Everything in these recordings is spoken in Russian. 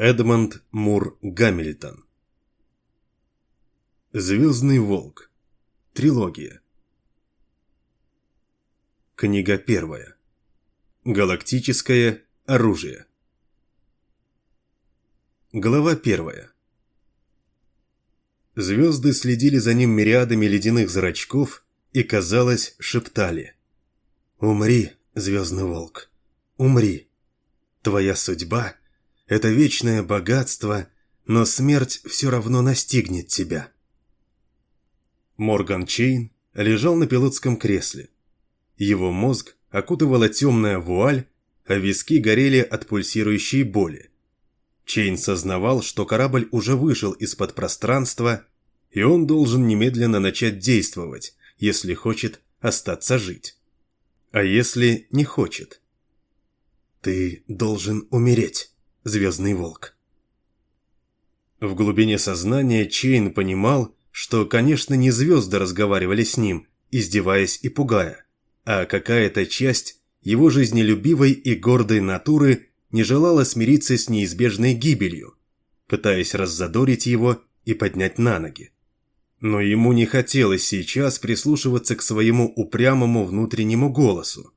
Эдмонд Мур Гамильтон Звездный волк. Трилогия. Книга первая. Галактическое оружие. Глава первая. Звезды следили за ним мириадами ледяных зрачков и, казалось, шептали. «Умри, звездный волк, умри. Твоя судьба — это вечное богатство, но смерть все равно настигнет тебя». Морган Чейн лежал на пилотском кресле. Его мозг окутывала темная вуаль, а виски горели от пульсирующей боли. Чейн сознавал, что корабль уже вышел из подпространства, и он должен немедленно начать действовать, если хочет остаться жить. А если не хочет? Ты должен умереть, Звездный Волк. В глубине сознания Чейн понимал, что, конечно, не звезды разговаривали с ним, издеваясь и пугая, а какая-то часть его жизнелюбивой и гордой натуры не желала смириться с неизбежной гибелью, пытаясь раззадорить его и поднять на ноги. Но ему не хотелось сейчас прислушиваться к своему упрямому внутреннему голосу.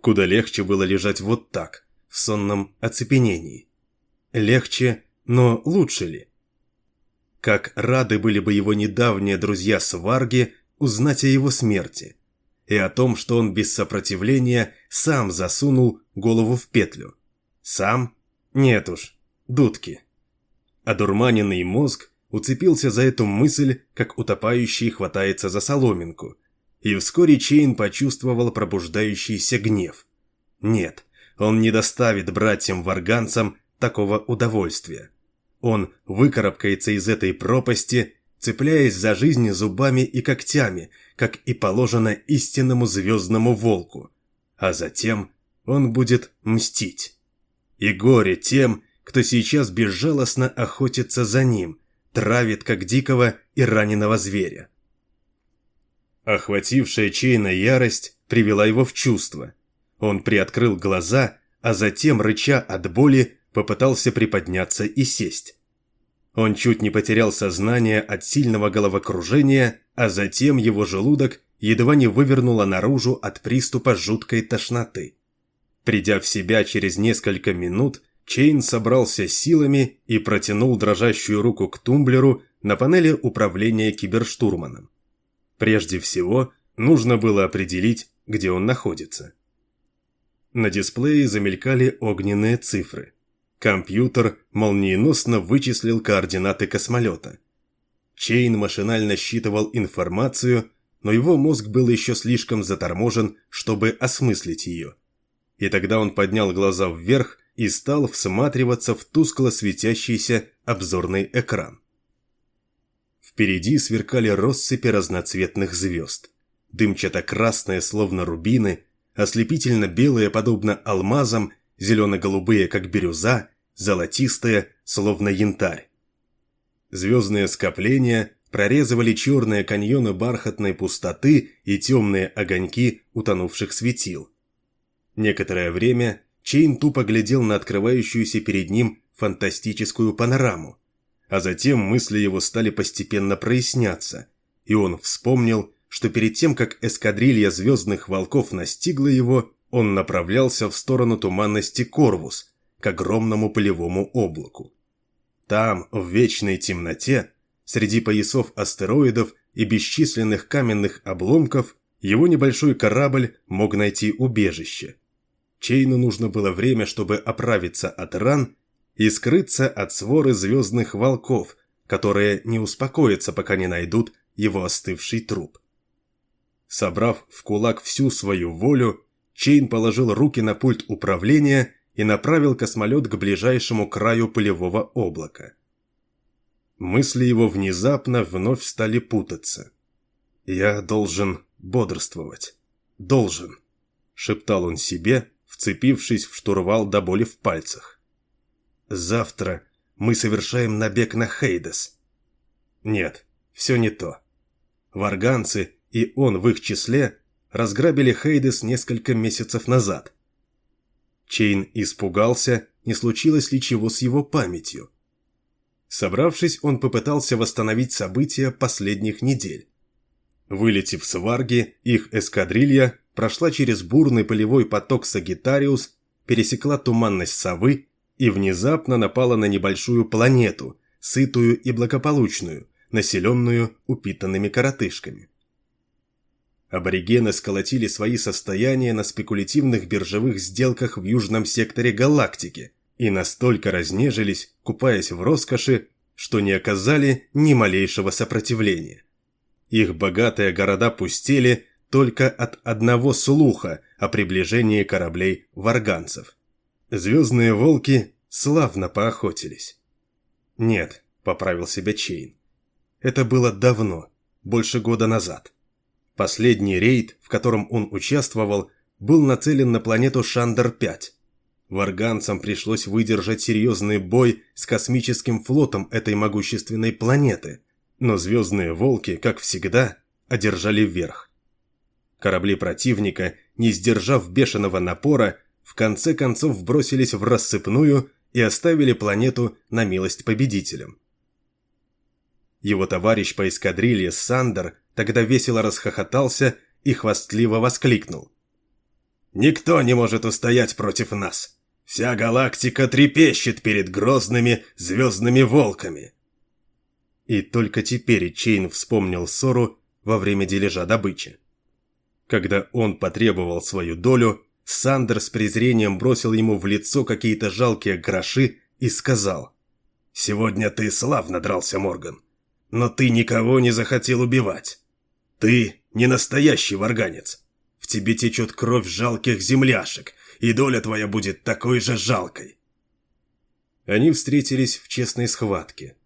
Куда легче было лежать вот так, в сонном оцепенении. Легче, но лучше ли? Как рады были бы его недавние друзья Сварги узнать о его смерти и о том, что он без сопротивления сам засунул голову в петлю. Сам? Нет уж, дудки. Одурманенный мозг уцепился за эту мысль, как утопающий хватается за соломинку, и вскоре Чейн почувствовал пробуждающийся гнев. Нет, он не доставит братьям-варганцам такого удовольствия. Он выкарабкается из этой пропасти, цепляясь за жизнь зубами и когтями, как и положено истинному звездному волку. А затем он будет мстить. И горе тем, кто сейчас безжалостно охотится за ним, травит как дикого и раненого зверя. Охватившая Чейна ярость привела его в чувство. Он приоткрыл глаза, а затем, рыча от боли, попытался приподняться и сесть. Он чуть не потерял сознание от сильного головокружения, а затем его желудок едва не вывернуло наружу от приступа жуткой тошноты. Придя в себя через несколько минут, Чейн собрался силами и протянул дрожащую руку к тумблеру на панели управления киберштурманом. Прежде всего, нужно было определить, где он находится. На дисплее замелькали огненные цифры. Компьютер молниеносно вычислил координаты космолета. Чейн машинально считывал информацию, но его мозг был еще слишком заторможен, чтобы осмыслить ее. И тогда он поднял глаза вверх и стал всматриваться в тускло светящийся обзорный экран. Впереди сверкали россыпи разноцветных звезд. Дымчато-красные, словно рубины, ослепительно-белые, подобно алмазам, зелено-голубые, как бирюза, золотистые, словно янтарь. Звездные скопления прорезывали черные каньоны бархатной пустоты и темные огоньки утонувших светил. Некоторое время Чейн тупо глядел на открывающуюся перед ним фантастическую панораму, а затем мысли его стали постепенно проясняться, и он вспомнил, что перед тем, как эскадрилья звездных волков настигла его, он направлялся в сторону туманности Корвус, к огромному полевому облаку. Там, в вечной темноте, среди поясов астероидов и бесчисленных каменных обломков, его небольшой корабль мог найти убежище. Чейну нужно было время, чтобы оправиться от ран и скрыться от своры звездных волков, которые не успокоятся, пока не найдут его остывший труп. Собрав в кулак всю свою волю, Чейн положил руки на пульт управления и направил космолет к ближайшему краю пылевого облака. Мысли его внезапно вновь стали путаться. «Я должен бодрствовать. Должен», — шептал он себе, вцепившись в штурвал до боли в пальцах. «Завтра мы совершаем набег на Хейдес». Нет, все не то. Варганцы и он в их числе разграбили Хейдес несколько месяцев назад — Чейн испугался не случилось ли чего с его памятью. Собравшись, он попытался восстановить события последних недель. Вылетев с Варги, их эскадрилья прошла через бурный пылевой поток Сагитариус, пересекла туманность Совы и внезапно напала на небольшую планету, сытую и благополучную, населенную упитанными коротышками. Аборигены сколотили свои состояния на спекулятивных биржевых сделках в южном секторе галактики и настолько разнежились, купаясь в роскоши, что не оказали ни малейшего сопротивления. Их богатые города пустели только от одного слуха о приближении кораблей варганцев. Звездные волки славно поохотились. «Нет», — поправил себя Чейн. «Это было давно, больше года назад. Последний рейд, в котором он участвовал, был нацелен на планету Шандер-5. Варганцам пришлось выдержать серьезный бой с космическим флотом этой могущественной планеты, но «Звездные волки», как всегда, одержали верх. Корабли противника, не сдержав бешеного напора, в конце концов бросились в рассыпную и оставили планету на милость победителям. Его товарищ по эскадрилье Сандер тогда весело расхохотался и хвастливо воскликнул. «Никто не может устоять против нас! Вся галактика трепещет перед грозными звездными волками!» И только теперь Чейн вспомнил ссору во время дележа добычи. Когда он потребовал свою долю, Сандер с презрением бросил ему в лицо какие-то жалкие гроши и сказал, «Сегодня ты славно дрался, Морган, но ты никого не захотел убивать. Ты не настоящий варганец. В тебе течет кровь жалких земляшек, и доля твоя будет такой же жалкой. Они встретились в честной схватке.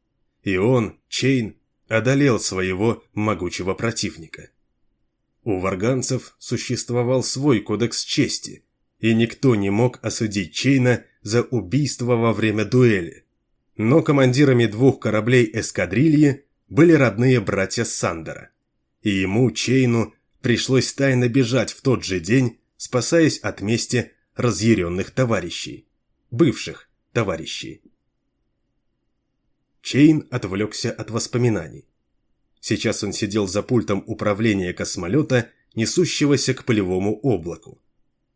И он, Чейн, одолел своего могучего противника. У варганцев существовал свой кодекс чести, и никто не мог осудить Чейна за убийство во время дуэли. Но командирами двух кораблей эскадрильи были родные братья Сандера и ему, Чейну, пришлось тайно бежать в тот же день, спасаясь от мести разъяренных товарищей. Бывших товарищей. Чейн отвлекся от воспоминаний. Сейчас он сидел за пультом управления космолета, несущегося к пылевому облаку.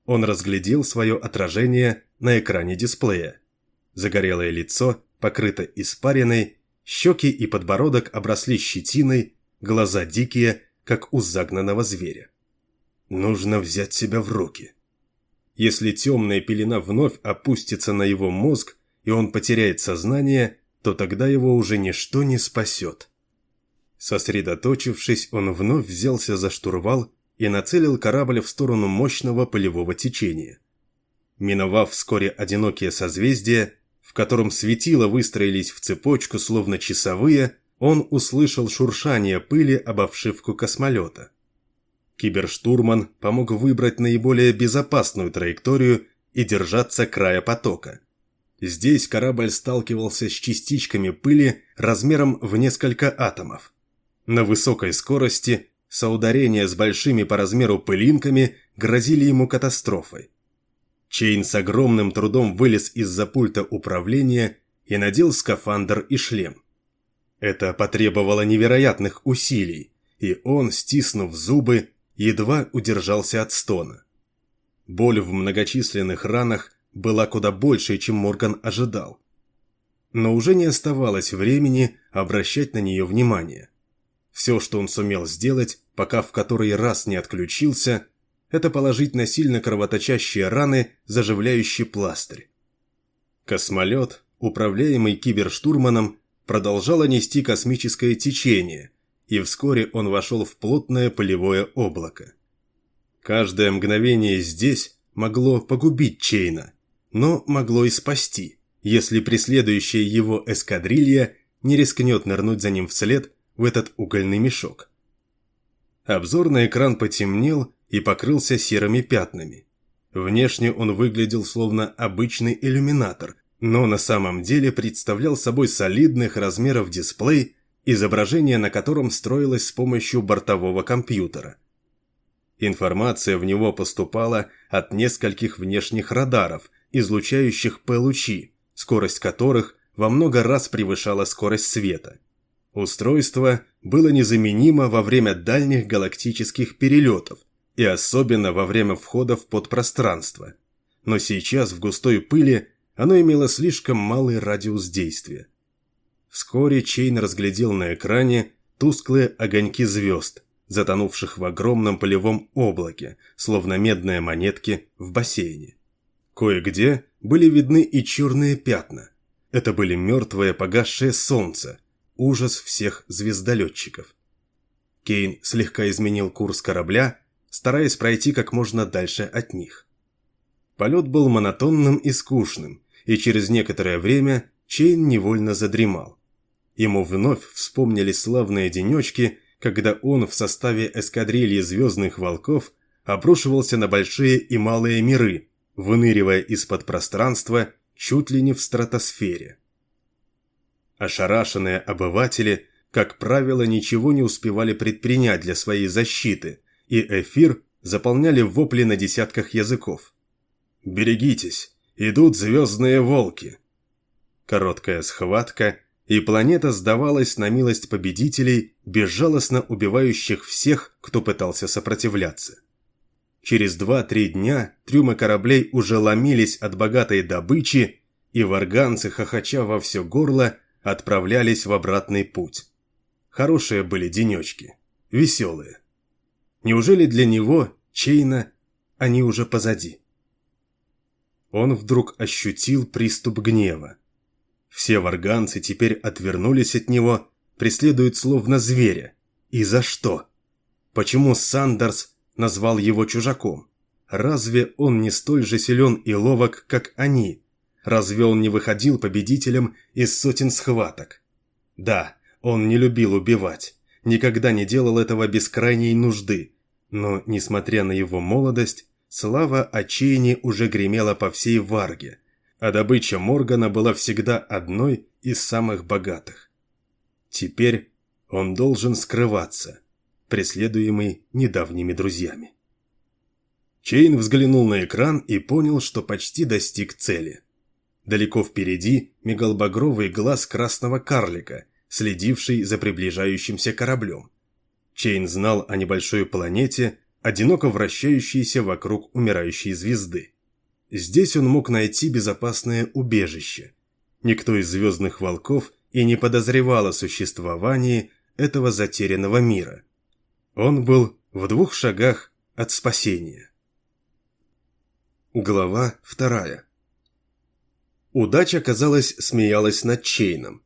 Он разглядел свое отражение на экране дисплея. Загорелое лицо покрыто испариной, щеки и подбородок обросли щетиной, глаза дикие, как у загнанного зверя. Нужно взять себя в руки. Если темная пелена вновь опустится на его мозг, и он потеряет сознание, то тогда его уже ничто не спасет. Сосредоточившись, он вновь взялся за штурвал и нацелил корабль в сторону мощного полевого течения. Миновав вскоре одинокие созвездия, в котором светила выстроились в цепочку, словно часовые, он услышал шуршание пыли об обшивку космолета. Киберштурман помог выбрать наиболее безопасную траекторию и держаться края потока. Здесь корабль сталкивался с частичками пыли размером в несколько атомов. На высокой скорости соударения с большими по размеру пылинками грозили ему катастрофой. Чейн с огромным трудом вылез из-за пульта управления и надел скафандр и шлем. Это потребовало невероятных усилий, и он, стиснув зубы, едва удержался от стона. Боль в многочисленных ранах была куда больше, чем Морган ожидал. Но уже не оставалось времени обращать на нее внимание. Все, что он сумел сделать, пока в который раз не отключился, это положить на сильно кровоточащие раны заживляющий пластырь. Космолет, управляемый киберштурманом, продолжало нести космическое течение, и вскоре он вошел в плотное полевое облако. Каждое мгновение здесь могло погубить Чейна, но могло и спасти, если преследующая его эскадрилья не рискнет нырнуть за ним вслед в этот угольный мешок. Обзорный экран потемнел и покрылся серыми пятнами. Внешне он выглядел словно обычный иллюминатор, но на самом деле представлял собой солидных размеров дисплей, изображение на котором строилось с помощью бортового компьютера. Информация в него поступала от нескольких внешних радаров, излучающих П-лучи, скорость которых во много раз превышала скорость света. Устройство было незаменимо во время дальних галактических перелетов и особенно во время входа в подпространство. Но сейчас в густой пыли оно имело слишком малый радиус действия. Вскоре Чейн разглядел на экране тусклые огоньки звезд, затонувших в огромном полевом облаке, словно медные монетки в бассейне. Кое-где были видны и черные пятна. Это были мертвые погасшее солнце, ужас всех звездолетчиков. Кейн слегка изменил курс корабля, стараясь пройти как можно дальше от них. Полет был монотонным и скучным, и через некоторое время Чейн невольно задремал. Ему вновь вспомнили славные денечки, когда он в составе эскадрильи «Звездных волков» обрушивался на большие и малые миры, выныривая из-под пространства чуть ли не в стратосфере. Ошарашенные обыватели, как правило, ничего не успевали предпринять для своей защиты, и эфир заполняли вопли на десятках языков. «Берегитесь, идут звездные волки!» Короткая схватка – и планета сдавалась на милость победителей, безжалостно убивающих всех, кто пытался сопротивляться. Через два-три дня трюмы кораблей уже ломились от богатой добычи, и варганцы, хохоча во все горло, отправлялись в обратный путь. Хорошие были денечки, веселые. Неужели для него, Чейна, они уже позади? Он вдруг ощутил приступ гнева. Все варганцы теперь отвернулись от него, преследуют словно зверя. И за что? Почему Сандерс назвал его чужаком? Разве он не столь же силен и ловок, как они? Разве он не выходил победителем из сотен схваток? Да, он не любил убивать, никогда не делал этого без крайней нужды. Но, несмотря на его молодость, слава о Чейне уже гремела по всей Варге – а добыча Моргана была всегда одной из самых богатых. Теперь он должен скрываться, преследуемый недавними друзьями. Чейн взглянул на экран и понял, что почти достиг цели. Далеко впереди мигал багровый глаз красного карлика, следивший за приближающимся кораблем. Чейн знал о небольшой планете, одиноко вращающейся вокруг умирающей звезды. Здесь он мог найти безопасное убежище. Никто из звездных волков и не подозревал о существовании этого затерянного мира. Он был в двух шагах от спасения. Глава вторая. Удача, казалось, смеялась над Чейном.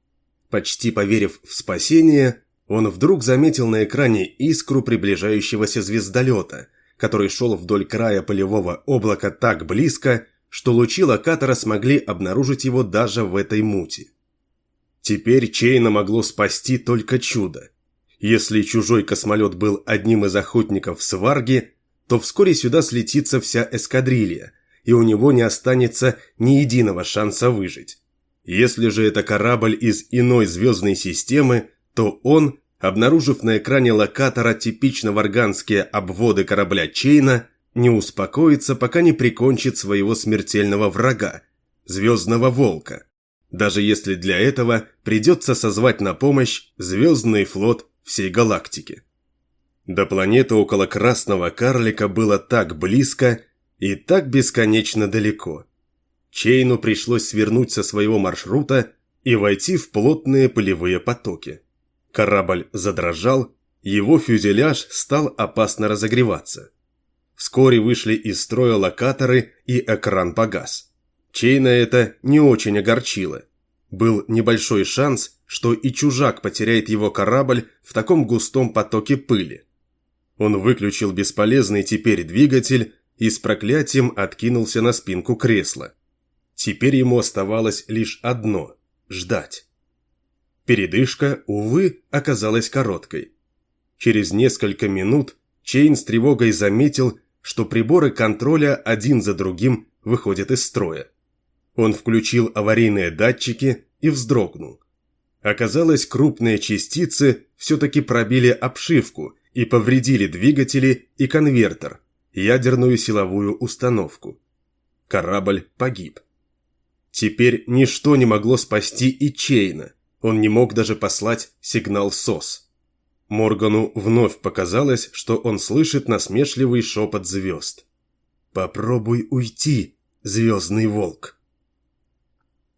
Почти поверив в спасение, он вдруг заметил на экране искру приближающегося звездолета, который шел вдоль края полевого облака так близко, что лучи локатора смогли обнаружить его даже в этой мути. Теперь Чейна могло спасти только чудо. Если чужой космолет был одним из охотников Сварги, то вскоре сюда слетится вся эскадрилья, и у него не останется ни единого шанса выжить. Если же это корабль из иной звездной системы, то он обнаружив на экране локатора типично варганские обводы корабля Чейна, не успокоится, пока не прикончит своего смертельного врага – Звездного Волка. Даже если для этого придется созвать на помощь Звездный флот всей галактики. До планеты около Красного Карлика было так близко и так бесконечно далеко. Чейну пришлось свернуть со своего маршрута и войти в плотные пылевые потоки. Корабль задрожал, его фюзеляж стал опасно разогреваться. Вскоре вышли из строя локаторы и экран погас. Чейна это не очень огорчило. Был небольшой шанс, что и чужак потеряет его корабль в таком густом потоке пыли. Он выключил бесполезный теперь двигатель и с проклятием откинулся на спинку кресла. Теперь ему оставалось лишь одно – ждать. Передышка, увы, оказалась короткой. Через несколько минут Чейн с тревогой заметил, что приборы контроля один за другим выходят из строя. Он включил аварийные датчики и вздрогнул. Оказалось, крупные частицы все-таки пробили обшивку и повредили двигатели и конвертер, ядерную силовую установку. корабль погиб. Теперь ничто не могло спасти и Чейна. Он не мог даже послать сигнал СОС. Моргану вновь показалось, что он слышит насмешливый шепот звезд. «Попробуй уйти, звездный волк!»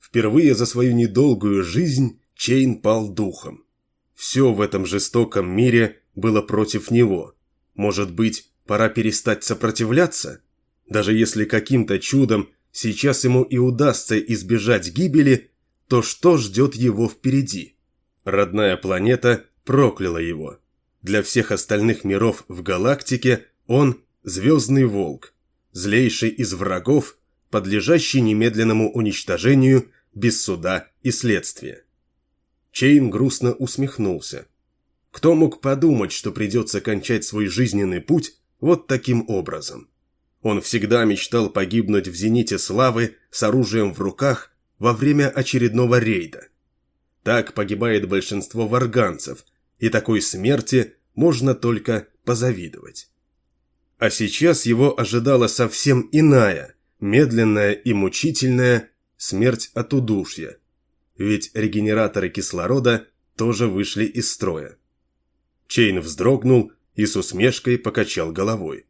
Впервые за свою недолгую жизнь Чейн пал духом. Все в этом жестоком мире было против него. Может быть, пора перестать сопротивляться? Даже если каким-то чудом сейчас ему и удастся избежать гибели, то что ждет его впереди? Родная планета прокляла его. Для всех остальных миров в галактике он – звездный волк, злейший из врагов, подлежащий немедленному уничтожению без суда и следствия. Чейн грустно усмехнулся. Кто мог подумать, что придется кончать свой жизненный путь вот таким образом? Он всегда мечтал погибнуть в зените славы с оружием в руках во время очередного рейда. Так погибает большинство варганцев, и такой смерти можно только позавидовать. А сейчас его ожидала совсем иная, медленная и мучительная смерть от удушья. Ведь регенераторы кислорода тоже вышли из строя. Чейн вздрогнул и с усмешкой покачал головой.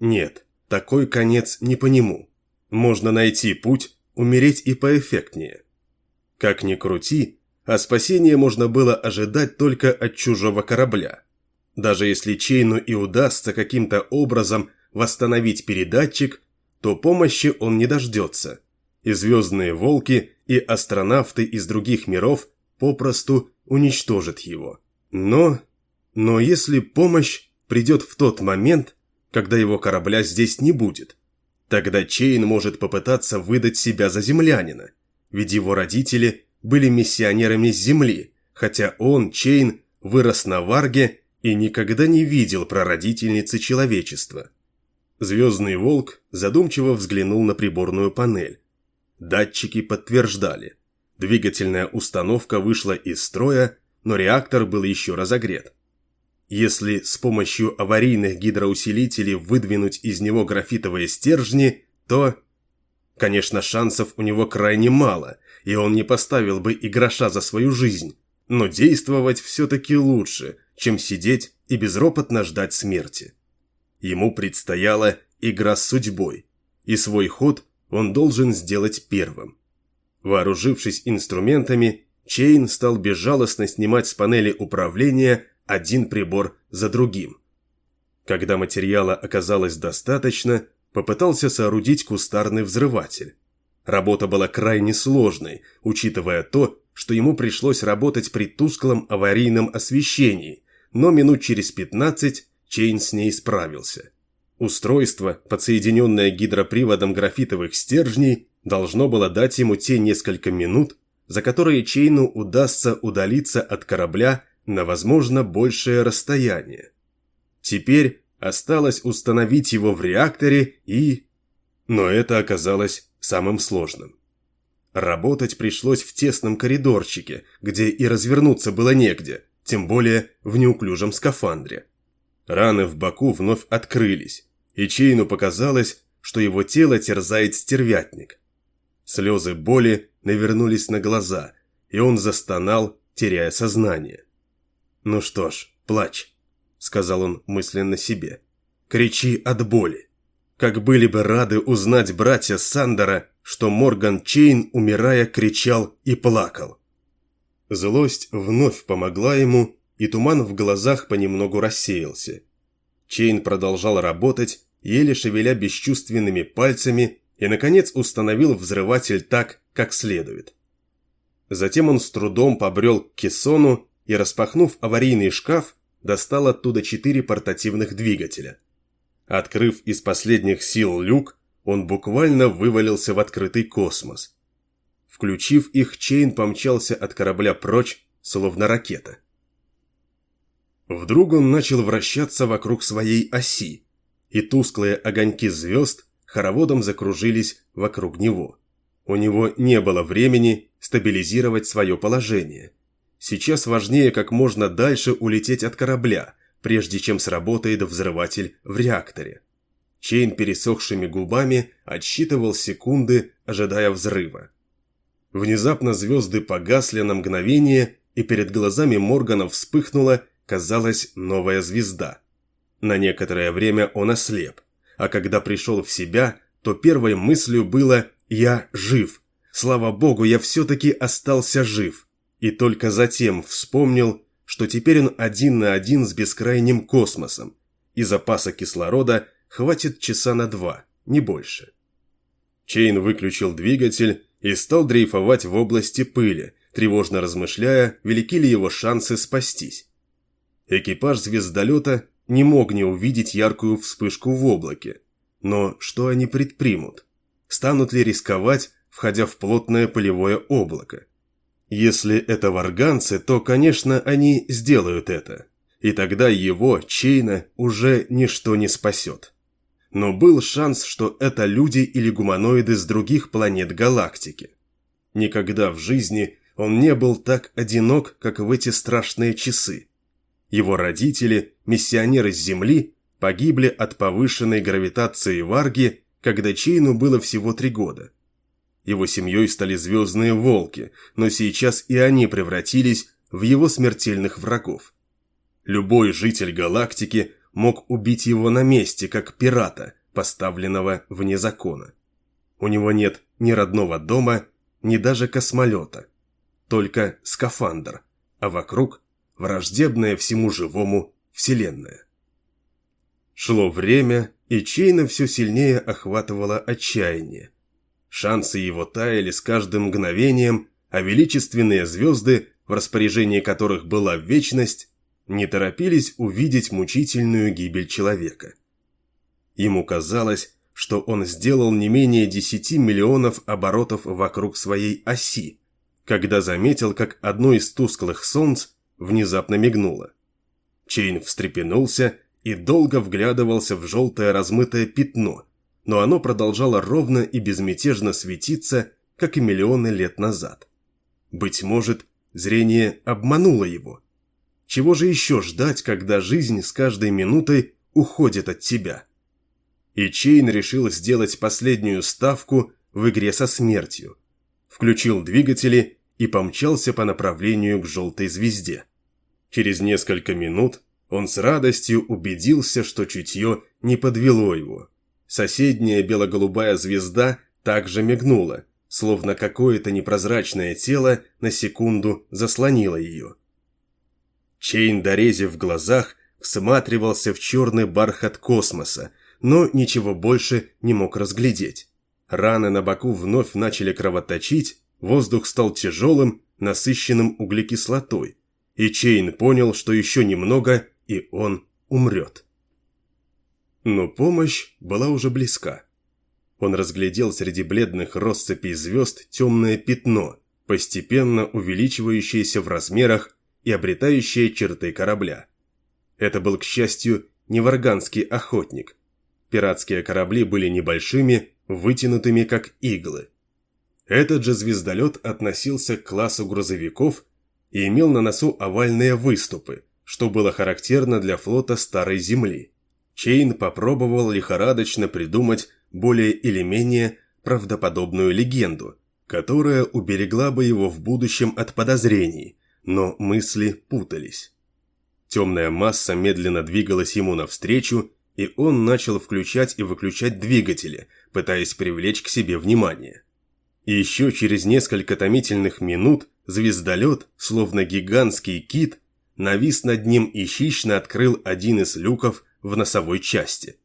Нет, такой конец не по нему. Можно найти путь, умереть и поэффектнее. Как ни крути, а спасение можно было ожидать только от чужого корабля. Даже если Чейну и удастся каким-то образом восстановить передатчик, то помощи он не дождется. И звездные волки, и астронавты из других миров попросту уничтожат его. Но... Но если помощь придет в тот момент, когда его корабля здесь не будет, тогда Чейн может попытаться выдать себя за землянина, ведь его родители были миссионерами с Земли, хотя он, Чейн, вырос на Варге и никогда не видел прародительницы человечества. Звездный волк задумчиво взглянул на приборную панель. Датчики подтверждали. Двигательная установка вышла из строя, но реактор был еще разогрет. Если с помощью аварийных гидроусилителей выдвинуть из него графитовые стержни, то... Конечно, шансов у него крайне мало, и он не поставил бы и гроша за свою жизнь, но действовать все-таки лучше, чем сидеть и безропотно ждать смерти. Ему предстояла игра с судьбой, и свой ход он должен сделать первым. Вооружившись инструментами, Чейн стал безжалостно снимать с панели управления один прибор за другим. Когда материала оказалось достаточно, попытался соорудить кустарный взрыватель. Работа была крайне сложной, учитывая то, что ему пришлось работать при тусклом аварийном освещении, но минут через 15 Чейн с ней справился. Устройство, подсоединенное гидроприводом графитовых стержней, должно было дать ему те несколько минут, за которые Чейну удастся удалиться от корабля на, возможно, большее расстояние. Теперь осталось установить его в реакторе и... Но это оказалось самым сложным. Работать пришлось в тесном коридорчике, где и развернуться было негде, тем более в неуклюжем скафандре. Раны в боку вновь открылись, и Чейну показалось, что его тело терзает стервятник. Слезы боли навернулись на глаза, и он застонал, теряя сознание. «Ну что ж, плачь», — сказал он мысленно себе. «Кричи от боли». Как были бы рады узнать братья Сандера, что Морган Чейн, умирая, кричал и плакал. Злость вновь помогла ему, и туман в глазах понемногу рассеялся. Чейн продолжал работать, еле шевеля бесчувственными пальцами, и, наконец, установил взрыватель так, как следует. Затем он с трудом побрел к кессону и, распахнув аварийный шкаф, достал оттуда четыре портативных двигателя. Открыв из последних сил люк, он буквально вывалился в открытый космос. Включив их, Чейн помчался от корабля прочь, словно ракета. Вдруг он начал вращаться вокруг своей оси, и тусклые огоньки звезд хороводом закружились вокруг него. У него не было времени стабилизировать свое положение. Сейчас важнее как можно дальше улететь от корабля, прежде чем сработает взрыватель в реакторе. Чейн пересохшими губами отсчитывал секунды, ожидая взрыва. Внезапно звезды погасли на мгновение, и перед глазами Моргана вспыхнула, казалось, новая звезда. На некоторое время он ослеп, а когда пришел в себя, то первой мыслью было «Я жив! Слава богу, я все-таки остался жив!» И только затем вспомнил, что теперь он один на один с бескрайним космосом, и запаса кислорода хватит часа на два, не больше. Чейн выключил двигатель и стал дрейфовать в области пыли, тревожно размышляя, велики ли его шансы спастись. Экипаж звездолета не мог не увидеть яркую вспышку в облаке. Но что они предпримут? Станут ли рисковать, входя в плотное полевое облако? Если это варганцы, то, конечно, они сделают это. И тогда его, Чейна, уже ничто не спасет. Но был шанс, что это люди или гуманоиды с других планет галактики. Никогда в жизни он не был так одинок, как в эти страшные часы. Его родители, миссионеры с Земли, погибли от повышенной гравитации Варги, когда Чейну было всего три года. Его семьей стали звездные волки, но сейчас и они превратились в его смертельных врагов. Любой житель галактики мог убить его на месте, как пирата, поставленного вне закона. У него нет ни родного дома, ни даже космолета. Только скафандр, а вокруг враждебная всему живому вселенная. Шло время, и Чейна все сильнее охватывало отчаяние. Шансы его таяли с каждым мгновением, а величественные звезды, в распоряжении которых была вечность, не торопились увидеть мучительную гибель человека. Ему казалось, что он сделал не менее 10 миллионов оборотов вокруг своей оси, когда заметил, как одно из тусклых солнц внезапно мигнуло. Чейн встрепенулся и долго вглядывался в желтое размытое пятно, но оно продолжало ровно и безмятежно светиться, как и миллионы лет назад. Быть может, зрение обмануло его. Чего же еще ждать, когда жизнь с каждой минутой уходит от тебя? И Чейн решил сделать последнюю ставку в игре со смертью. Включил двигатели и помчался по направлению к желтой звезде. Через несколько минут он с радостью убедился, что чутье не подвело его. Соседняя бело-голубая звезда также мигнула, словно какое-то непрозрачное тело на секунду заслонило ее. Чейн, дорезив в глазах, всматривался в черный бархат космоса, но ничего больше не мог разглядеть. Раны на боку вновь начали кровоточить, воздух стал тяжелым, насыщенным углекислотой, и Чейн понял, что еще немного, и он умрет. Но помощь была уже близка. Он разглядел среди бледных россыпей звезд темное пятно, постепенно увеличивающееся в размерах и обретающее черты корабля. Это был, к счастью, не варганский охотник. Пиратские корабли были небольшими, вытянутыми как иглы. Этот же звездолет относился к классу грузовиков и имел на носу овальные выступы, что было характерно для флота Старой Земли. Чейн попробовал лихорадочно придумать более или менее правдоподобную легенду, которая уберегла бы его в будущем от подозрений, но мысли путались. Темная масса медленно двигалась ему навстречу, и он начал включать и выключать двигатели, пытаясь привлечь к себе внимание. И еще через несколько томительных минут звездолет, словно гигантский кит, навис над ним и хищно открыл один из люков в носовой части.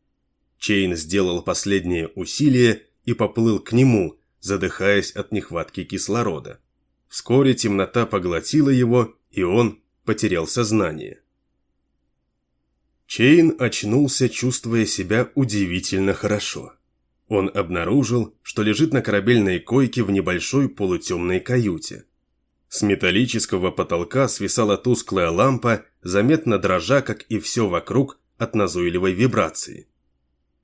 Чейн сделал последнее усилие и поплыл к нему, задыхаясь от нехватки кислорода. Вскоре темнота поглотила его, и он потерял сознание. Чейн очнулся, чувствуя себя удивительно хорошо. Он обнаружил, что лежит на корабельной койке в небольшой полутемной каюте. С металлического потолка свисала тусклая лампа, заметно дрожа, как и все вокруг, от назойливой вибрации.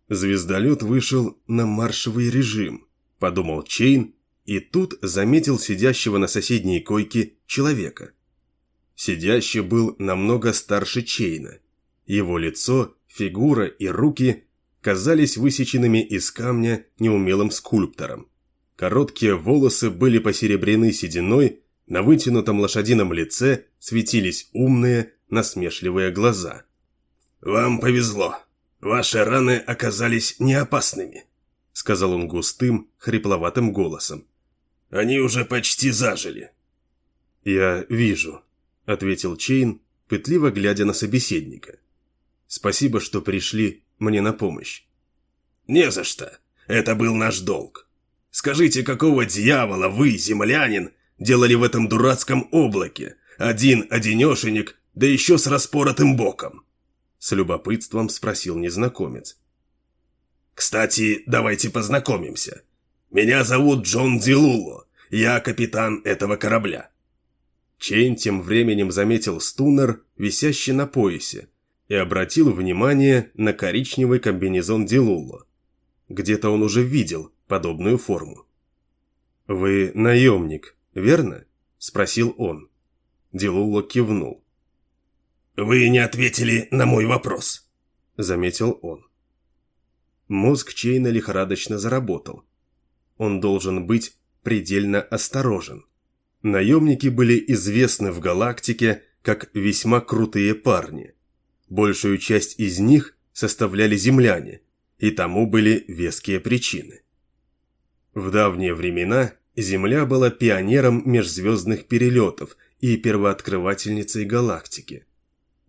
Звездолет вышел на маршевый режим, подумал Чейн, и тут заметил сидящего на соседней койке человека. Сидящий был намного старше Чейна. Его лицо, фигура и руки казались высеченными из камня неумелым скульптором. Короткие волосы были посеребрены сединой, на вытянутом лошадином лице светились умные, насмешливые глаза. «Вам повезло. Ваши раны оказались не опасными», — сказал он густым, хрипловатым голосом. «Они уже почти зажили». «Я вижу», — ответил Чейн, пытливо глядя на собеседника. «Спасибо, что пришли мне на помощь». «Не за что. Это был наш долг. Скажите, какого дьявола вы, землянин, делали в этом дурацком облаке? Один-одинешенек, да еще с распоротым боком?» С любопытством спросил незнакомец. «Кстати, давайте познакомимся. Меня зовут Джон Дилуло. Я капитан этого корабля». Чейн тем временем заметил стунер, висящий на поясе, и обратил внимание на коричневый комбинезон Дилуло. Где-то он уже видел подобную форму. «Вы наемник, верно?» – спросил он. Дилуло кивнул. «Вы не ответили на мой вопрос», – заметил он. Мозг Чейна лихорадочно заработал. Он должен быть предельно осторожен. Наемники были известны в галактике как весьма крутые парни. Большую часть из них составляли земляне, и тому были веские причины. В давние времена Земля была пионером межзвездных перелетов и первооткрывательницей галактики.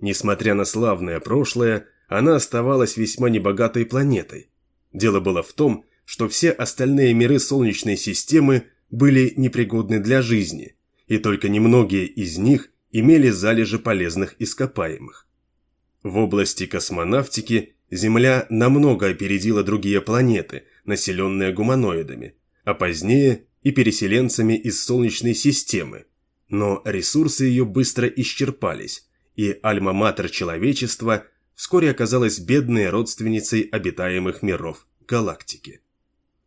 Несмотря на славное прошлое, она оставалась весьма небогатой планетой. Дело было в том, что все остальные миры Солнечной системы были непригодны для жизни, и только немногие из них имели залежи полезных ископаемых. В области космонавтики Земля намного опередила другие планеты, населенные гуманоидами, а позднее и переселенцами из Солнечной системы, но ресурсы ее быстро исчерпались, и альма-матер человечества вскоре оказалась бедной родственницей обитаемых миров галактики.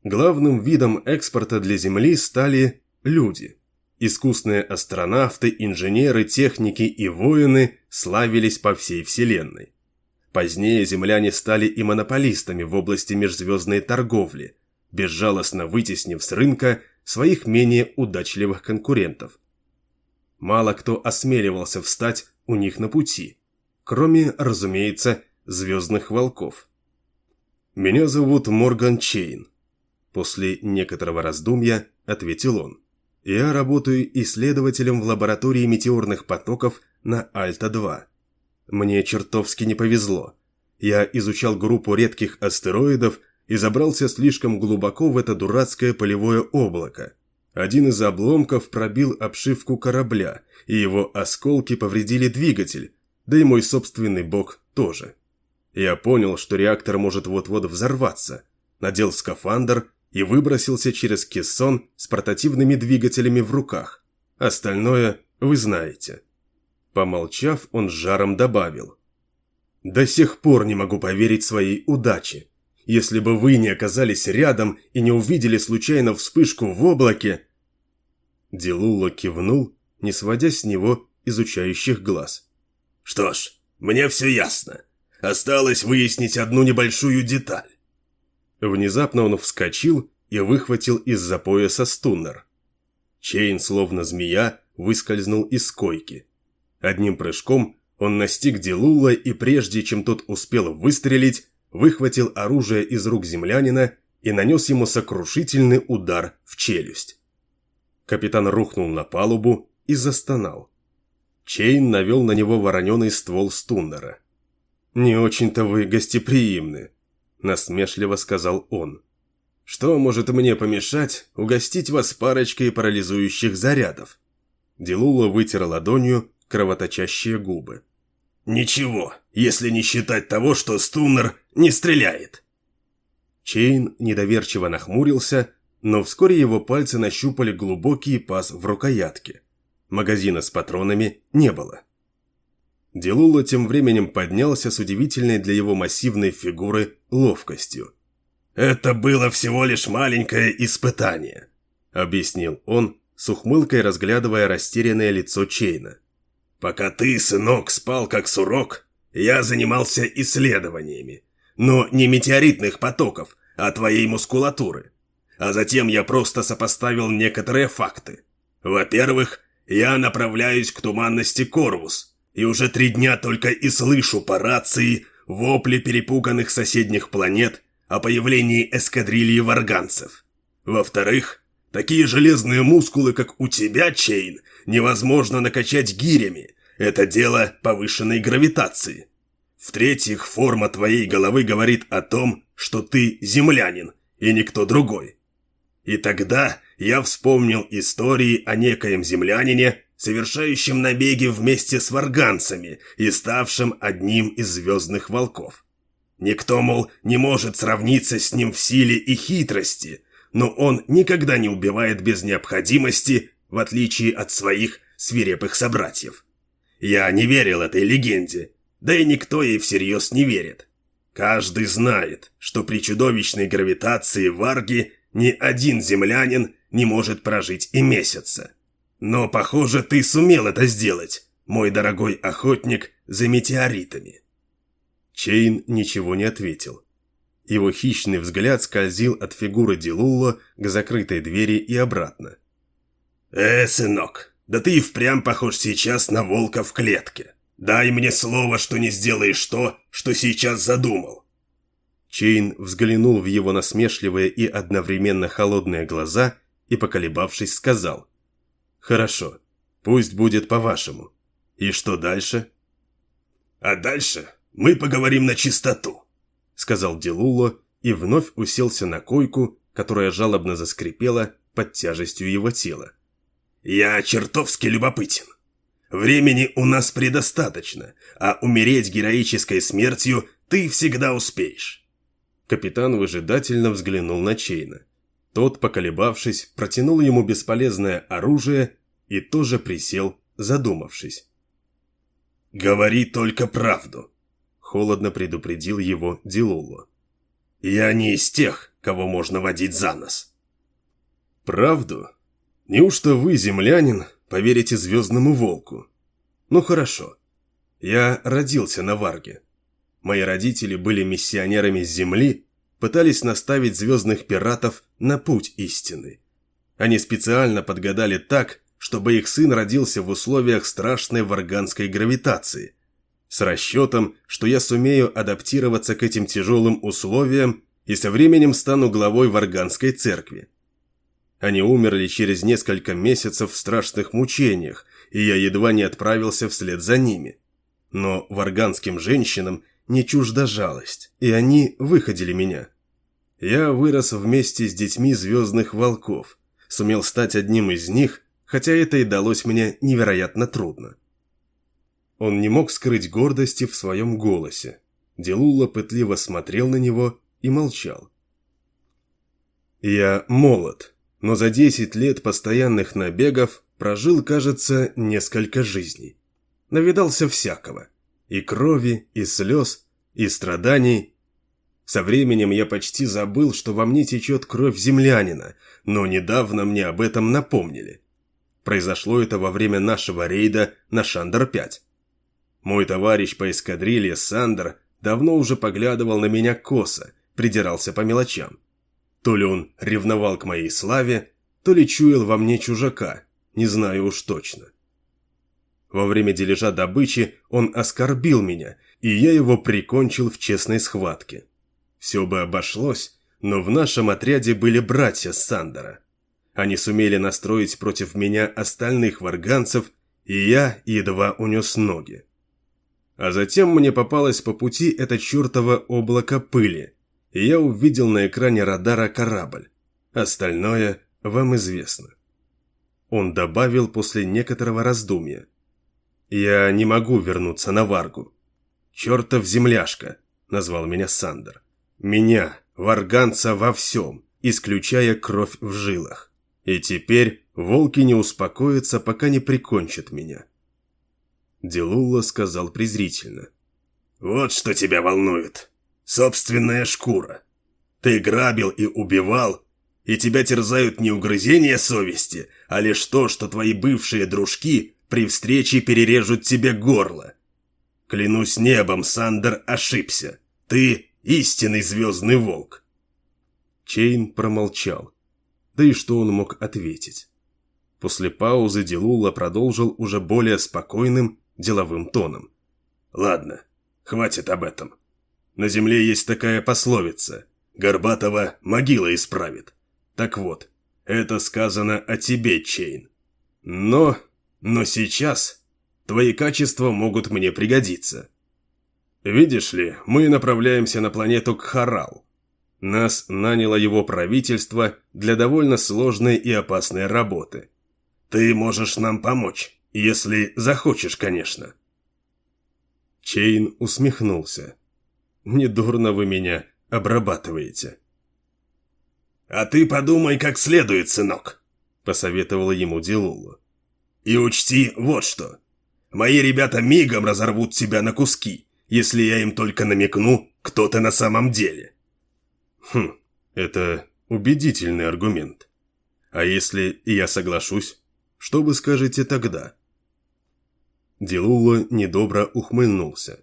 Главным видом экспорта для Земли стали люди. Искусные астронавты, инженеры, техники и воины славились по всей Вселенной. Позднее земляне стали и монополистами в области межзвездной торговли, безжалостно вытеснив с рынка своих менее удачливых конкурентов. Мало кто осмеливался встать у них на пути, кроме, разумеется, звездных волков. «Меня зовут Морган Чейн», – после некоторого раздумья ответил он. «Я работаю исследователем в лаборатории метеорных потоков на Альта-2. Мне чертовски не повезло. Я изучал группу редких астероидов и забрался слишком глубоко в это дурацкое полевое облако. Один из обломков пробил обшивку корабля, и его осколки повредили двигатель, да и мой собственный бок тоже. Я понял, что реактор может вот-вот взорваться, надел скафандр и выбросился через кессон с портативными двигателями в руках. Остальное вы знаете. Помолчав, он с жаром добавил. «До сих пор не могу поверить своей удаче. Если бы вы не оказались рядом и не увидели случайно вспышку в облаке...» Дилуло кивнул, не сводя с него изучающих глаз. «Что ж, мне все ясно. Осталось выяснить одну небольшую деталь». Внезапно он вскочил и выхватил из-за пояса стуннер. Чейн, словно змея, выскользнул из койки. Одним прыжком он настиг Дилула и прежде чем тот успел выстрелить, выхватил оружие из рук землянина и нанес ему сокрушительный удар в челюсть. Капитан рухнул на палубу и застонал. Чейн навел на него вороненый ствол стуннера. «Не очень-то вы гостеприимны», – насмешливо сказал он. «Что может мне помешать угостить вас парочкой парализующих зарядов?» Делула вытер ладонью кровоточащие губы. «Ничего, если не считать того, что Стуннер не стреляет!» Чейн недоверчиво нахмурился, но вскоре его пальцы нащупали глубокий паз в рукоятке. Магазина с патронами не было. Дилуло тем временем поднялся с удивительной для его массивной фигуры ловкостью. «Это было всего лишь маленькое испытание», — объяснил он, с ухмылкой разглядывая растерянное лицо Чейна. Пока ты, сынок, спал как сурок, я занимался исследованиями. но не метеоритных потоков, а твоей мускулатуры. А затем я просто сопоставил некоторые факты. Во-первых, я направляюсь к туманности Корвус, и уже три дня только и слышу по рации вопли перепуганных соседних планет о появлении эскадрильи варганцев. Во-вторых, такие железные мускулы, как у тебя, Чейн, невозможно накачать гирями. Это дело повышенной гравитации. В-третьих, форма твоей головы говорит о том, что ты землянин и никто другой. И тогда я вспомнил истории о некоем землянине, совершающем набеги вместе с варганцами и ставшим одним из звездных волков. Никто, мол, не может сравниться с ним в силе и хитрости, но он никогда не убивает без необходимости, в отличие от своих свирепых собратьев. Я не верил этой легенде, да и никто ей всерьез не верит. Каждый знает, что при чудовищной гравитации Варги ни один землянин не может прожить и месяца. Но, похоже, ты сумел это сделать, мой дорогой охотник за метеоритами. Чейн ничего не ответил. Его хищный взгляд скользил от фигуры Дилулла к закрытой двери и обратно. «Э, сынок, да ты и впрямь похож сейчас на волка в клетке. Дай мне слово, что не сделаешь то, что сейчас задумал». Чейн взглянул в его насмешливые и одновременно холодные глаза и, поколебавшись, сказал. «Хорошо, пусть будет по-вашему. И что дальше?» «А дальше мы поговорим на чистоту», — сказал Дилуло и вновь уселся на койку, которая жалобно заскрипела под тяжестью его тела. «Я чертовски любопытен. Времени у нас предостаточно, а умереть героической смертью ты всегда успеешь». Капитан выжидательно взглянул на Чейна. Тот, поколебавшись, протянул ему бесполезное оружие и тоже присел, задумавшись. «Говори только правду», — холодно предупредил его Дилулло. «Я не из тех, кого можно водить за нос». «Правду? Неужто вы, землянин, поверите звездному волку? Ну хорошо. Я родился на Варге. Мои родители были миссионерами с Земли пытались наставить звездных пиратов на путь истины. Они специально подгадали так, чтобы их сын родился в условиях страшной варганской гравитации, с расчетом, что я сумею адаптироваться к этим тяжелым условиям и со временем стану главой варганской церкви. Они умерли через несколько месяцев в страшных мучениях, и я едва не отправился вслед за ними. Но варганским женщинам не чужда жалость, и они выходили меня. Я вырос вместе с детьми звездных волков, сумел стать одним из них, хотя это и далось мне невероятно трудно. Он не мог скрыть гордости в своем голосе. Делула пытливо смотрел на него и молчал. «Я молод, но за десять лет постоянных набегов прожил, кажется, несколько жизней. Навидался всякого. И крови, и слез, и страданий. Со временем я почти забыл, что во мне течет кровь землянина, но недавно мне об этом напомнили. Произошло это во время нашего рейда на Шандер-5. Мой товарищ по эскадрилье Сандер давно уже поглядывал на меня косо, придирался по мелочам. То ли он ревновал к моей славе, то ли чуял во мне чужака, не знаю уж точно. Во время дележа добычи он оскорбил меня, и я его прикончил в честной схватке. Все бы обошлось, но в нашем отряде были братья Сандера. Они сумели настроить против меня остальных варганцев, и я едва унес ноги. А затем мне попалось по пути это чертово облако пыли, и я увидел на экране радара корабль. Остальное вам известно. Он добавил после некоторого раздумья. «Я не могу вернуться на Варгу. Чертов земляшка», — назвал меня Сандер. «Меня, варганца во всем, исключая кровь в жилах. И теперь волки не успокоятся, пока не прикончат меня». Делулла сказал презрительно. «Вот что тебя волнует. Собственная шкура. Ты грабил и убивал, и тебя терзают не угрызения совести, а лишь то, что твои бывшие дружки при встрече перережут тебе горло. Клянусь небом, Сандер ошибся. Ты истинный звездный волк. Чейн промолчал. Да и что он мог ответить? После паузы Дилуло продолжил уже более спокойным, деловым тоном. «Ладно, хватит об этом. На земле есть такая пословица. Горбатова могила исправит. Так вот, это сказано о тебе, Чейн. Но, но сейчас твои качества могут мне пригодиться. Видишь ли, мы направляемся на планету Кхарал. Нас наняло его правительство для довольно сложной и опасной работы. Ты можешь нам помочь, если захочешь, конечно. Чейн усмехнулся. «Недурно вы меня обрабатываете». «А ты подумай как следует, сынок», — посоветовала ему Дилула. «И учти вот что. Мои ребята мигом разорвут тебя на куски, если я им только намекну, кто ты на самом деле». «Хм, это убедительный аргумент. А если я соглашусь, что вы скажете тогда?» Дилула недобро ухмыльнулся.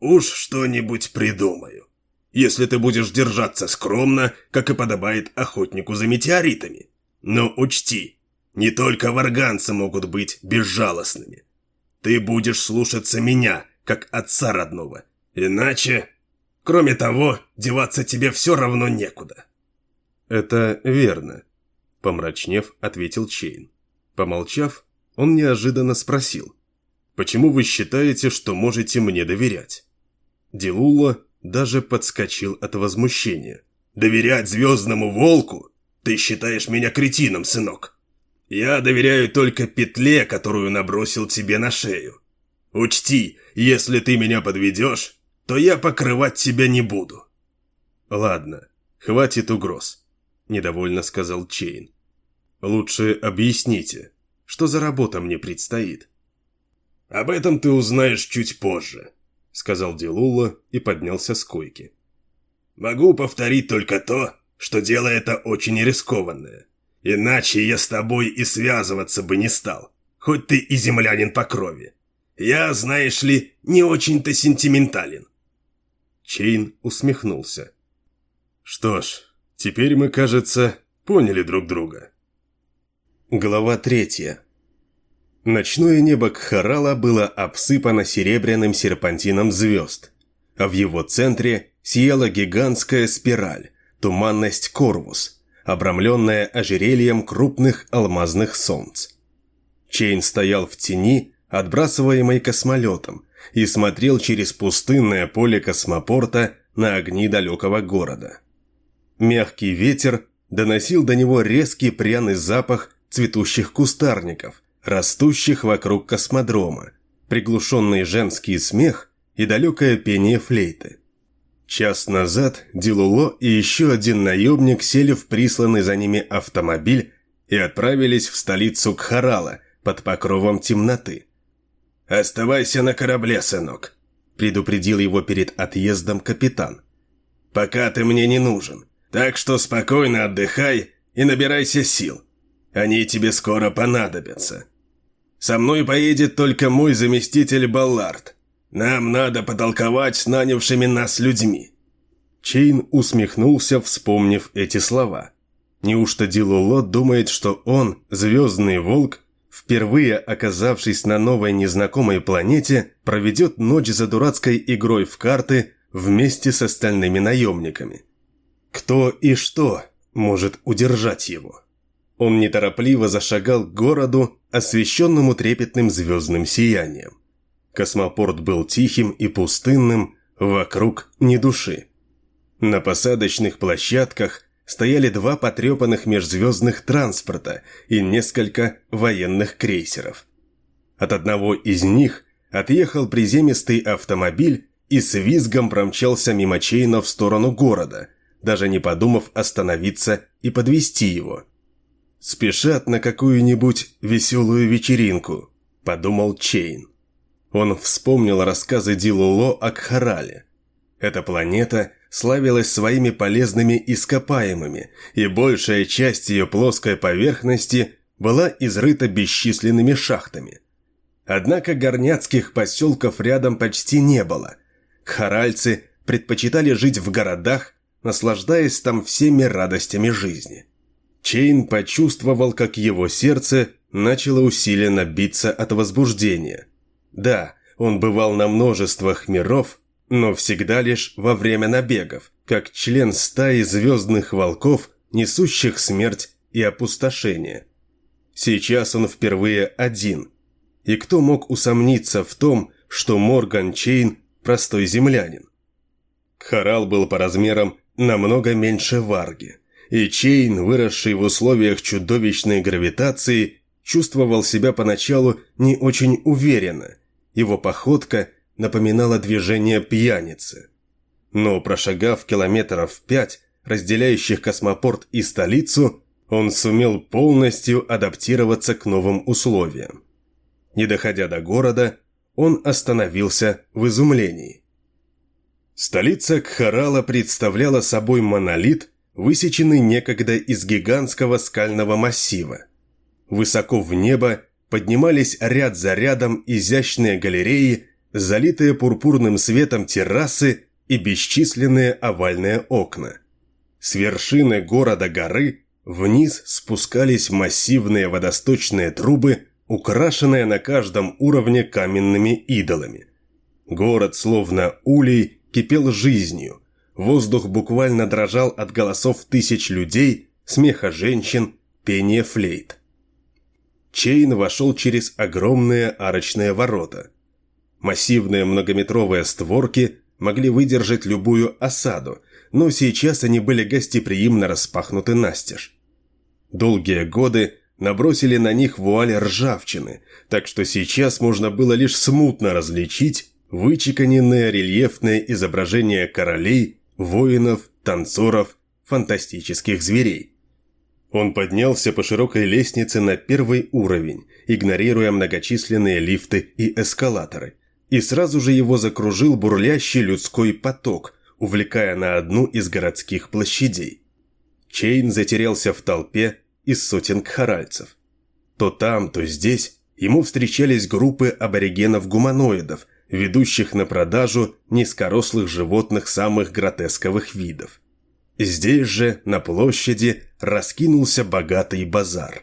«Уж что-нибудь придумаю. Если ты будешь держаться скромно, как и подобает охотнику за метеоритами. Но учти, не только варганцы могут быть безжалостными. Ты будешь слушаться меня, как отца родного. Иначе... Кроме того, деваться тебе все равно некуда». «Это верно», — помрачнев, ответил Чейн. Помолчав, он неожиданно спросил. Почему вы считаете, что можете мне доверять?» Дилула даже подскочил от возмущения. «Доверять звездному волку? Ты считаешь меня кретином, сынок? Я доверяю только петле, которую набросил тебе на шею. Учти, если ты меня подведешь, то я покрывать тебя не буду». «Ладно, хватит угроз», – недовольно сказал Чейн. «Лучше объясните, что за работа мне предстоит?» «Об этом ты узнаешь чуть позже», — сказал Дилула и поднялся с койки. «Могу повторить только то, что дело это очень рискованное. Иначе я с тобой и связываться бы не стал, хоть ты и землянин по крови. Я, знаешь ли, не очень-то сентиментален». Чейн усмехнулся. «Что ж, теперь мы, кажется, поняли друг друга». Глава третья. Ночное небо Кхарала было обсыпано серебряным серпантином звезд, а в его центре сияла гигантская спираль, туманность Корвус, обрамленная ожерельем крупных алмазных солнц. Чейн стоял в тени, отбрасываемой космолетом, и смотрел через пустынное поле космопорта на огни далекого города. Мягкий ветер доносил до него резкий пряный запах цветущих кустарников – растущих вокруг космодрома, приглушенный женский смех и далекое пение флейты. Час назад Дилуло и еще один наемник сели в присланный за ними автомобиль и отправились в столицу Кхарала под покровом темноты. «Оставайся на корабле, сынок», – предупредил его перед отъездом капитан. «Пока ты мне не нужен, так что спокойно отдыхай и набирайся сил. Они тебе скоро понадобятся. Со мной поедет только мой заместитель Баллард. Нам надо потолковать с нанявшими нас людьми». Чейн усмехнулся, вспомнив эти слова. Неужто Дилуло думает, что он, звездный волк, впервые оказавшись на новой незнакомой планете, проведет ночь за дурацкой игрой в карты вместе с остальными наемниками? Кто и что может удержать его? Он неторопливо зашагал к городу, освещенному трепетным звездным сиянием. Космопорт был тихим и пустынным, вокруг ни души. На посадочных площадках стояли два потрепанных межзвездных транспорта и несколько военных крейсеров. От одного из них отъехал приземистый автомобиль и с визгом промчался мимо Чейна в сторону города, даже не подумав остановиться и подвести его – «Спешат на какую-нибудь веселую вечеринку», – подумал Чейн. Он вспомнил рассказы Дилуло о Кхарале. Эта планета славилась своими полезными ископаемыми, и большая часть ее плоской поверхности была изрыта бесчисленными шахтами. Однако горняцких поселков рядом почти не было. Кхаральцы предпочитали жить в городах, наслаждаясь там всеми радостями жизни. Чейн почувствовал, как его сердце начало усиленно биться от возбуждения. Да, он бывал на множествах миров, но всегда лишь во время набегов, как член стаи звездных волков, несущих смерть и опустошение. Сейчас он впервые один. И кто мог усомниться в том, что Морган Чейн – простой землянин? Кхарал был по размерам намного меньше Варги, и Чейн, выросший в условиях чудовищной гравитации, чувствовал себя поначалу не очень уверенно. Его походка напоминала движение пьяницы. Но прошагав километров пять, разделяющих космопорт и столицу, он сумел полностью адаптироваться к новым условиям. Не доходя до города, он остановился в изумлении. Столица Кхарала представляла собой монолит, высеченный некогда из гигантского скального массива. Высоко в небо поднимались ряд за рядом изящные галереи, залитые пурпурным светом террасы и бесчисленные овальные окна. С вершины города горы вниз спускались массивные водосточные трубы, украшенные на каждом уровне каменными идолами. Город, словно улей, кипел жизнью. Воздух буквально дрожал от голосов тысяч людей, смеха женщин, пения флейт. Чейн вошел через огромные арочные ворота. Массивные многометровые створки могли выдержать любую осаду, но сейчас они были гостеприимно распахнуты настежь. Долгие годы набросили на них вуаль ржавчины, так что сейчас можно было лишь смутно различить вычеканенные рельефные изображения королей, воинов, танцоров, фантастических зверей. Он поднялся по широкой лестнице на первый уровень, игнорируя многочисленные лифты и эскалаторы, и сразу же его закружил бурлящий людской поток, увлекая на одну из городских площадей. Чейн затерялся в толпе из сотен кхаральцев. То там, то здесь ему встречались группы аборигенов-гуманоидов, ведущих на продажу низкорослых животных самых гротесковых видов. Здесь же, на площади, раскинулся богатый базар.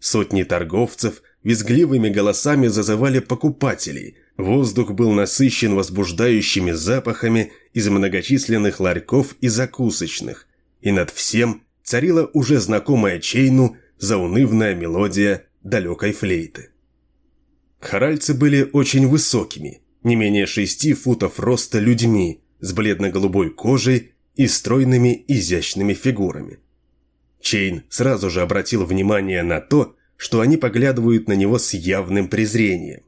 Сотни торговцев визгливыми голосами зазывали покупателей, воздух был насыщен возбуждающими запахами из многочисленных ларьков и закусочных, и над всем царила уже знакомая Чейну заунывная мелодия далекой флейты. Харальцы были очень высокими, не менее шести футов роста людьми, с бледно-голубой кожей и стройными изящными фигурами. Чейн сразу же обратил внимание на то, что они поглядывают на него с явным презрением.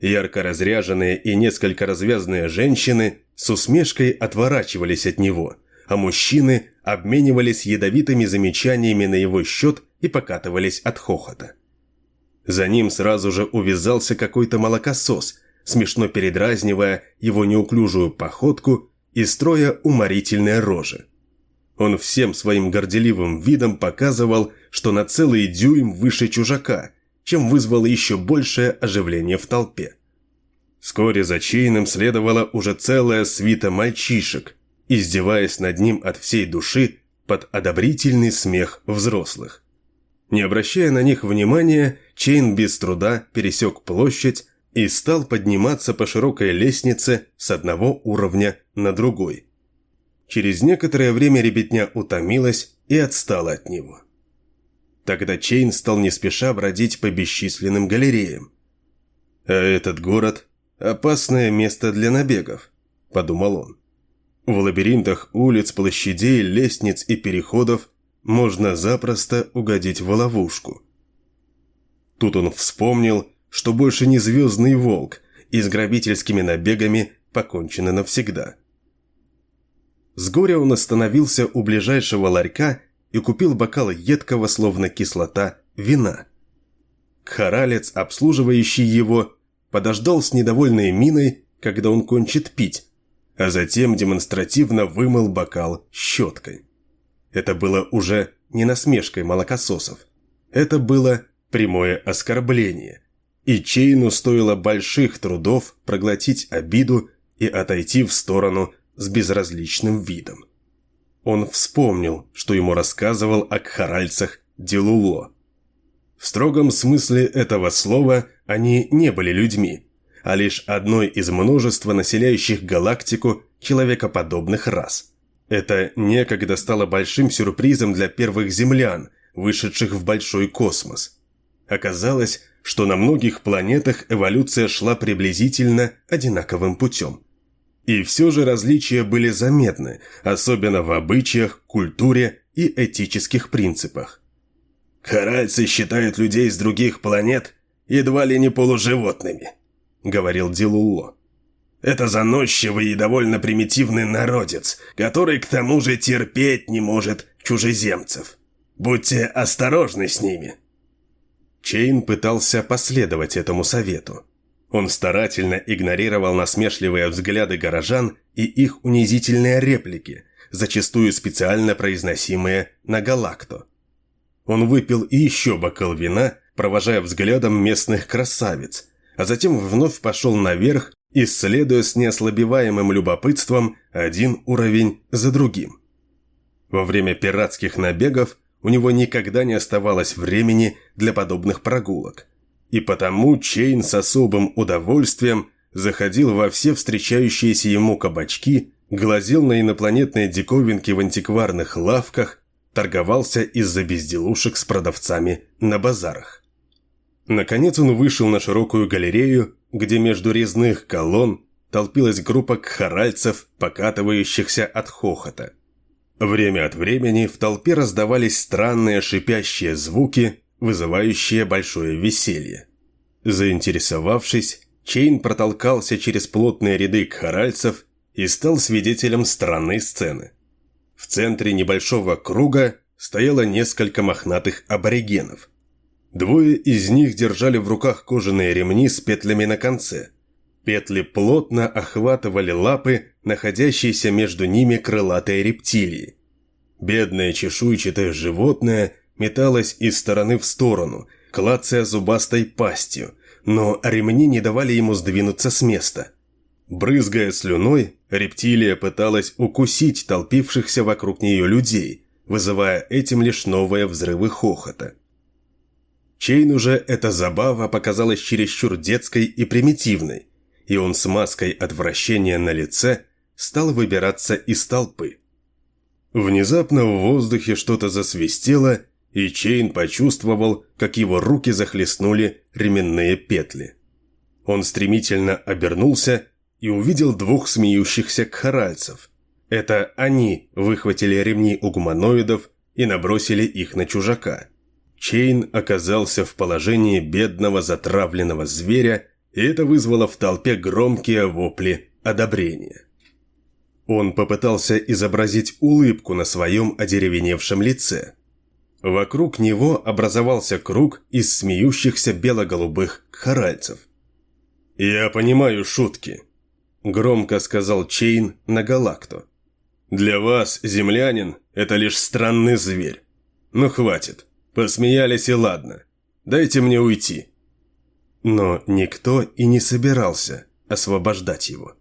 Ярко разряженные и несколько развязные женщины с усмешкой отворачивались от него – а мужчины обменивались ядовитыми замечаниями на его счет и покатывались от хохота. За ним сразу же увязался какой-то молокосос, смешно передразнивая его неуклюжую походку и строя уморительные рожи. Он всем своим горделивым видом показывал, что на целый дюйм выше чужака, чем вызвало еще большее оживление в толпе. Вскоре за Чейном следовала уже целая свита мальчишек, издеваясь над ним от всей души под одобрительный смех взрослых. Не обращая на них внимания, Чейн без труда пересек площадь и стал подниматься по широкой лестнице с одного уровня на другой. Через некоторое время ребятня утомилась и отстала от него. Тогда Чейн стал не спеша бродить по бесчисленным галереям. «А этот город – опасное место для набегов», – подумал он. В лабиринтах улиц, площадей, лестниц и переходов можно запросто угодить в ловушку. Тут он вспомнил, что больше не звездный волк, и с грабительскими набегами покончено навсегда. С горя он остановился у ближайшего ларька и купил бокал едкого, словно кислота, вина. Кхаралец, обслуживающий его, подождал с недовольной миной, когда он кончит пить, а затем демонстративно вымыл бокал щеткой. Это было уже не насмешкой молокососов. Это было прямое оскорбление. И Чейну стоило больших трудов проглотить обиду и отойти в сторону с безразличным видом. Он вспомнил, что ему рассказывал о кхаральцах Делуло. В строгом смысле этого слова они не были людьми, а лишь одной из множества населяющих галактику человекоподобных рас. Это некогда стало большим сюрпризом для первых землян, вышедших в большой космос. Оказалось, что на многих планетах эволюция шла приблизительно одинаковым путем. И все же различия были заметны, особенно в обычаях, культуре и этических принципах. «Харальцы считают людей с других планет едва ли не полуживотными», — говорил Дилулло. «Это заносчивый и довольно примитивный народец, который к тому же терпеть не может чужеземцев. Будьте осторожны с ними». Чейн пытался последовать этому совету. Он старательно игнорировал насмешливые взгляды горожан и их унизительные реплики, зачастую специально произносимые на галакту. Он выпил еще бокал вина, провожая взглядом местных красавиц, а затем вновь пошел наверх, исследуя с неослабеваемым любопытством один уровень за другим. Во время пиратских набегов у него никогда не оставалось времени для подобных прогулок, и потому Чейн с особым удовольствием заходил во все встречающиеся ему кабачки, глазел на инопланетные диковинки в антикварных лавках, торговался из-за безделушек с продавцами на базарах. Наконец он вышел на широкую галерею, где между резных колонн толпилась группа кхаральцев, покатывающихся от хохота. Время от времени в толпе раздавались странные шипящие звуки, вызывающие большое веселье. Заинтересовавшись, Чейн протолкался через плотные ряды кхаральцев и стал свидетелем странной сцены – в центре небольшого круга стояло несколько мохнатых аборигенов. Двое из них держали в руках кожаные ремни с петлями на конце. Петли плотно охватывали лапы, находящиеся между ними крылатой рептилии. Бедное чешуйчатое животное металось из стороны в сторону, клацая зубастой пастью, но ремни не давали ему сдвинуться с места – Брызгая слюной, рептилия пыталась укусить толпившихся вокруг нее людей, вызывая этим лишь новые взрывы хохота. Чейну же эта забава показалась чересчур детской и примитивной, и он с маской отвращения на лице стал выбираться из толпы. Внезапно в воздухе что-то засвистело, и Чейн почувствовал, как его руки захлестнули ременные петли. Он стремительно обернулся и увидел двух смеющихся кхаральцев. Это они выхватили ремни у гуманоидов и набросили их на чужака. Чейн оказался в положении бедного затравленного зверя, и это вызвало в толпе громкие вопли одобрения. Он попытался изобразить улыбку на своем одеревеневшем лице. Вокруг него образовался круг из смеющихся бело-голубых кхаральцев. «Я понимаю шутки», – громко сказал Чейн на галакто. «Для вас, землянин, это лишь странный зверь. Ну хватит, посмеялись и ладно. Дайте мне уйти». Но никто и не собирался освобождать его.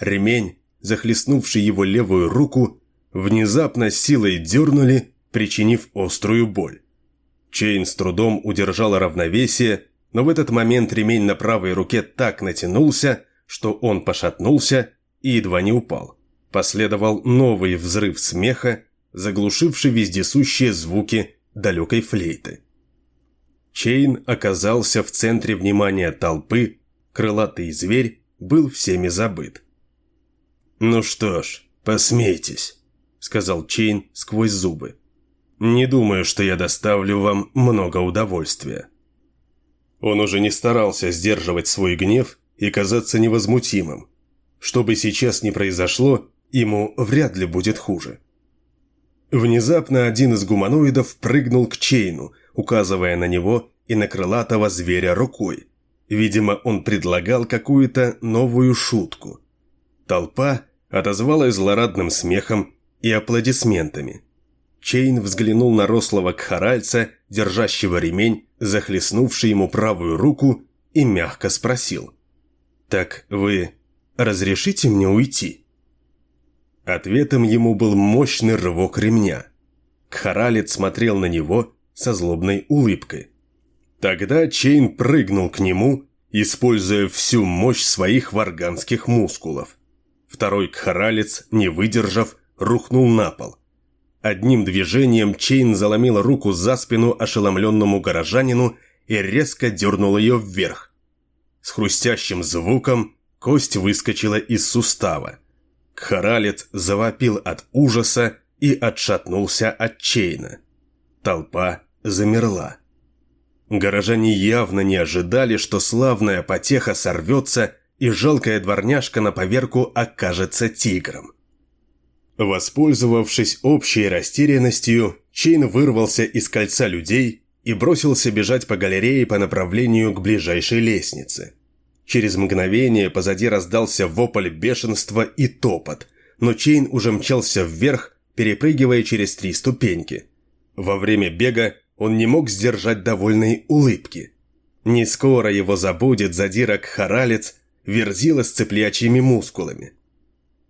Ремень, захлестнувший его левую руку, внезапно силой дернули, причинив острую боль. Чейн с трудом удержал равновесие, но в этот момент ремень на правой руке так натянулся, что он пошатнулся и едва не упал. Последовал новый взрыв смеха, заглушивший вездесущие звуки далекой флейты. Чейн оказался в центре внимания толпы, крылатый зверь был всеми забыт. «Ну что ж, посмейтесь», — сказал Чейн сквозь зубы. «Не думаю, что я доставлю вам много удовольствия». Он уже не старался сдерживать свой гнев и казаться невозмутимым. Что бы сейчас ни произошло, ему вряд ли будет хуже. Внезапно один из гуманоидов прыгнул к Чейну, указывая на него и на крылатого зверя рукой. Видимо, он предлагал какую-то новую шутку. Толпа отозвалась злорадным смехом и аплодисментами. Чейн взглянул на рослого кхаральца, держащего ремень, захлестнувший ему правую руку, и мягко спросил. «Так вы разрешите мне уйти?» Ответом ему был мощный рывок ремня. Кхаралец смотрел на него со злобной улыбкой. Тогда Чейн прыгнул к нему, используя всю мощь своих варганских мускулов. Второй кхаралец, не выдержав, рухнул на пол. Одним движением Чейн заломил руку за спину ошеломленному горожанину и резко дернул ее вверх. С хрустящим звуком кость выскочила из сустава. Кхаралец завопил от ужаса и отшатнулся от Чейна. Толпа замерла. Горожане явно не ожидали, что славная потеха сорвется и жалкая дворняжка на поверку окажется тигром. Воспользовавшись общей растерянностью, Чейн вырвался из кольца людей и бросился бежать по галерее по направлению к ближайшей лестнице. Через мгновение позади раздался вопль бешенства и топот, но Чейн уже мчался вверх, перепрыгивая через три ступеньки. Во время бега он не мог сдержать довольной улыбки. Не скоро его забудет задира кхаралец, верзила с цыплячьими мускулами.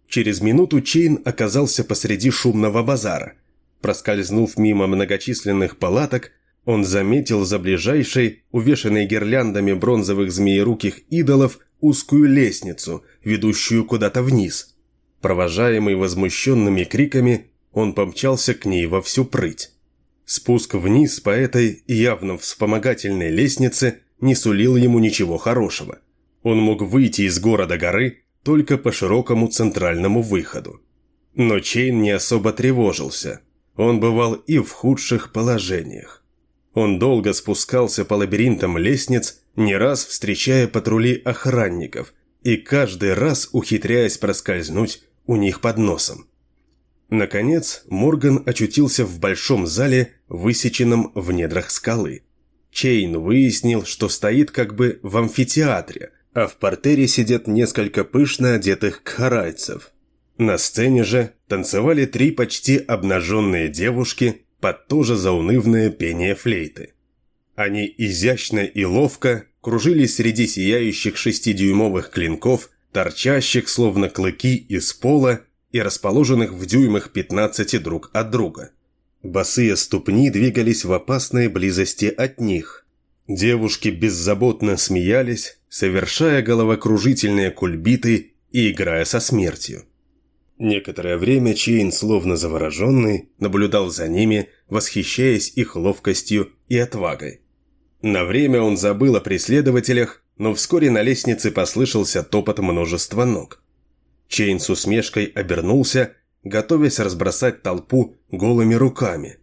Через минуту Чейн оказался посреди шумного базара. Проскользнув мимо многочисленных палаток, он заметил за ближайшей, увешанной гирляндами бронзовых змееруких идолов, узкую лестницу, ведущую куда-то вниз. Провожаемый возмущенными криками, он помчался к ней во всю прыть. Спуск вниз по этой явно вспомогательной лестнице не сулил ему ничего хорошего. Он мог выйти из города горы, только по широкому центральному выходу. Но Чейн не особо тревожился. Он бывал и в худших положениях. Он долго спускался по лабиринтам лестниц, не раз встречая патрули охранников, и каждый раз ухитряясь проскользнуть у них под носом. Наконец, Морган очутился в большом зале, высеченном в недрах скалы. Чейн выяснил, что стоит как бы в амфитеатре, а в портере сидят несколько пышно одетых кхарайцев. На сцене же танцевали три почти обнаженные девушки под тоже заунывное пение флейты. Они изящно и ловко кружились среди сияющих шестидюймовых клинков, торчащих словно клыки из пола и расположенных в дюймах 15 друг от друга. Босые ступни двигались в опасной близости от них. Девушки беззаботно смеялись, совершая головокружительные кульбиты и играя со смертью. Некоторое время Чейн, словно завороженный, наблюдал за ними, восхищаясь их ловкостью и отвагой. На время он забыл о преследователях, но вскоре на лестнице послышался топот множества ног. Чейн с усмешкой обернулся, готовясь разбросать толпу голыми руками.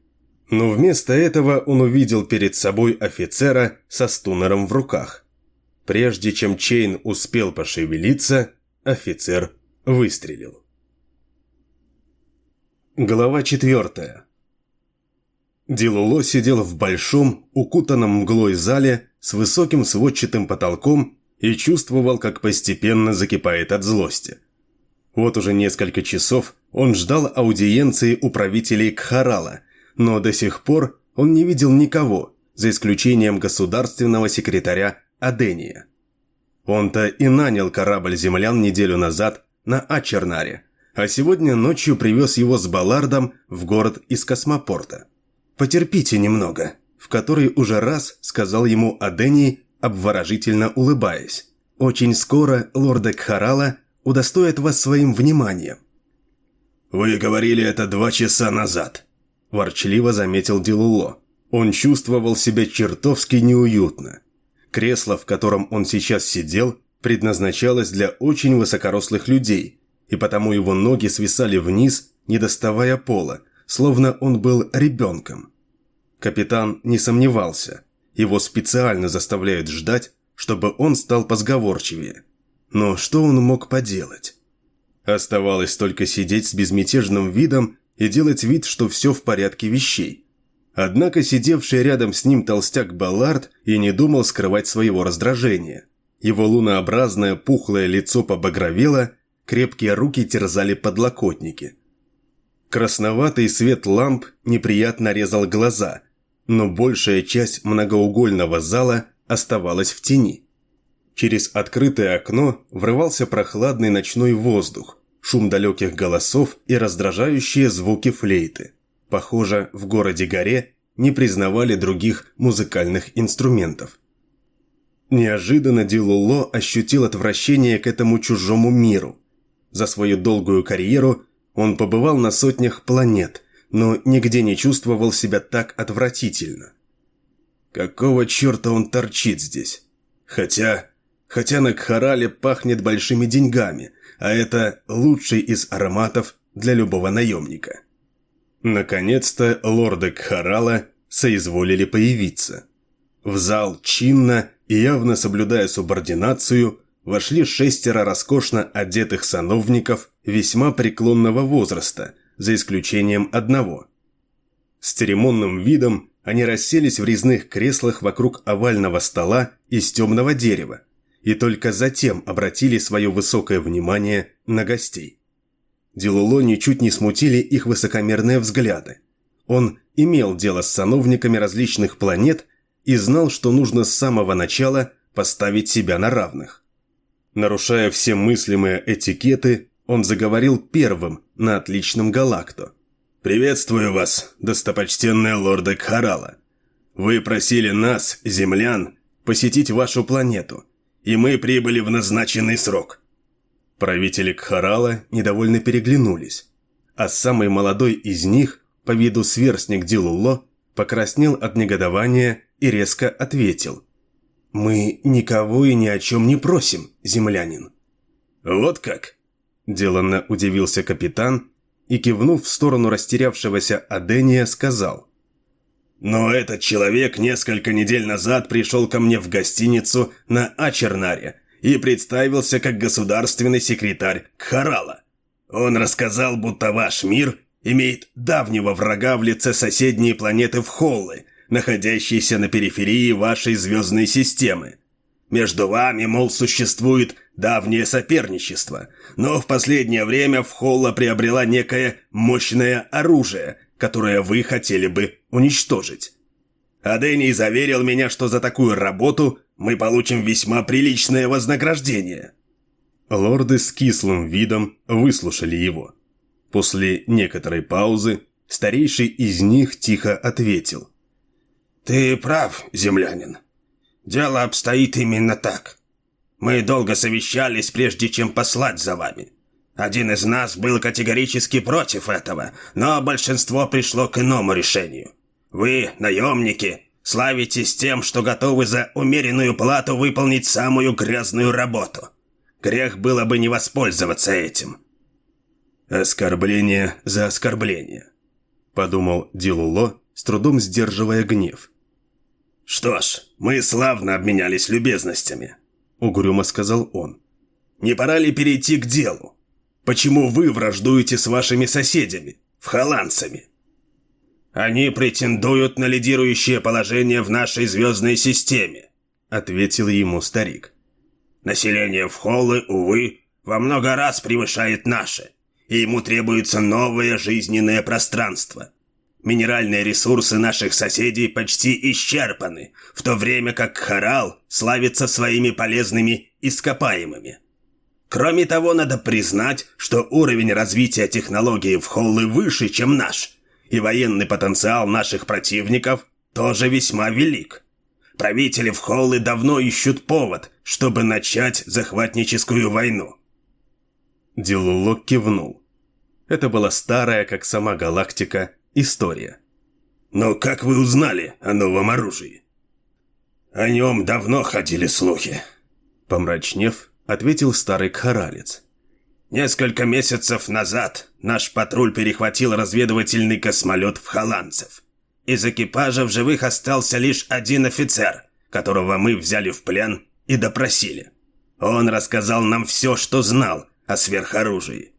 Но вместо этого он увидел перед собой офицера со стуннером в руках. Прежде чем Чейн успел пошевелиться, офицер выстрелил. Глава четвертая. Дилуло сидел в большом, укутанном мглой зале с высоким сводчатым потолком и чувствовал, как постепенно закипает от злости. Вот уже несколько часов он ждал аудиенции у правителей Кхарала, но до сих пор он не видел никого, за исключением государственного секретаря Адения. Он-то и нанял корабль землян неделю назад на Ачернаре, а сегодня ночью привез его с Баллардом в город из космопорта. «Потерпите немного», в который уже раз сказал ему Адений, обворожительно улыбаясь. «Очень скоро лорда Кхарала удостоит вас своим вниманием». «Вы говорили это два часа назад», – ворчливо заметил Дилуло. Он чувствовал себя чертовски неуютно. Кресло, в котором он сейчас сидел, предназначалось для очень высокорослых людей, и потому его ноги свисали вниз, не доставая пола, словно он был ребенком. Капитан не сомневался. Его специально заставляют ждать, чтобы он стал позговорчивее. Но что он мог поделать? Оставалось только сидеть с безмятежным видом и делать вид, что все в порядке вещей. Однако сидевший рядом с ним толстяк Баллард и не думал скрывать своего раздражения. Его лунообразное пухлое лицо побагровело, крепкие руки терзали подлокотники. Красноватый свет ламп неприятно резал глаза, но большая часть многоугольного зала оставалась в тени. Через открытое окно врывался прохладный ночной воздух, шум далеких голосов и раздражающие звуки флейты. Похоже, в городе-горе не признавали других музыкальных инструментов. Неожиданно Дилуло ощутил отвращение к этому чужому миру. За свою долгую карьеру он побывал на сотнях планет, но нигде не чувствовал себя так отвратительно. Какого черта он торчит здесь? Хотя... Хотя на Кхарале пахнет большими деньгами, а это лучший из ароматов для любого наемника. Наконец-то лорды Кхарала соизволили появиться. В зал чинно и явно соблюдая субординацию, вошли шестеро роскошно одетых сановников весьма преклонного возраста, за исключением одного. С церемонным видом они расселись в резных креслах вокруг овального стола из темного дерева и только затем обратили свое высокое внимание на гостей. Дилуло ничуть не смутили их высокомерные взгляды. Он имел дело с сановниками различных планет и знал, что нужно с самого начала поставить себя на равных. Нарушая все мыслимые этикеты, он заговорил первым на отличном галакто – «Приветствую вас, достопочтенные лорды Кхарала. Вы просили нас, землян, посетить вашу планету, и мы прибыли в назначенный срок». Правители Кхарала недовольно переглянулись, а самый молодой из них, по виду сверстник Дилуло, покраснел от негодования и резко ответил. «Мы никого и ни о чем не просим, землянин». «Вот как?» – деланно удивился капитан и, кивнув в сторону растерявшегося Адения, сказал. «Но этот человек несколько недель назад пришел ко мне в гостиницу на Ачернаре и представился как государственный секретарь Кхарала. Он рассказал, будто ваш мир имеет давнего врага в лице соседней планеты Вхоллы, находящейся на периферии вашей звездной системы. Между вами, мол, существует давнее соперничество, но в последнее время в Холла приобрела некое мощное оружие, которое вы хотели бы уничтожить. Адений заверил меня, что за такую работу мы получим весьма приличное вознаграждение. Лорды с кислым видом выслушали его. После некоторой паузы старейший из них тихо ответил. «Ты прав, землянин. Дело обстоит именно так. Мы долго совещались, прежде чем послать за вами. Один из нас был категорически против этого, но большинство пришло к иному решению. Вы, наемники, славитесь тем, что готовы за умеренную плату выполнить самую грязную работу. Грех было бы не воспользоваться этим. «Оскорбление за оскорбление», — подумал Дилуло, с трудом сдерживая гнев. «Что ж, мы славно обменялись любезностями», — угрюмо сказал он. «Не пора ли перейти к делу? Почему вы враждуете с вашими соседями, вхоландцами?» «Они претендуют на лидирующее положение в нашей звездной системе», — ответил ему старик. «Население Вхоллы, увы, во много раз превышает наше, и ему требуется новое жизненное пространство. Минеральные ресурсы наших соседей почти исчерпаны, в то время как Харал славится своими полезными ископаемыми. Кроме того, надо признать, что уровень развития технологий в Холлы выше, чем наш, и военный потенциал наших противников тоже весьма велик. Правители в Холлы давно ищут повод, чтобы начать захватническую войну. Дилулок кивнул. Это была старая, как сама галактика, История. Но как вы узнали о новом оружии? О нем давно ходили слухи. Помрачнев, ответил старый кхаралец. Несколько месяцев назад наш патруль перехватил разведывательный космолет в Холландцев. Из экипажа в живых остался лишь один офицер, которого мы взяли в плен и допросили. Он рассказал нам все, что знал о сверхоружии.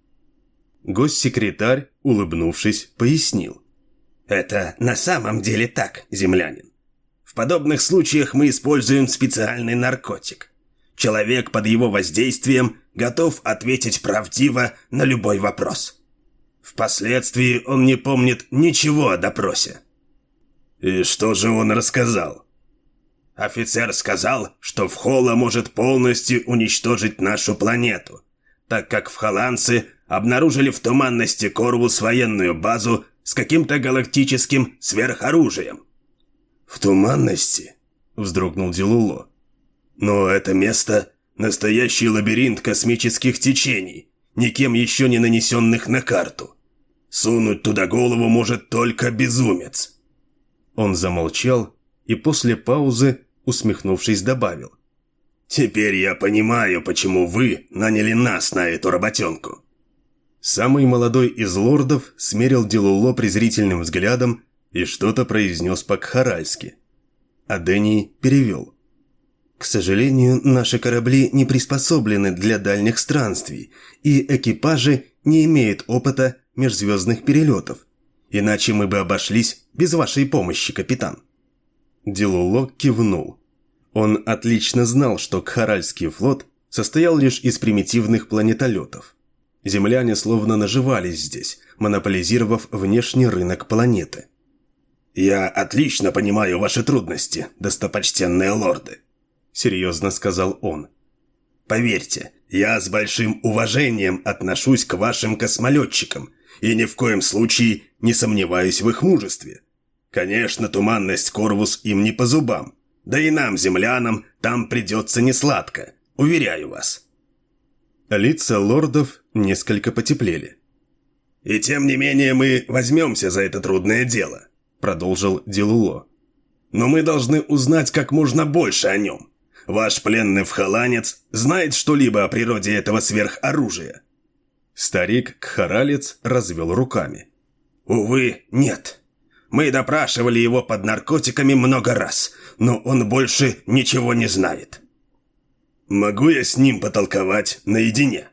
Госсекретарь, улыбнувшись, пояснил. Это на самом деле так, землянин. В подобных случаях мы используем специальный наркотик. Человек под его воздействием готов ответить правдиво на любой вопрос. Впоследствии он не помнит ничего о допросе. И что же он рассказал? Офицер сказал, что Вхола может полностью уничтожить нашу планету, так как вхоландцы обнаружили в туманности Корвус военную базу с каким-то галактическим сверхоружием». «В туманности?» – вздрогнул Дилуло. «Но это место – настоящий лабиринт космических течений, никем еще не нанесенных на карту. Сунуть туда голову может только безумец». Он замолчал и после паузы, усмехнувшись, добавил. «Теперь я понимаю, почему вы наняли нас на эту работенку». Самый молодой из лордов смерил Дилуло презрительным взглядом и что-то произнес по-кхаральски. А Дэнни перевел. «К сожалению, наши корабли не приспособлены для дальних странствий, и экипажи не имеют опыта межзвездных перелетов. Иначе мы бы обошлись без вашей помощи, капитан». Дилуло кивнул. Он отлично знал, что Кхаральский флот состоял лишь из примитивных планетолетов. Земляне словно наживались здесь, монополизировав внешний рынок планеты. «Я отлично понимаю ваши трудности, достопочтенные лорды», – серьезно сказал он. «Поверьте, я с большим уважением отношусь к вашим космолетчикам и ни в коем случае не сомневаюсь в их мужестве. Конечно, туманность Корвус им не по зубам. Да и нам, землянам, там придется несладко. Уверяю вас. Лица лордов несколько потеплели. «И тем не менее мы возьмемся за это трудное дело», — продолжил Дилуло. «Но мы должны узнать как можно больше о нем. Ваш пленный вхаланец знает что-либо о природе этого сверхоружия?» Старик Кхаралец развел руками. «Увы, нет. Мы допрашивали его под наркотиками много раз, но он больше ничего не знает. Могу я с ним потолковать наедине?»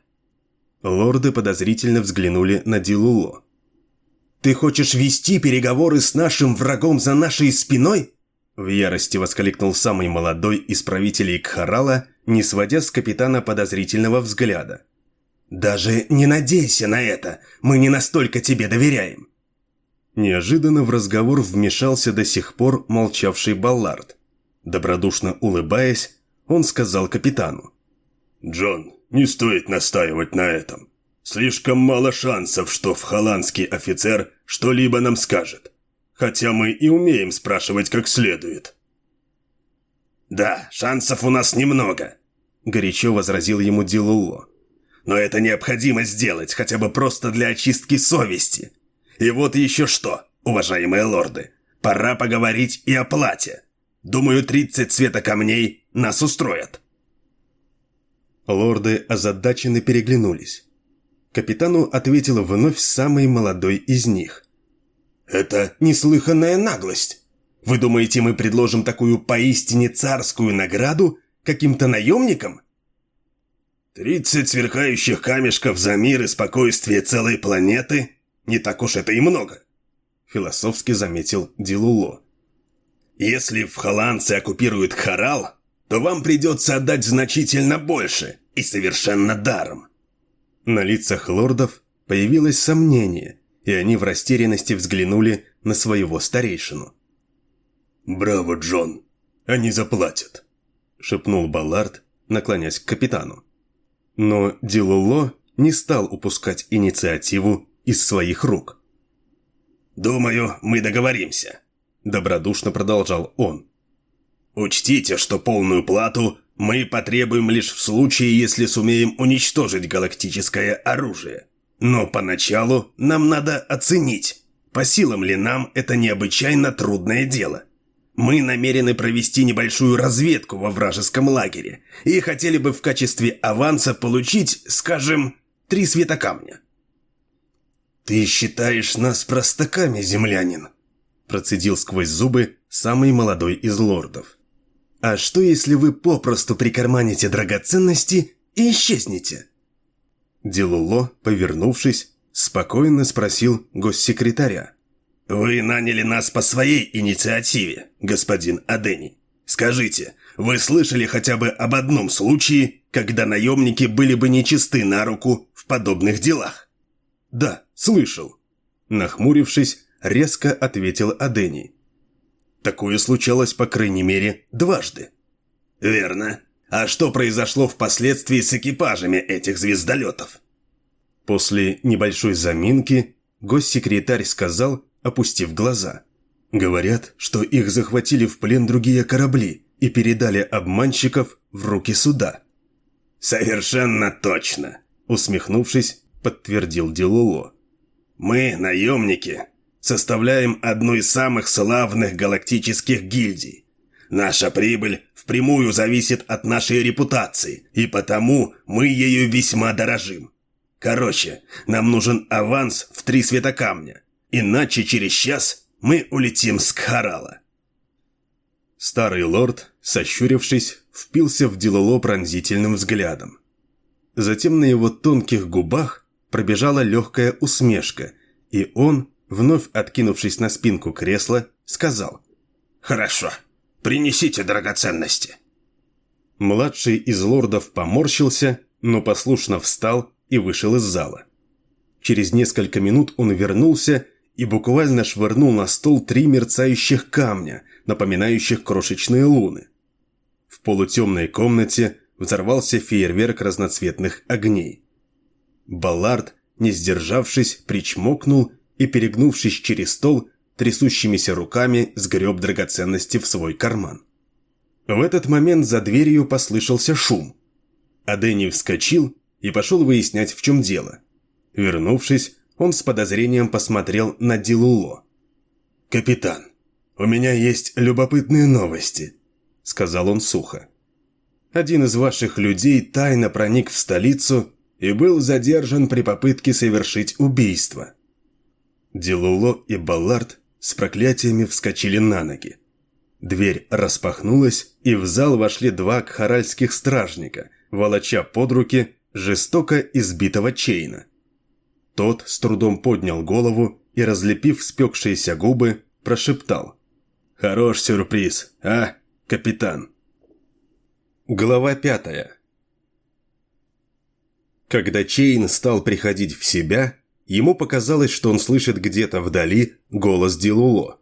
Лорды подозрительно взглянули на Дилуло. «Ты хочешь вести переговоры с нашим врагом за нашей спиной?» В ярости воскликнул самый молодой из правителей Кхарала, не сводя с капитана подозрительного взгляда. «Даже не надейся на это, мы не настолько тебе доверяем. Неожиданно в разговор вмешался до сих пор молчавший Баллард. Добродушно улыбаясь, он сказал капитану. «Джон, не стоит настаивать на этом. Слишком мало шансов, что вхоландский офицер что-либо нам скажет. Хотя мы и умеем спрашивать как следует». «Да, шансов у нас немного», – горячо возразил ему Дилулло. «Но это необходимо сделать, хотя бы просто для очистки совести. И вот еще что, уважаемые лорды. Пора поговорить и о плате. Думаю, 30 цвета камней нас устроят. Лорды озадаченно переглянулись. Капитану ответила вновь самый молодой из них. «Это неслыханная наглость. Вы думаете, мы предложим такую поистине царскую награду каким-то наемникам?» «Тридцать сверкающих камешков за мир и спокойствие целой планеты не так уж это и много», – философски заметил Дилуло. «Если в холландцы оккупируют Харал, то вам придется отдать значительно больше и совершенно даром». На лицах лордов появилось сомнение, и они в растерянности взглянули на своего старейшину. «Браво, Джон! Они заплатят!» – шепнул Баллард, наклонясь к капитану. Но Дилуло не стал упускать инициативу из своих рук. «Думаю, мы договоримся», – добродушно продолжал он. «Учтите, что полную плату мы потребуем лишь в случае, если сумеем уничтожить галактическое оружие. Но поначалу нам надо оценить, по силам ли нам это необычайно трудное дело. Мы намерены провести небольшую разведку во вражеском лагере и хотели бы в качестве аванса получить, скажем, три светокамня. «Ты считаешь нас простаками, землянин?» Процедил сквозь зубы самый молодой из лордов. «А что, если вы попросту прикарманите драгоценности и исчезнете?» Делуло, повернувшись, спокойно спросил госсекретаря. «Вы наняли нас по своей инициативе, господин Адени. Скажите, вы слышали хотя бы об одном случае, когда наемники были бы нечисты на руку в подобных делах?» «Да, слышал». Нахмурившись, резко ответил Адени. «Такое случалось, по крайней мере, дважды». «Верно. А что произошло впоследствии с экипажами этих звездолетов?» После небольшой заминки госсекретарь сказал, опустив глаза. «Говорят, что их захватили в плен другие корабли и передали обманщиков в руки суда». «Совершенно точно», — усмехнувшись, подтвердил Делуло. «Мы, наемники, составляем одну из самых славных галактических гильдий. Наша прибыль впрямую зависит от нашей репутации, и потому мы ею весьма дорожим. Короче, нам нужен аванс в три светокамня, иначе через час мы улетим с Кхарала». Старый лорд, сощурившись, впился в Дилоло пронзительным взглядом. Затем на его тонких губах пробежала легкая усмешка, и он, вновь откинувшись на спинку кресла, сказал «Хорошо, принесите драгоценности». Младший из лордов поморщился, но послушно встал и вышел из зала. Через несколько минут он вернулся и буквально швырнул на стол три мерцающих камня, напоминающих крошечные луны. В полутемной комнате взорвался фейерверк разноцветных огней. Баллард, не сдержавшись, причмокнул и, перегнувшись через стол, трясущимися руками сгреб драгоценности в свой карман. В этот момент за дверью послышался шум. А Дэнни вскочил и пошел выяснять, в чем дело. Вернувшись, он с подозрением посмотрел на Дилуло. «Капитан, у меня есть любопытные новости», — сказал он сухо. «Один из ваших людей тайно проник в столицу и был задержан при попытке совершить убийство». Дилуло и Баллард с проклятиями вскочили на ноги. Дверь распахнулась, и в зал вошли два кхаральских стражника, волоча под руки жестоко избитого Чейна. Тот с трудом поднял голову и, разлепив спекшиеся губы, прошептал. «Хорош сюрприз, а, капитан?» Глава пятая Когда Чейн стал приходить в себя, ему показалось, что он слышит где-то вдали голос Дилуло.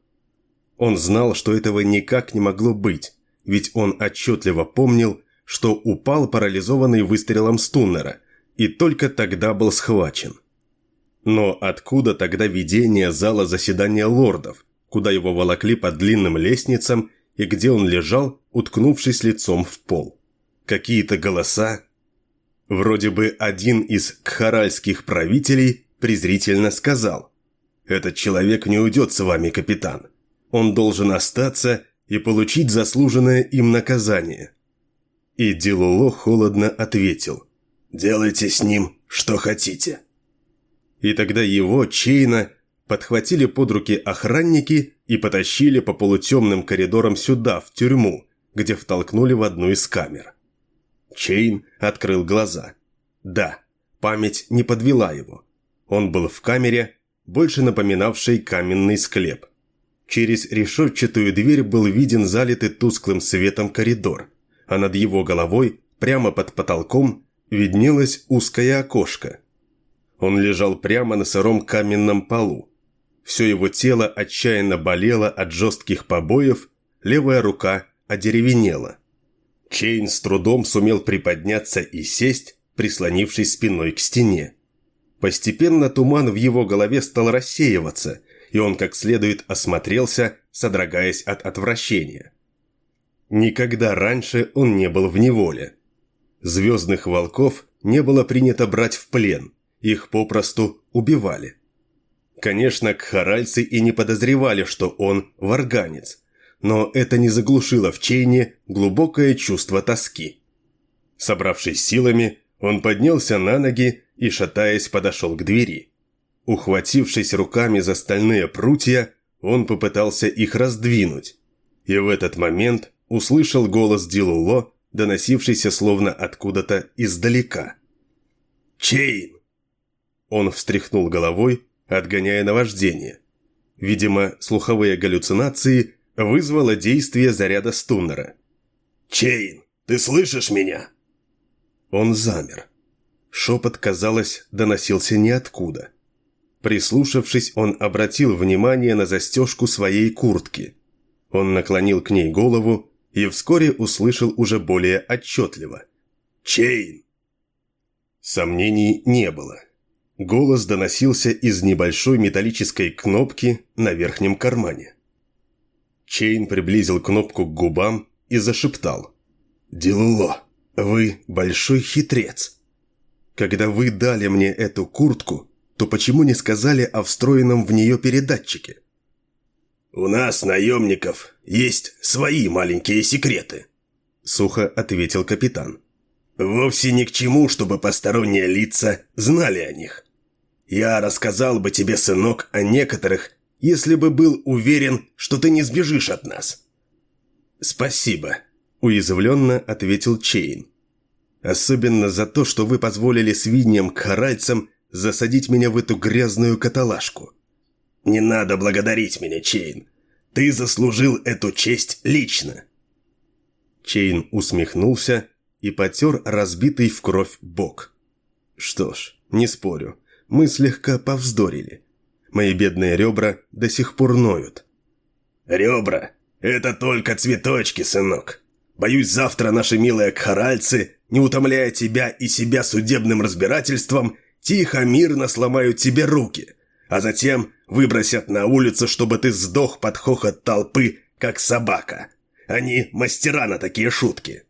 Он знал, что этого никак не могло быть, ведь он отчетливо помнил, что упал парализованный выстрелом Стуннера, и только тогда был схвачен. Но откуда тогда видение зала заседания лордов, куда его волокли по длинным лестницам и где он лежал, уткнувшись лицом в пол? Какие-то голоса? Вроде бы один из кхаральских правителей презрительно сказал «Этот человек не уйдет с вами, капитан. Он должен остаться и получить заслуженное им наказание». И Дилуло холодно ответил. «Делайте с ним, что хотите». И тогда его, Чейна, подхватили под руки охранники и потащили по полутемным коридорам сюда, в тюрьму, где втолкнули в одну из камер. Чейн открыл глаза. Да, память не подвела его. Он был в камере, больше напоминавшей каменный склеп. Через решетчатую дверь был виден залитый тусклым светом коридор а над его головой, прямо под потолком, виднелось узкое окошко. Он лежал прямо на сыром каменном полу. Все его тело отчаянно болело от жестких побоев, левая рука одеревенела. Чейн с трудом сумел приподняться и сесть, прислонившись спиной к стене. Постепенно туман в его голове стал рассеиваться, и он как следует осмотрелся, содрогаясь от отвращения. Никогда раньше он не был в неволе. Звездных волков не было принято брать в плен, их попросту убивали. Конечно, кхаральцы и не подозревали, что он варганец, но это не заглушило в Чейне глубокое чувство тоски. Собравшись силами, он поднялся на ноги и, шатаясь, подошел к двери. Ухватившись руками за стальные прутья, он попытался их раздвинуть. И в этот момент услышал голос Дилуло, доносившийся словно откуда-то издалека. «Чейн!» Он встряхнул головой, отгоняя наваждение. Видимо, слуховые галлюцинации вызвало действие заряда стуннера. «Чейн, ты слышишь меня?» Он замер. Шепот, казалось, доносился ниоткуда. Прислушавшись, он обратил внимание на застежку своей куртки. Он наклонил к ней голову и вскоре услышал уже более отчетливо. «Чейн!» Сомнений не было. Голос доносился из небольшой металлической кнопки на верхнем кармане. Чейн приблизил кнопку к губам и зашептал. «Дилуло, вы большой хитрец. Когда вы дали мне эту куртку, то почему не сказали о встроенном в нее передатчике?» «У нас, наемников, есть свои маленькие секреты», — сухо ответил капитан. «Вовсе ни к чему, чтобы посторонние лица знали о них. Я рассказал бы тебе, сынок, о некоторых, если бы был уверен, что ты не сбежишь от нас». «Спасибо», — уязвленно ответил Чейн. «Особенно за то, что вы позволили свиньям-каральцам засадить меня в эту грязную каталажку». «Не надо благодарить меня, Чейн. Ты заслужил эту честь лично». Чейн усмехнулся и потер разбитый в кровь бок. «Что ж, не спорю, мы слегка повздорили. Мои бедные ребра до сих пор ноют». «Ребра? Это только цветочки, сынок. Боюсь, завтра наши милые кхаральцы, не утомляя тебя и себя судебным разбирательством, тихо, мирно сломают тебе руки, а затем выбросят на улицу, чтобы ты сдох под хохот толпы, как собака. Они мастера на такие шутки.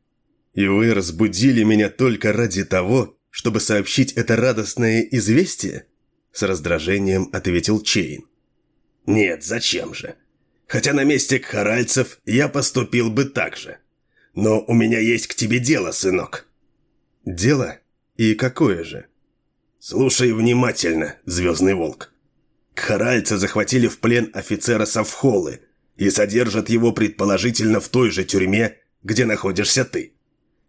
И вы разбудили меня только ради того, чтобы сообщить это радостное известие? С раздражением ответил Чейн. Нет, зачем же? Хотя на месте Харальцев я поступил бы так же. Но у меня есть к тебе дело, сынок. Дело? И какое же? Слушай внимательно, Звездный Волк. Кхаральцы захватили в плен офицера Савхолы и содержат его предположительно в той же тюрьме, где находишься ты.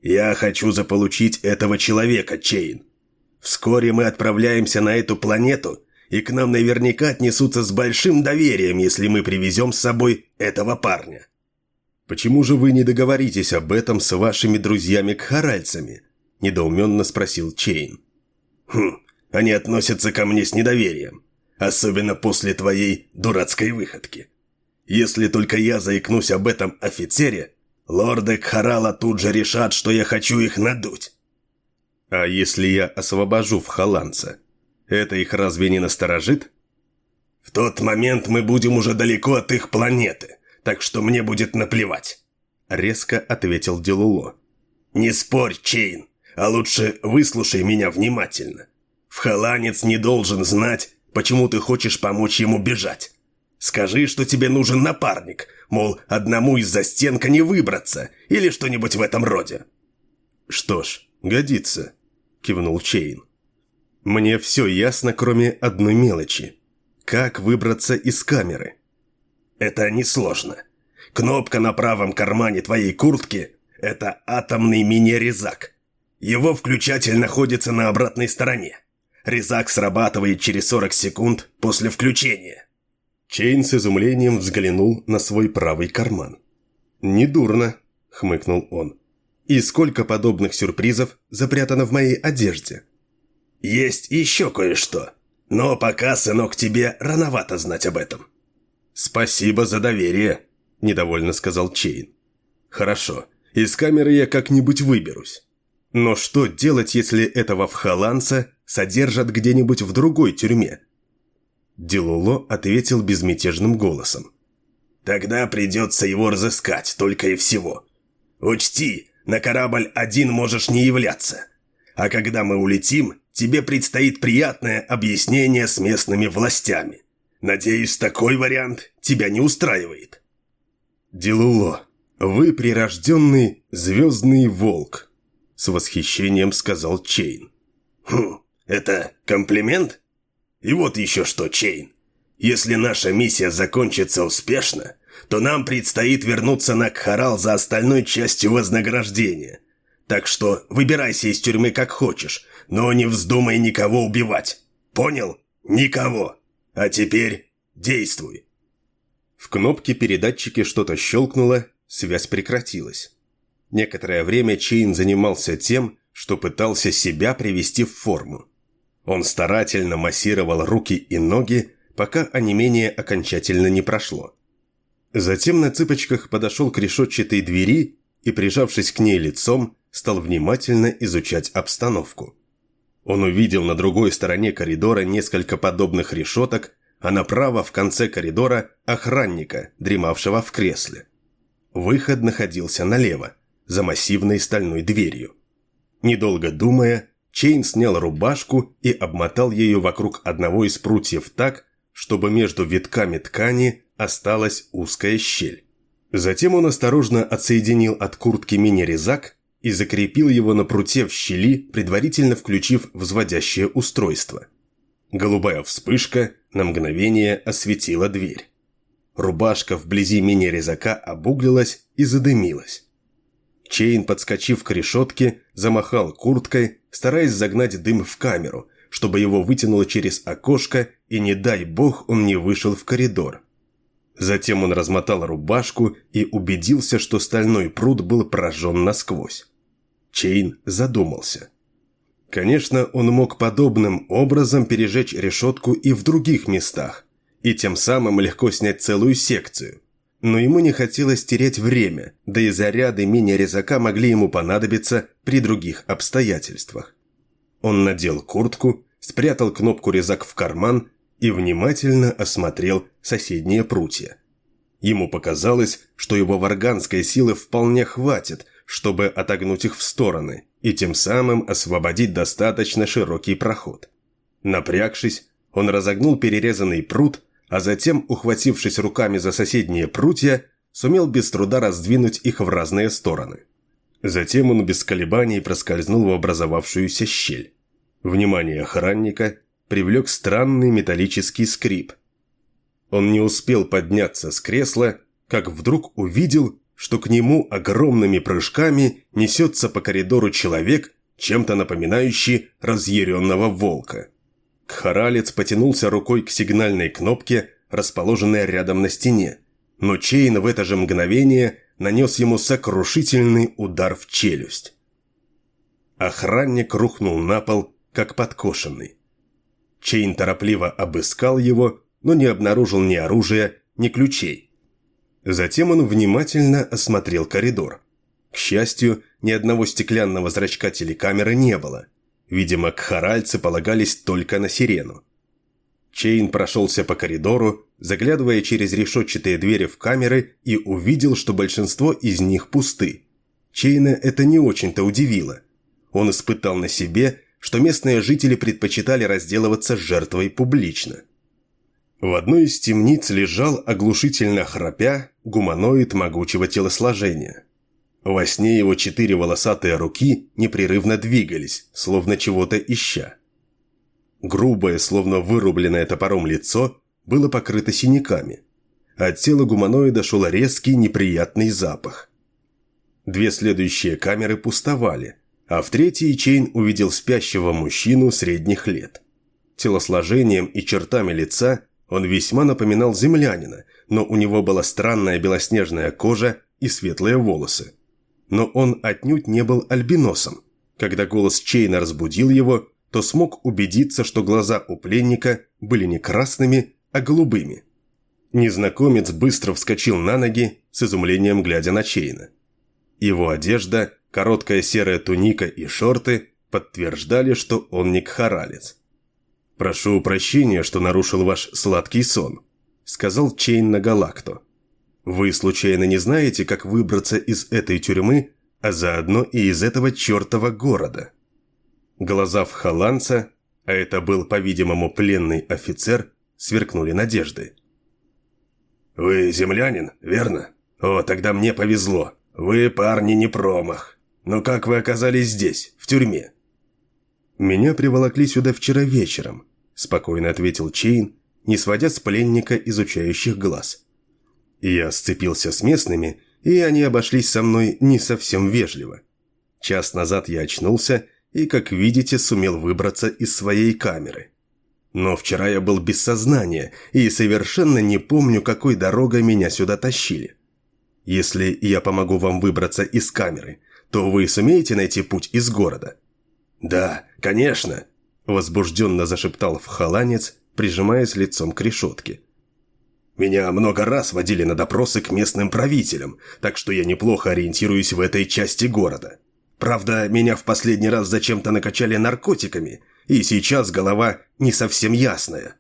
Я хочу заполучить этого человека, Чейн. Вскоре мы отправляемся на эту планету, и к нам наверняка отнесутся с большим доверием, если мы привезем с собой этого парня. «Почему же вы не договоритесь об этом с вашими друзьями-кхаральцами?» – недоуменно спросил Чейн. «Хм, они относятся ко мне с недоверием. Особенно после твоей дурацкой выходки. Если только я заикнусь об этом офицере, лорды Кхарала тут же решат, что я хочу их надуть. А если я освобожу в Халанца, это их разве не насторожит? В тот момент мы будем уже далеко от их планеты, так что мне будет наплевать. Резко ответил Делуло. Не спорь, Чейн, а лучше выслушай меня внимательно. В Халанец не должен знать, Почему ты хочешь помочь ему бежать? Скажи, что тебе нужен напарник, мол, одному из-за стенка не выбраться, или что-нибудь в этом роде». «Что ж, годится», – кивнул Чейн. «Мне все ясно, кроме одной мелочи. Как выбраться из камеры?» «Это несложно. Кнопка на правом кармане твоей куртки – это атомный мини-резак. Его включатель находится на обратной стороне. Резак срабатывает через 40 секунд после включения. Чейн с изумлением взглянул на свой правый карман. «Недурно», — хмыкнул он. «И сколько подобных сюрпризов запрятано в моей одежде?» «Есть еще кое-что. Но пока, сынок, тебе рановато знать об этом». «Спасибо за доверие», – недовольно сказал Чейн. «Хорошо, из камеры я как-нибудь выберусь. Но что делать, если этого вхоланца содержат где-нибудь в другой тюрьме?» Дилуло ответил безмятежным голосом. «Тогда придется его разыскать, только и всего. Учти, на корабль один можешь не являться. А когда мы улетим, тебе предстоит приятное объяснение с местными властями. Надеюсь, такой вариант тебя не устраивает». «Дилуло, вы прирожденный звездный волк», — с восхищением сказал Чейн. «Хм, это комплимент? И вот еще что, Чейн. Если наша миссия закончится успешно, то нам предстоит вернуться на Кхарал за остальной частью вознаграждения. Так что выбирайся из тюрьмы как хочешь, но не вздумай никого убивать. Понял? Никого. А теперь действуй. В кнопке-передатчике что-то щелкнуло, связь прекратилась. Некоторое время Чейн занимался тем, что пытался себя привести в форму. Он старательно массировал руки и ноги, пока онемение окончательно не прошло. Затем на цыпочках подошел к решетчатой двери и, прижавшись к ней лицом, стал внимательно изучать обстановку. Он увидел на другой стороне коридора несколько подобных решеток, а направо в конце коридора охранника, дремавшего в кресле. Выход находился налево, за массивной стальной дверью. Недолго думая, Чейн снял рубашку и обмотал ее вокруг одного из прутьев так, чтобы между витками ткани осталась узкая щель. Затем он осторожно отсоединил от куртки мини-резак и закрепил его на пруте в щели, предварительно включив взводящее устройство. Голубая вспышка на мгновение осветила дверь. Рубашка вблизи мини-резака обуглилась и задымилась. Чейн, подскочив к решетке, замахал курткой, стараясь загнать дым в камеру, чтобы его вытянуло через окошко, и не дай бог он не вышел в коридор. Затем он размотал рубашку и убедился, что стальной прут был прожжен насквозь. Чейн задумался. Конечно, он мог подобным образом пережечь решетку и в других местах, и тем самым легко снять целую секцию. Но ему не хотелось терять время, да и заряды мини-резака могли ему понадобиться при других обстоятельствах. Он надел куртку, спрятал кнопку резак в карман и внимательно осмотрел соседние прутья. Ему показалось, что его варганской силы вполне хватит, чтобы отогнуть их в стороны и тем самым освободить достаточно широкий проход. Напрягшись, он разогнул перерезанный прут, а затем, ухватившись руками за соседние прутья, сумел без труда раздвинуть их в разные стороны. Затем он без колебаний проскользнул в образовавшуюся щель. Внимание охранника привлек странный металлический скрип. Он не успел подняться с кресла, как вдруг увидел, что к нему огромными прыжками несется по коридору человек, чем-то напоминающий разъяренного волка. Кхаралец потянулся рукой к сигнальной кнопке, расположенной рядом на стене, но Чейн в это же мгновение нанес ему сокрушительный удар в челюсть. Охранник рухнул на пол, как подкошенный. Чейн торопливо обыскал его, но не обнаружил ни оружия, ни ключей. Затем он внимательно осмотрел коридор. К счастью, ни одного стеклянного зрачка телекамеры не было. Видимо, кхаральцы полагались только на сирену. Чейн прошелся по коридору, заглядывая через решетчатые двери в камеры и увидел, что большинство из них пусты. Чейна это не очень-то удивило. Он испытал на себе что местные жители предпочитали разделываться с жертвой публично. В одной из темниц лежал, оглушительно храпя, гуманоид могучего телосложения. Во сне его четыре волосатые руки непрерывно двигались, словно чего-то ища. Грубое, словно вырубленное топором лицо, было покрыто синяками. От тела гуманоида шел резкий неприятный запах. Две следующие камеры пустовали – а в третьей Чейн увидел спящего мужчину средних лет. Телосложением и чертами лица он весьма напоминал землянина, но у него была странная белоснежная кожа и светлые волосы. Но он отнюдь не был альбиносом. Когда голос Чейна разбудил его, то смог убедиться, что глаза у пленника были не красными, а голубыми. Незнакомец быстро вскочил на ноги, с изумлением глядя на Чейна. Его одежда Короткая серая туника и шорты подтверждали, что он не кхаралец. «Прошу прощения, что нарушил ваш сладкий сон», – сказал Чейн на Галакту. «Вы случайно не знаете, как выбраться из этой тюрьмы, а заодно и из этого чертова города?» Глаза в Халанца, а это был, по-видимому, пленный офицер, сверкнули надеждой. «Вы землянин, верно? О, тогда мне повезло. Вы, парни, не промах. «Но как вы оказались здесь, в тюрьме?» «Меня приволокли сюда вчера вечером», – спокойно ответил Чейн, не сводя с пленника изучающих глаз. Я сцепился с местными, и они обошлись со мной не совсем вежливо. Час назад я очнулся и, как видите, сумел выбраться из своей камеры. Но вчера я был без сознания и совершенно не помню, какой дорогой меня сюда тащили. Если я помогу вам выбраться из камеры, то вы сумеете найти путь из города?» «Да, конечно», – возбужденно зашептал вхоланец, прижимаясь лицом к решетке. «Меня много раз водили на допросы к местным правителям, так что я неплохо ориентируюсь в этой части города. Правда, меня в последний раз зачем-то накачали наркотиками, и сейчас голова не совсем ясная».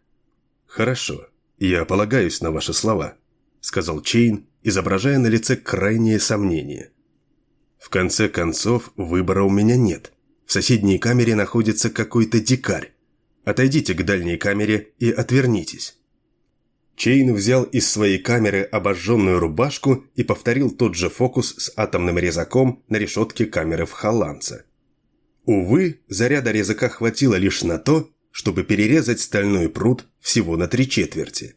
«Хорошо, я полагаюсь на ваши слова», — сказал Чейн, изображая на лице крайнее сомнение. «В конце концов, выбора у меня нет. В соседней камере находится какой-то дикарь. Отойдите к дальней камере и отвернитесь». Чейн взял из своей камеры обожженную рубашку и повторил тот же фокус с атомным резаком на решетке камеры вхолланца. Увы, заряда резака хватило лишь на то, чтобы перерезать стальной прут всего на три четверти.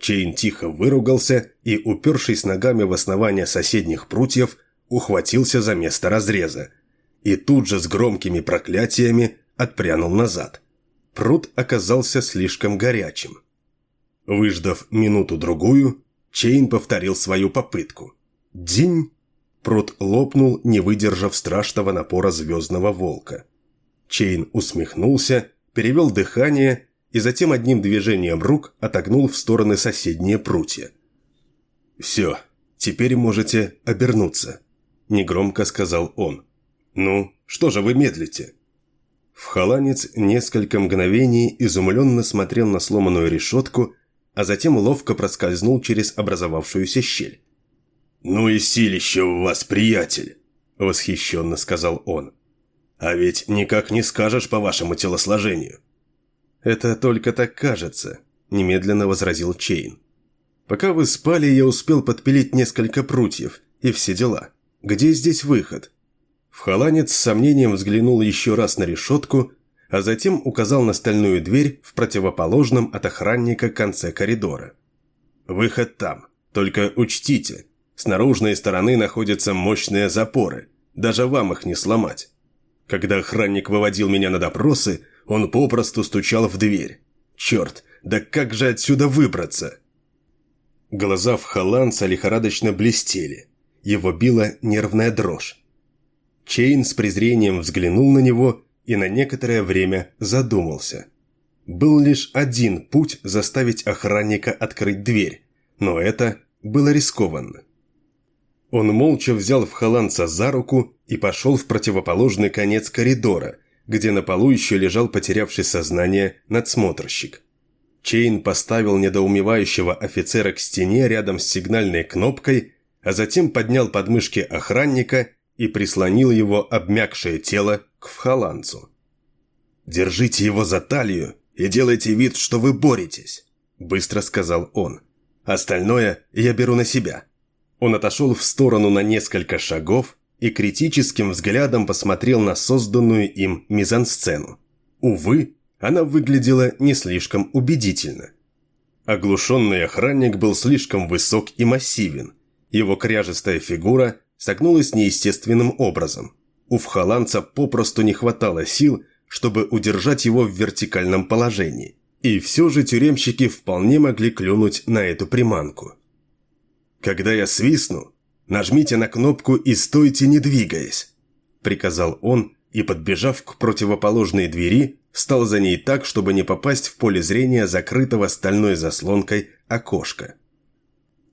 Чейн тихо выругался и, упершись ногами в основание соседних прутьев, ухватился за место разреза и тут же с громкими проклятиями отпрянул назад. Прут оказался слишком горячим. Выждав минуту-другую, Чейн повторил свою попытку. Динь! Прут лопнул, не выдержав страшного напора звездного волка. Чейн усмехнулся, перевел дыхание и затем одним движением рук отогнул в стороны соседние прутья. «Все, теперь можете обернуться», – негромко сказал он. «Ну, что же вы медлите?» Вхоланец несколько мгновений изумленно смотрел на сломанную решетку, а затем ловко проскользнул через образовавшуюся щель. «Ну и силище у вас, приятель!» – восхищенно сказал он. «А ведь никак не скажешь по вашему телосложению». «Это только так кажется», – немедленно возразил Чейн. «Пока вы спали, я успел подпилить несколько прутьев и все дела. Где здесь выход?» Вхоланец с сомнением взглянул еще раз на решетку, а затем указал на стальную дверь в противоположном от охранника конце коридора. «Выход там. Только учтите, с наружной стороны находятся мощные запоры. Даже вам их не сломать. Когда охранник выводил меня на допросы, он попросту стучал в дверь. Черт, да как же отсюда выбраться?» Глаза в Халанца лихорадочно блестели. Его била нервная дрожь. Чейн с презрением взглянул на него и на некоторое время задумался. Был лишь один путь заставить охранника открыть дверь, но это было рискованно. Он молча взял в холландца за руку и пошел в противоположный конец коридора, где на полу еще лежал потерявший сознание надсмотрщик. Чейн поставил недоумевающего офицера к стене рядом с сигнальной кнопкой, а затем поднял подмышки охранника и прислонил его обмякшее тело к вхоланцу. «Держите его за талию и делайте вид, что вы боретесь», – быстро сказал он. «Остальное я беру на себя». Он отошел в сторону на несколько шагов и критическим взглядом посмотрел на созданную им мизансцену. Увы, она выглядела не слишком убедительно. Оглушенный охранник был слишком высок и массивен. Его кряжестая фигура согнулась неестественным образом. У вхоланца попросту не хватало сил, чтобы удержать его в вертикальном положении. И все же тюремщики вполне могли клюнуть на эту приманку. «Когда я свистну, нажмите на кнопку и стойте, не двигаясь», – приказал он и, подбежав к противоположной двери, встал за ней так, чтобы не попасть в поле зрения закрытого стальной заслонкой окошка.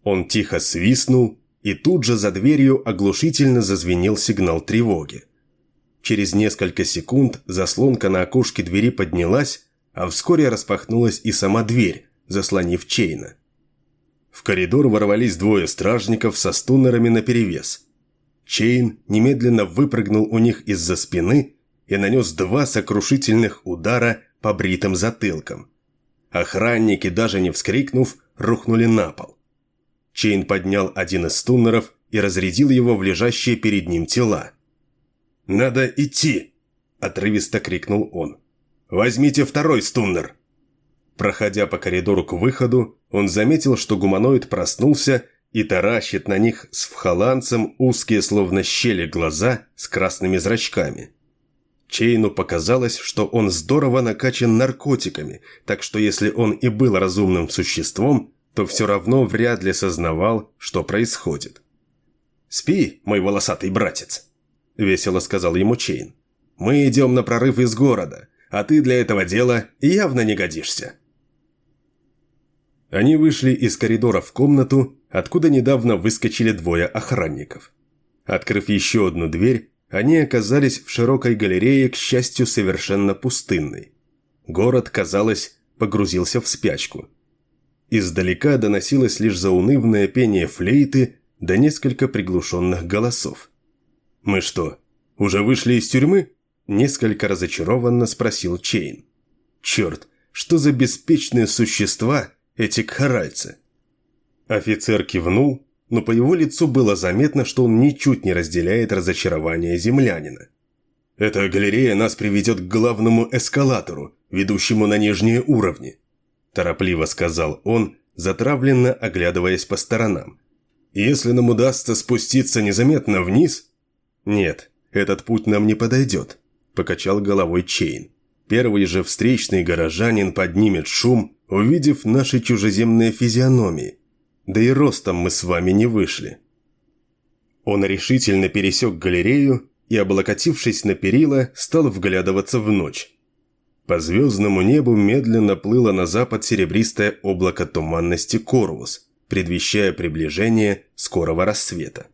Он тихо свистнул, и тут же за дверью оглушительно зазвенел сигнал тревоги. Через несколько секунд заслонка на окошке двери поднялась, а вскоре распахнулась и сама дверь, заслонив Чейна. В коридор ворвались двое стражников со стуннерами наперевес. Чейн немедленно выпрыгнул у них из-за спины и нанес два сокрушительных удара по бритым затылкам. Охранники, даже не вскрикнув, рухнули на пол. Чейн поднял один из стуннеров и разрядил его в лежащие перед ним тела. «Надо идти!» – отрывисто крикнул он. «Возьмите второй стуннер!» Проходя по коридору к выходу, он заметил, что гуманоид проснулся и таращит на них с вхоланцем узкие словно щели глаза с красными зрачками. Чейну показалось, что он здорово накачан наркотиками, так что если он и был разумным существом, то все равно вряд ли сознавал, что происходит. «Спи, мой волосатый братец», – весело сказал ему Чейн. «Мы идем на прорыв из города, а ты для этого дела явно не годишься». Они вышли из коридора в комнату, откуда недавно выскочили двое охранников. Открыв еще одну дверь, они оказались в широкой галерее, к счастью, совершенно пустынной. Город, казалось, погрузился в спячку. Издалека доносилось лишь заунывное пение флейты да несколько приглушенных голосов. «Мы что, уже вышли из тюрьмы?» – несколько разочарованно спросил Чейн. «Черт, что за беспечные существа эти кхаральцы?» Офицер кивнул, но по его лицу было заметно, что он ничуть не разделяет разочарование землянина. «Эта галерея нас приведет к главному эскалатору, ведущему на нижние уровни», торопливо сказал он, затравленно оглядываясь по сторонам. «Если нам удастся спуститься незаметно вниз...» «Нет, этот путь нам не подойдет», – покачал головой Чейн. «Первый же встречный горожанин поднимет шум, увидев наши чужеземные физиономии. Да и ростом мы с вами не вышли». Он решительно пересек галерею и, облокотившись на перила, стал вглядываться в ночь. По звездному небу медленно плыло на запад серебристое облако туманности Корвус, предвещая приближение скорого рассвета.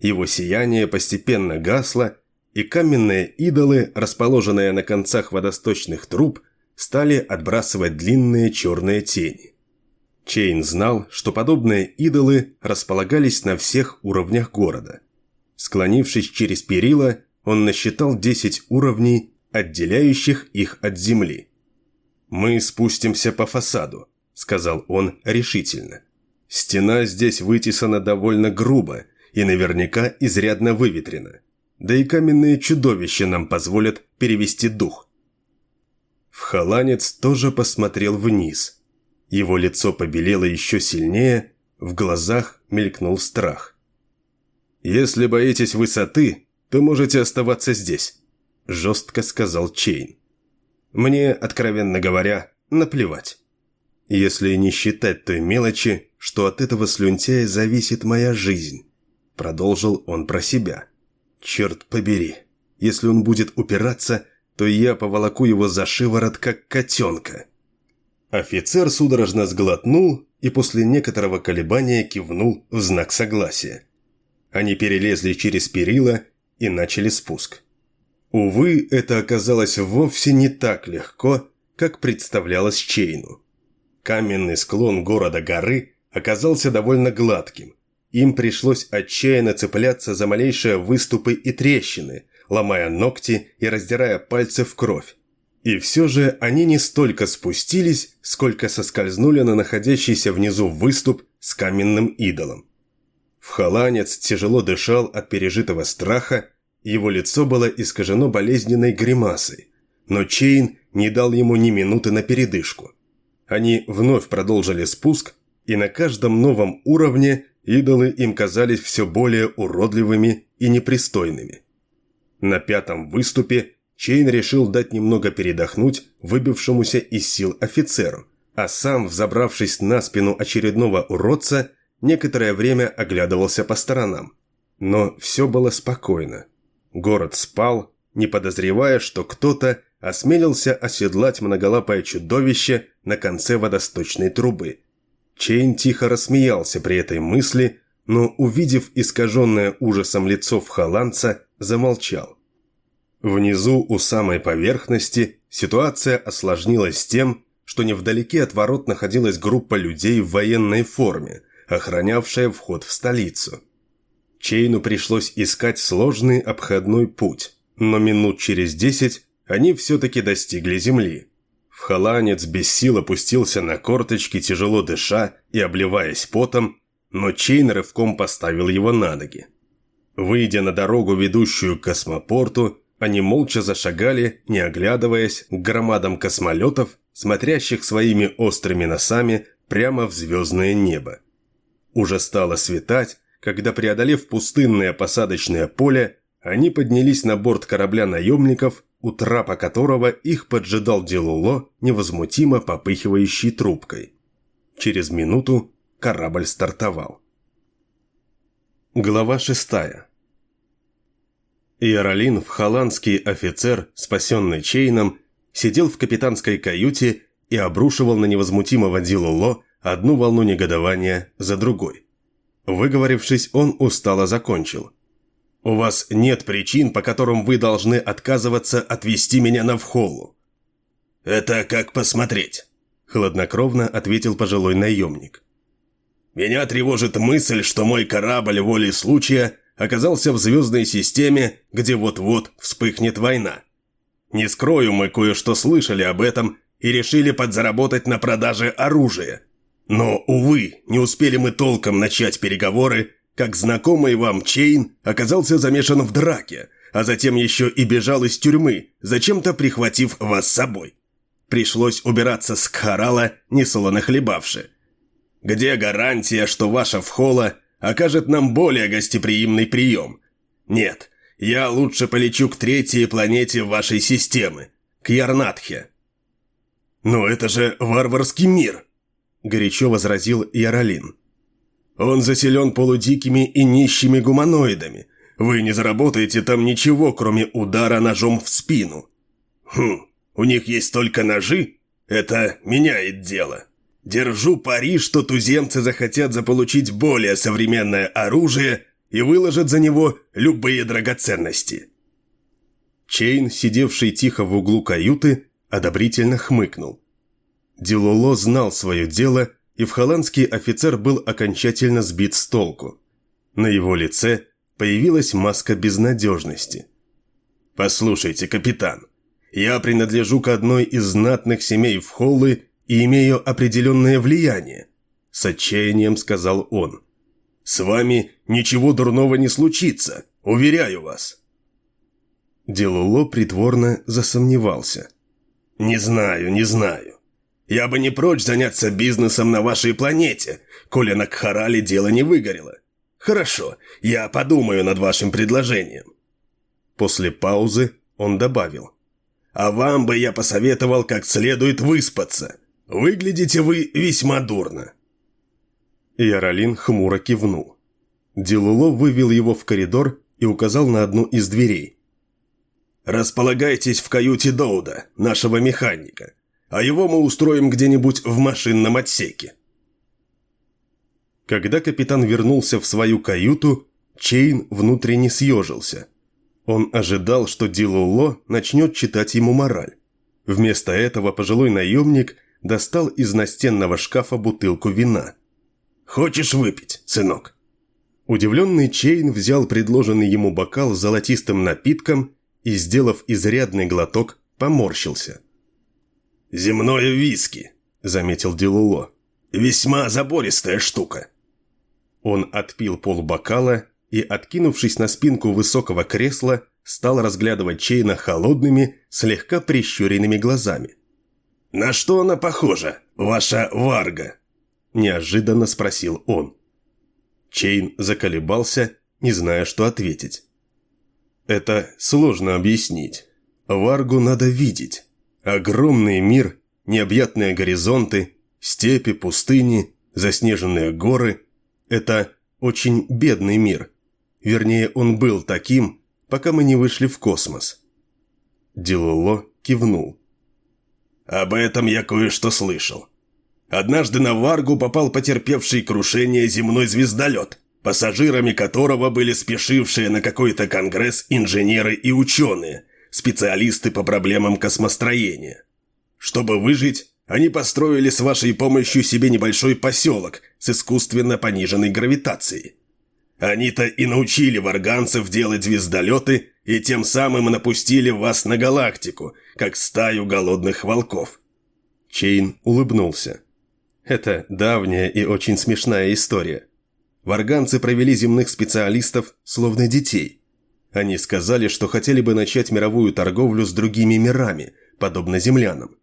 Его сияние постепенно гасло, и каменные идолы, расположенные на концах водосточных труб, стали отбрасывать длинные черные тени. Чейн знал, что подобные идолы располагались на всех уровнях города. Склонившись через перила, он насчитал 10 уровней отделяющих их от земли. «Мы спустимся по фасаду», – сказал он решительно. «Стена здесь вытесана довольно грубо и наверняка изрядно выветрена. Да и каменные чудовища нам позволят перевести дух». Вхоланец тоже посмотрел вниз. Его лицо побелело еще сильнее, в глазах мелькнул страх. «Если боитесь высоты, то можете оставаться здесь. – жестко сказал Чейн. «Мне, откровенно говоря, наплевать. Если не считать той мелочи, что от этого слюнтяя зависит моя жизнь», – продолжил он про себя. «Черт побери, если он будет упираться, то я поволоку его за шиворот, как котенка». Офицер судорожно сглотнул и после некоторого колебания кивнул в знак согласия. Они перелезли через перила и начали спуск. Увы, это оказалось вовсе не так легко, как представлялось Чейну. Каменный склон города-горы оказался довольно гладким. Им пришлось отчаянно цепляться за малейшие выступы и трещины, ломая ногти и раздирая пальцы в кровь. И все же они не столько спустились, сколько соскользнули на находящийся внизу выступ с каменным идолом. Вхоланец тяжело дышал от пережитого страха его лицо было искажено болезненной гримасой, но Чейн не дал ему ни минуты на передышку. Они вновь продолжили спуск, и на каждом новом уровне идолы им казались все более уродливыми и непристойными. На пятом выступе Чейн решил дать немного передохнуть выбившемуся из сил офицеру, а сам, взобравшись на спину очередного уродца, некоторое время оглядывался по сторонам. Но все было спокойно. Город спал, не подозревая, что кто-то осмелился оседлать многолапое чудовище на конце водосточной трубы. Чейн тихо рассмеялся при этой мысли, но, увидев искаженное ужасом лицо в халанца, замолчал. Внизу, у самой поверхности, ситуация осложнилась тем, что невдалеке от ворот находилась группа людей в военной форме, охранявшая вход в столицу. Чейну пришлось искать сложный обходной путь, но минут через десять они все-таки достигли земли. Вхоланец без сил опустился на корточки, тяжело дыша и обливаясь потом, но Чейн рывком поставил его на ноги. Выйдя на дорогу, ведущую к космопорту, они молча зашагали, не оглядываясь, к громадам космолетов, смотрящих своими острыми носами прямо в звездное небо. Уже стало светать, когда, преодолев пустынное посадочное поле, они поднялись на борт корабля наемников, у трапа которого их поджидал Делуло, невозмутимо попыхивающий трубкой. Через минуту корабль стартовал. Глава шестая. Иеролин, холландский офицер, спасенный Чейном, сидел в капитанской каюте и обрушивал на невозмутимого Дилуло одну волну негодования за другой. Выговорившись, он устало закончил. У вас нет причин, по которым вы должны отказываться отвезти меня на Вхоллу». «Это как посмотреть», – хладнокровно ответил пожилой наемник. «Меня тревожит мысль, что мой корабль волей случая оказался в звездной системе, где вот-вот вспыхнет война. Не скрою, мы кое-что слышали об этом и решили подзаработать на продаже оружия. Но, увы, не успели мы толком начать переговоры, как знакомый вам Чейн оказался замешан в драке, а затем еще и бежал из тюрьмы, зачем-то прихватив вас с собой. Пришлось убираться с Кхарала, несолоно хлебавши. Где гарантия, что ваша Вхола окажет нам более гостеприимный прием? Нет, я лучше полечу к третьей планете вашей системы, к Ярнатхе. «Но это же варварский мир!» – горячо возразил Яролин. Он заселен полудикими и нищими гуманоидами. Вы не заработаете там ничего, кроме удара ножом в спину. Хм, у них есть только ножи? Это меняет дело. Держу пари, что туземцы захотят заполучить более современное оружие и выложат за него любые драгоценности. Чейн, сидевший тихо в углу каюты, одобрительно хмыкнул. Дилоло знал свое дело и вхоландский офицер был окончательно сбит с толку. На его лице появилась маска безнадежности. «Послушайте, капитан, я принадлежу к одной из знатных семей в Холлы и имею определенное влияние», – с отчаянием сказал он. «С вами ничего дурного не случится, уверяю вас». Делуло притворно засомневался. «Не знаю, не знаю. Я бы не прочь заняться бизнесом на вашей планете, коли на Кхарале дело не выгорело. Хорошо, я подумаю над вашим предложением». После паузы он добавил. «А вам бы я посоветовал как следует выспаться. Выглядите вы весьма дурно». Яролин хмуро кивнул. Дилуло вывел его в коридор и указал на одну из дверей. «Располагайтесь в каюте Доуда, нашего механика а его мы устроим где-нибудь в машинном отсеке. Когда капитан вернулся в свою каюту, Чейн внутренне съежился. Он ожидал, что Дилуло начнет читать ему мораль. Вместо этого пожилой наемник достал из настенного шкафа бутылку вина. «Хочешь выпить, сынок?» Удивленный Чейн взял предложенный ему бокал с золотистым напитком и, сделав изрядный глоток, поморщился – «Земное виски», — заметил Дилуло. «Весьма забористая штука». Он отпил полбокала и, откинувшись на спинку высокого кресла, стал разглядывать Чейна холодными, слегка прищуренными глазами. «На что она похожа, ваша варга?» – неожиданно спросил он. Чейн заколебался, не зная, что ответить. «Это сложно объяснить. Варгу надо видеть. Огромный мир, необъятные горизонты, степи, пустыни, заснеженные горы – это очень бедный мир. Вернее, он был таким, пока мы не вышли в космос. Дилуло кивнул. «Об этом я кое-что слышал. Однажды на Варгу попал потерпевший крушение земной звездолет, пассажирами которого были спешившие на какой-то конгресс инженеры и ученые – специалисты по проблемам космостроения. Чтобы выжить, они построили с вашей помощью себе небольшой поселок с искусственно пониженной гравитацией. Они-то и научили варганцев делать звездолеты и тем самым напустили вас на галактику, как стаю голодных волков. Чейн улыбнулся. Это давняя и очень смешная история. Варганцы провели земных специалистов словно детей – они сказали, что хотели бы начать мировую торговлю с другими мирами, подобно землянам.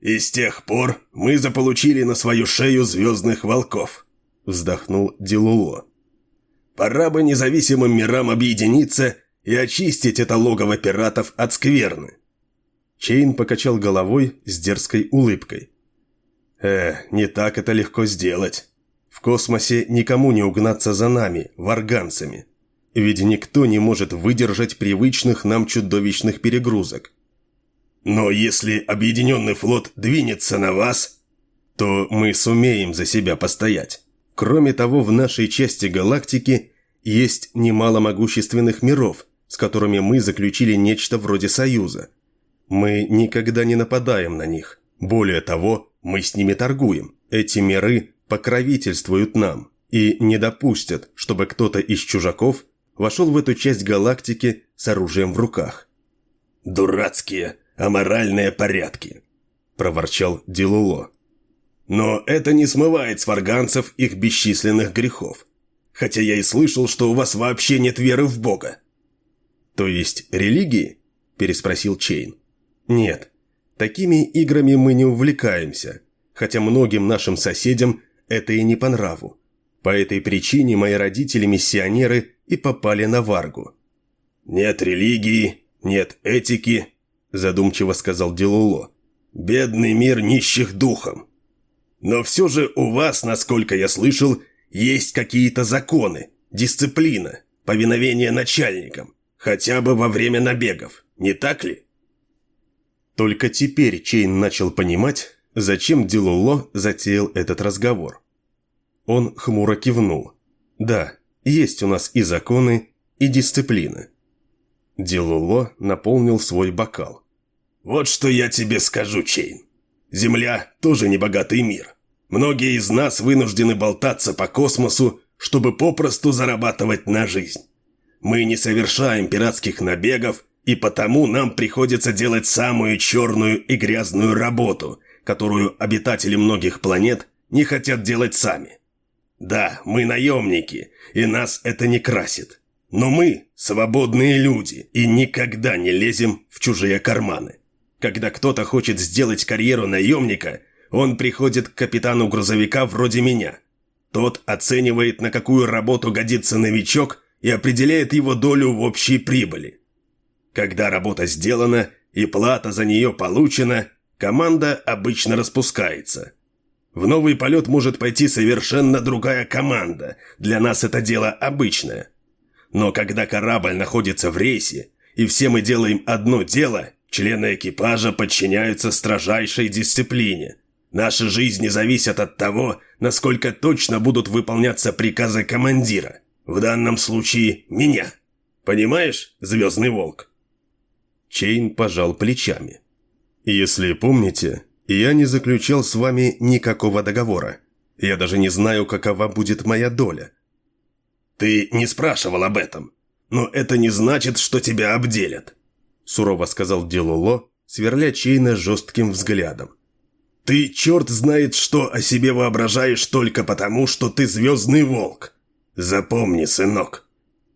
«И с тех пор мы заполучили на свою шею звездных волков», – вздохнул Дилуло. «Пора бы независимым мирам объединиться и очистить это логово пиратов от скверны». Чейн покачал головой с дерзкой улыбкой. «Э, не так это легко сделать. В космосе никому не угнаться за нами, варганцами. Ведь никто не может выдержать привычных нам чудовищных перегрузок. Но если объединенный флот двинется на вас, то мы сумеем за себя постоять. Кроме того, в нашей части галактики есть немало могущественных миров, с которыми мы заключили нечто вроде союза. Мы никогда не нападаем на них. Более того, мы с ними торгуем. Эти миры покровительствуют нам и не допустят, чтобы кто-то из чужаков вошел в эту часть галактики с оружием в руках. «Дурацкие, аморальные порядки», – проворчал Дилуло. «Но это не смывает с варганцев их бесчисленных грехов. Хотя я и слышал, что у вас вообще нет веры в Бога». «То есть религии?» – переспросил Чейн. «Нет, такими играми мы не увлекаемся, хотя многим нашим соседям это и не по нраву. По этой причине мои родители-миссионеры и попали на Варгу». «Нет религии, нет этики», – задумчиво сказал Делуло. «Бедный мир нищих духом. Но все же у вас, насколько я слышал, есть какие-то законы, дисциплина, повиновение начальникам, хотя бы во время набегов, не так ли?» Только теперь Чейн начал понимать, зачем Дилуло затеял этот разговор. Он хмуро кивнул. «Да, есть у нас и законы, и дисциплина». Дилуло наполнил свой бокал. «Вот что я тебе скажу, Чейн. Земля тоже небогатый мир. Многие из нас вынуждены болтаться по космосу, чтобы попросту зарабатывать на жизнь. Мы не совершаем пиратских набегов, и потому нам приходится делать самую черную и грязную работу, которую обитатели многих планет не хотят делать сами. Да, мы наемники, и нас это не красит. Но мы свободные люди и никогда не лезем в чужие карманы. Когда кто-то хочет сделать карьеру наемника, он приходит к капитану грузовика вроде меня. Тот оценивает, на какую работу годится новичок и определяет его долю в общей прибыли. Когда работа сделана и плата за нее получена, команда обычно распускается. В новый полет может пойти совершенно другая команда, для нас это дело обычное – но когда корабль находится в рейсе, и все мы делаем одно дело, члены экипажа подчиняются строжайшей дисциплине. Наши жизни зависят от того, насколько точно будут выполняться приказы командира. В данном случае меня. Понимаешь, Звездный Волк?» Чейн пожал плечами. «Если помните, я не заключал с вами никакого договора. Я даже не знаю, какова будет моя доля. «Ты не спрашивал об этом, но это не значит, что тебя обделят», сурово сказал Делуло, сверля Чейна жестким взглядом. «Ты черт знает, что о себе воображаешь только потому, что ты звездный волк. Запомни, сынок,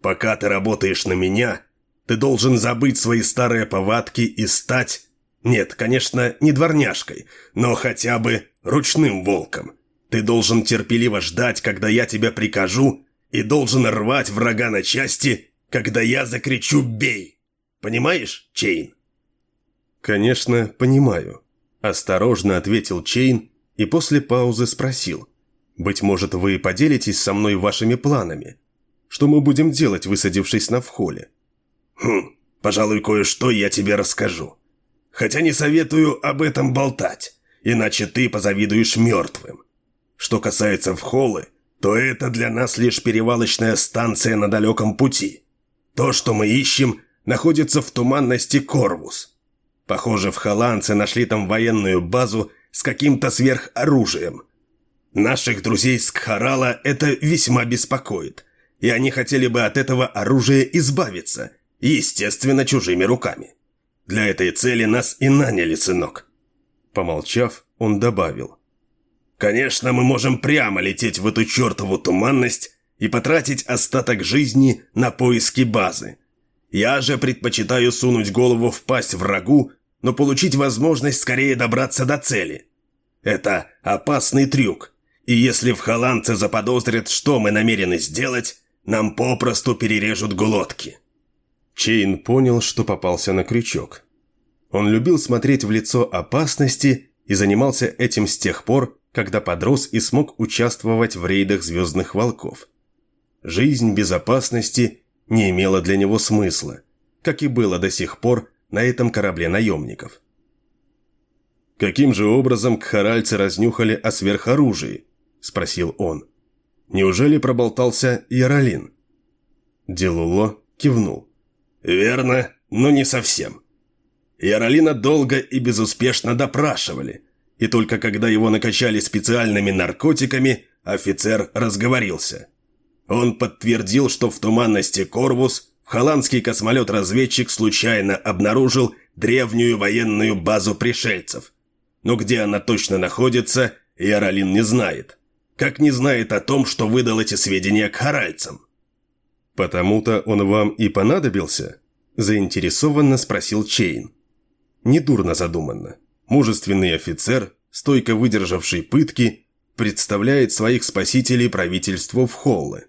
пока ты работаешь на меня, ты должен забыть свои старые повадки и стать... Нет, конечно, не дворняжкой, но хотя бы ручным волком. Ты должен терпеливо ждать, когда я тебе прикажу, и должен рвать врага на части, когда я закричу «бей». Понимаешь, Чейн?» «Конечно, понимаю», – осторожно ответил Чейн и после паузы спросил. «Быть может, вы поделитесь со мной вашими планами? Что мы будем делать, высадившись на вхоле?» «Хм, пожалуй, кое-что я тебе расскажу. Хотя не советую об этом болтать, иначе ты позавидуешь мертвым. Что касается вхолы, то это для нас лишь перевалочная станция на далеком пути. То, что мы ищем, находится в туманности Корвус. Похоже, в Холландце нашли там военную базу с каким-то сверхоружием. Наших друзей с Кхарала это весьма беспокоит, и они хотели бы от этого оружия избавиться, естественно, чужими руками. Для этой цели нас и наняли, сынок. Помолчав, он добавил. Конечно, мы можем прямо лететь в эту чертову туманность и потратить остаток жизни на поиски базы. Я же предпочитаю сунуть голову в пасть врагу, но получить возможность скорее добраться до цели. Это опасный трюк, и если в Холландце заподозрят, что мы намерены сделать, нам попросту перережут глотки». Чейн понял, что попался на крючок. Он любил смотреть в лицо опасности и занимался этим с тех пор, когда подрос и смог участвовать в рейдах «Звездных волков». Жизнь безопасности не имела для него смысла, как и было до сих пор на этом корабле наемников. «Каким же образом кхаральцы разнюхали о сверхоружии?» – спросил он. «Неужели проболтался Яролин?» Делуло кивнул. «Верно, но не совсем. Яролина долго и безуспешно допрашивали, и только когда его накачали специальными наркотиками, офицер разговорился. Он подтвердил, что в туманности Корвус холландский космолет-разведчик случайно обнаружил древнюю военную базу пришельцев. Но где она точно находится, Яролин не знает. Как не знает о том, что выдал эти сведения к харальцам. «Потому-то он вам и понадобился?» – заинтересованно спросил Чейн. Недурно задуманно. Мужественный офицер, стойко выдержавший пытки, представляет своих спасителей правительству в Холлы.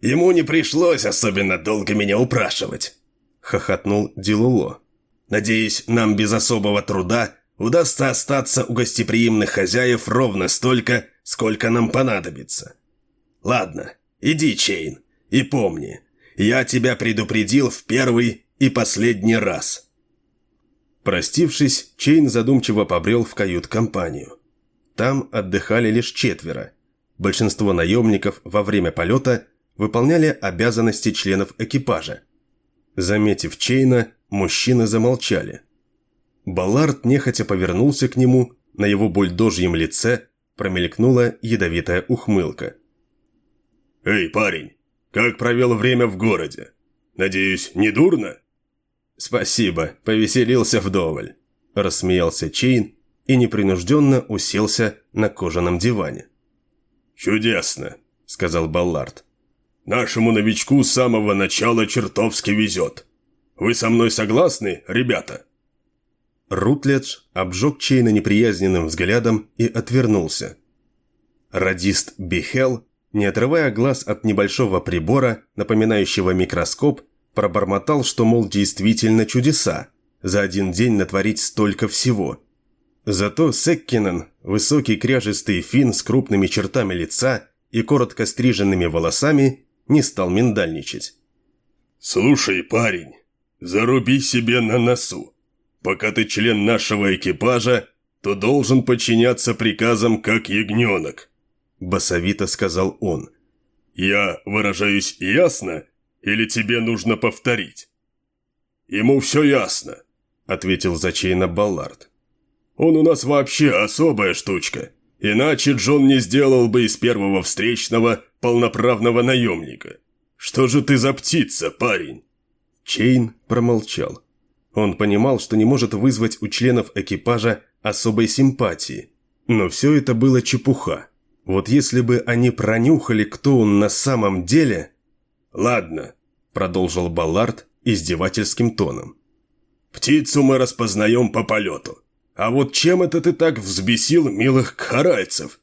«Ему не пришлось особенно долго меня упрашивать», – хохотнул Дилуло. «Надеюсь, нам без особого труда удастся остаться у гостеприимных хозяев ровно столько, сколько нам понадобится. Ладно, иди, Чейн, и помни, я тебя предупредил в первый и последний раз». Простившись, Чейн задумчиво побрел в кают-компанию. Там отдыхали лишь четверо. Большинство наемников во время полета выполняли обязанности членов экипажа. Заметив Чейна, мужчины замолчали. Баллард нехотя повернулся к нему, на его бульдожьем лице промелькнула ядовитая ухмылка. «Эй, парень, как провел время в городе? Надеюсь, не дурно?» «Спасибо, повеселился вдоволь», – рассмеялся Чейн и непринужденно уселся на кожаном диване. «Чудесно», – сказал Баллард. «Нашему новичку с самого начала чертовски везет. Вы со мной согласны, ребята?» Рутледж обжег Чейна неприязненным взглядом и отвернулся. Радист Бихел не отрывая глаз от небольшого прибора, напоминающего микроскоп, пробормотал, что, мол, действительно чудеса. За один день натворить столько всего. Зато Секкинен, высокий кряжистый фин с крупными чертами лица и коротко стриженными волосами, не стал миндальничать. «Слушай, парень, заруби себе на носу. Пока ты член нашего экипажа, то должен подчиняться приказам как ягненок басовито сказал он. «Я выражаюсь ясно, или тебе нужно повторить?» «Ему все ясно», — ответил зачейно Баллард. «Он у нас вообще особая штучка, иначе Джон не сделал бы из первого встречного полноправного наемника. Что же ты за птица, парень?» Чейн промолчал. Он понимал, что не может вызвать у членов экипажа особой симпатии, но все это было чепуха. Вот если бы они пронюхали, кто он на самом деле... «Ладно», — продолжил Баллард издевательским тоном. «Птицу мы распознаем по полету. А вот чем это ты так взбесил милых каральцев?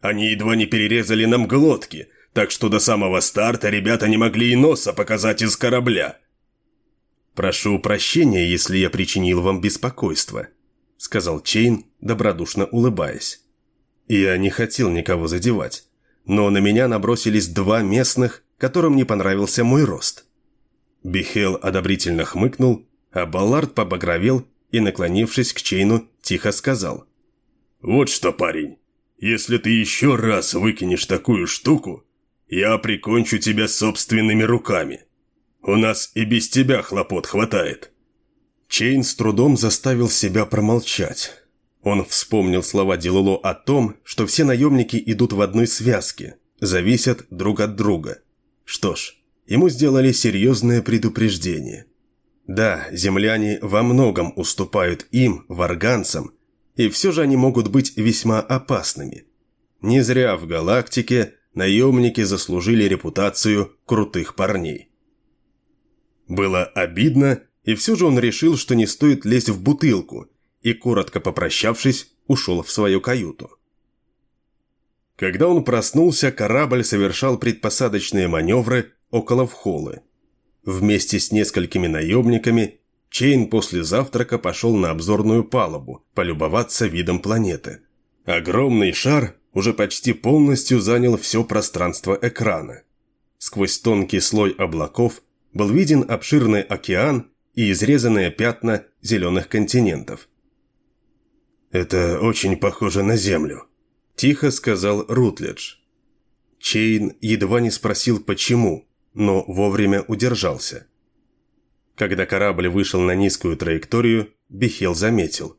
Они едва не перерезали нам глотки, так что до самого старта ребята не могли и носа показать из корабля». «Прошу прощения, если я причинил вам беспокойство», — сказал Чейн, добродушно улыбаясь. Я не хотел никого задевать, но на меня набросились два местных, которым не понравился мой рост. Бихел одобрительно хмыкнул, а Баллард побагровел и, наклонившись к Чейну, тихо сказал. «Вот что, парень, если ты еще раз выкинешь такую штуку, я прикончу тебя собственными руками. У нас и без тебя хлопот хватает». Чейн с трудом заставил себя промолчать. Он вспомнил слова Дилуло о том, что все наемники идут в одной связке, зависят друг от друга. Что ж, ему сделали серьезное предупреждение. Да, земляне во многом уступают им, варганцам, и все же они могут быть весьма опасными. Не зря в галактике наемники заслужили репутацию крутых парней. Было обидно, и все же он решил, что не стоит лезть в бутылку – и, коротко попрощавшись, ушел в свою каюту. Когда он проснулся, корабль совершал предпосадочные маневры около вхолы. Вместе с несколькими наемниками Чейн после завтрака пошел на обзорную палубу, полюбоваться видом планеты. Огромный шар уже почти полностью занял все пространство экрана. Сквозь тонкий слой облаков был виден обширный океан и изрезанные пятна зеленых континентов. «Это очень похоже на Землю», – тихо сказал Рутледж. Чейн едва не спросил, почему. но вовремя удержался. Когда корабль вышел на низкую траекторию, Бихел заметил.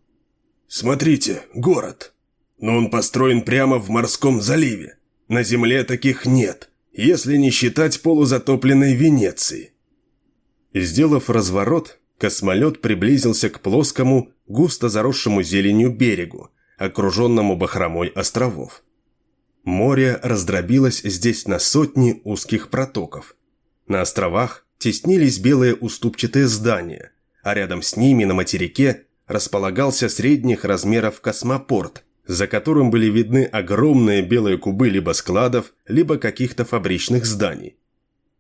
«Смотрите, город. Но он построен прямо в морском заливе. На земле таких нет, если не считать полузатопленной Венеции». Сделав разворот, космолет приблизился к плоскому, густо заросшему зеленью берегу, окруженному бахромой островов. Море раздробилось здесь на сотни узких протоков. На островах теснились белые уступчатые здания, а рядом с ними на материке располагался средних размеров космопорт, за которым были видны огромные белые кубы либо складов, либо каких-то фабричных зданий.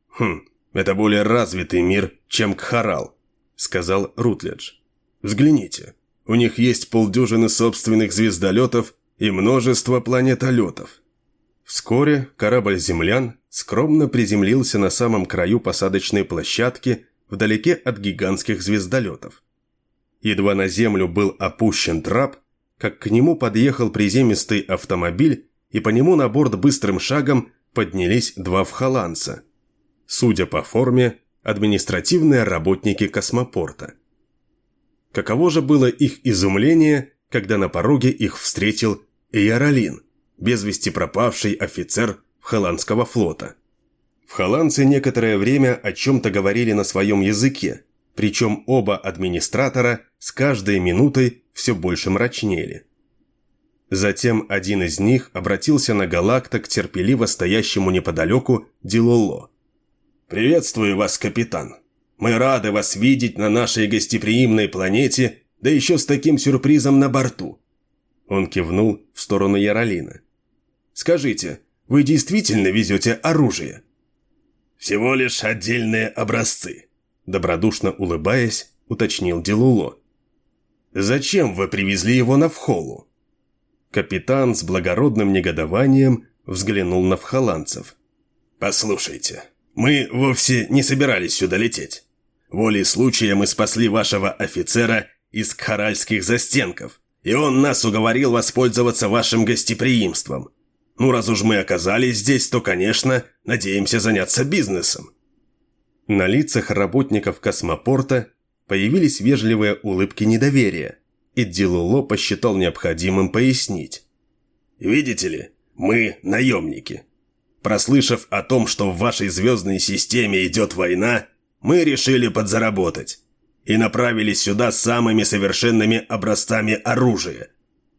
«Хм, это более развитый мир, чем Кхарал», – сказал Рутледж. «Взгляните, у них есть полдюжины собственных звездолетов и множество планетолетов. Вскоре корабль «Землян» скромно приземлился на самом краю посадочной площадки вдалеке от гигантских звездолетов. Едва на землю был опущен трап, как к нему подъехал приземистый автомобиль, и по нему на борт быстрым шагом поднялись два вхоланца. Судя по форме, административные работники космопорта. Каково же было их изумление, когда на пороге их встретил Иоралин, без вести пропавший офицер Холландского флота. В Холландце некоторое время о чем-то говорили на своем языке, причем оба администратора с каждой минутой все больше мрачнели. Затем один из них обратился на Галакта к терпеливо стоящему неподалеку Дилоло. «Приветствую вас, капитан. Мы рады вас видеть на нашей гостеприимной планете, да еще с таким сюрпризом на борту». Он кивнул в сторону Яролина. «Скажите, вы действительно везете оружие?» «Всего лишь отдельные образцы», – добродушно улыбаясь, уточнил Делуло. «Зачем вы привезли его на Вхолу?» Капитан с благородным негодованием взглянул на вхоланцев. «Послушайте, мы вовсе не собирались сюда лететь. Волей случая мы спасли вашего офицера из кхаральских застенков, и он нас уговорил воспользоваться вашим гостеприимством. Ну, раз уж мы оказались здесь, то, конечно, надеемся заняться бизнесом». На лицах работников космопорта появились вежливые улыбки недоверия, и Дилуло посчитал необходимым пояснить. «Видите ли, мы наемники. Прослышав о том, что в вашей звездной системе идет война, мы решили подзаработать и направились сюда с самыми совершенными образцами оружия.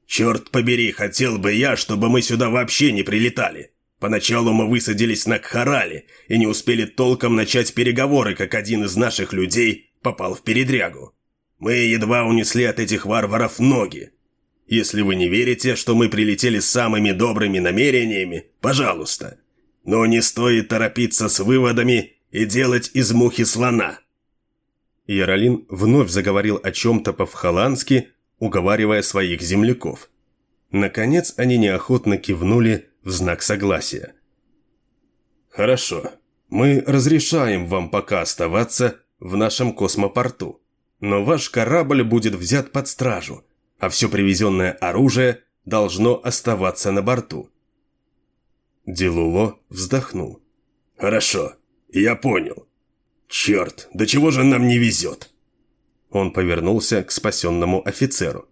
Черт побери, хотел бы я, чтобы мы сюда вообще не прилетали. Поначалу мы высадились на Кхарале и не успели толком начать переговоры, как один из наших людей попал в передрягу. Мы едва унесли от этих варваров ноги. Если вы не верите, что мы прилетели с самыми добрыми намерениями, пожалуйста. Но не стоит торопиться с выводами и делать из мухи слона. Яролин вновь заговорил о чем-то по-вхоландски, уговаривая своих земляков. Наконец они неохотно кивнули в знак согласия. «Хорошо, мы разрешаем вам пока оставаться в нашем космопорту, но ваш корабль будет взят под стражу, а все привезенное оружие должно оставаться на борту». Делуло вздохнул. «Хорошо, я понял. Черт, до чего же нам не везет?» Он повернулся к спасенному офицеру.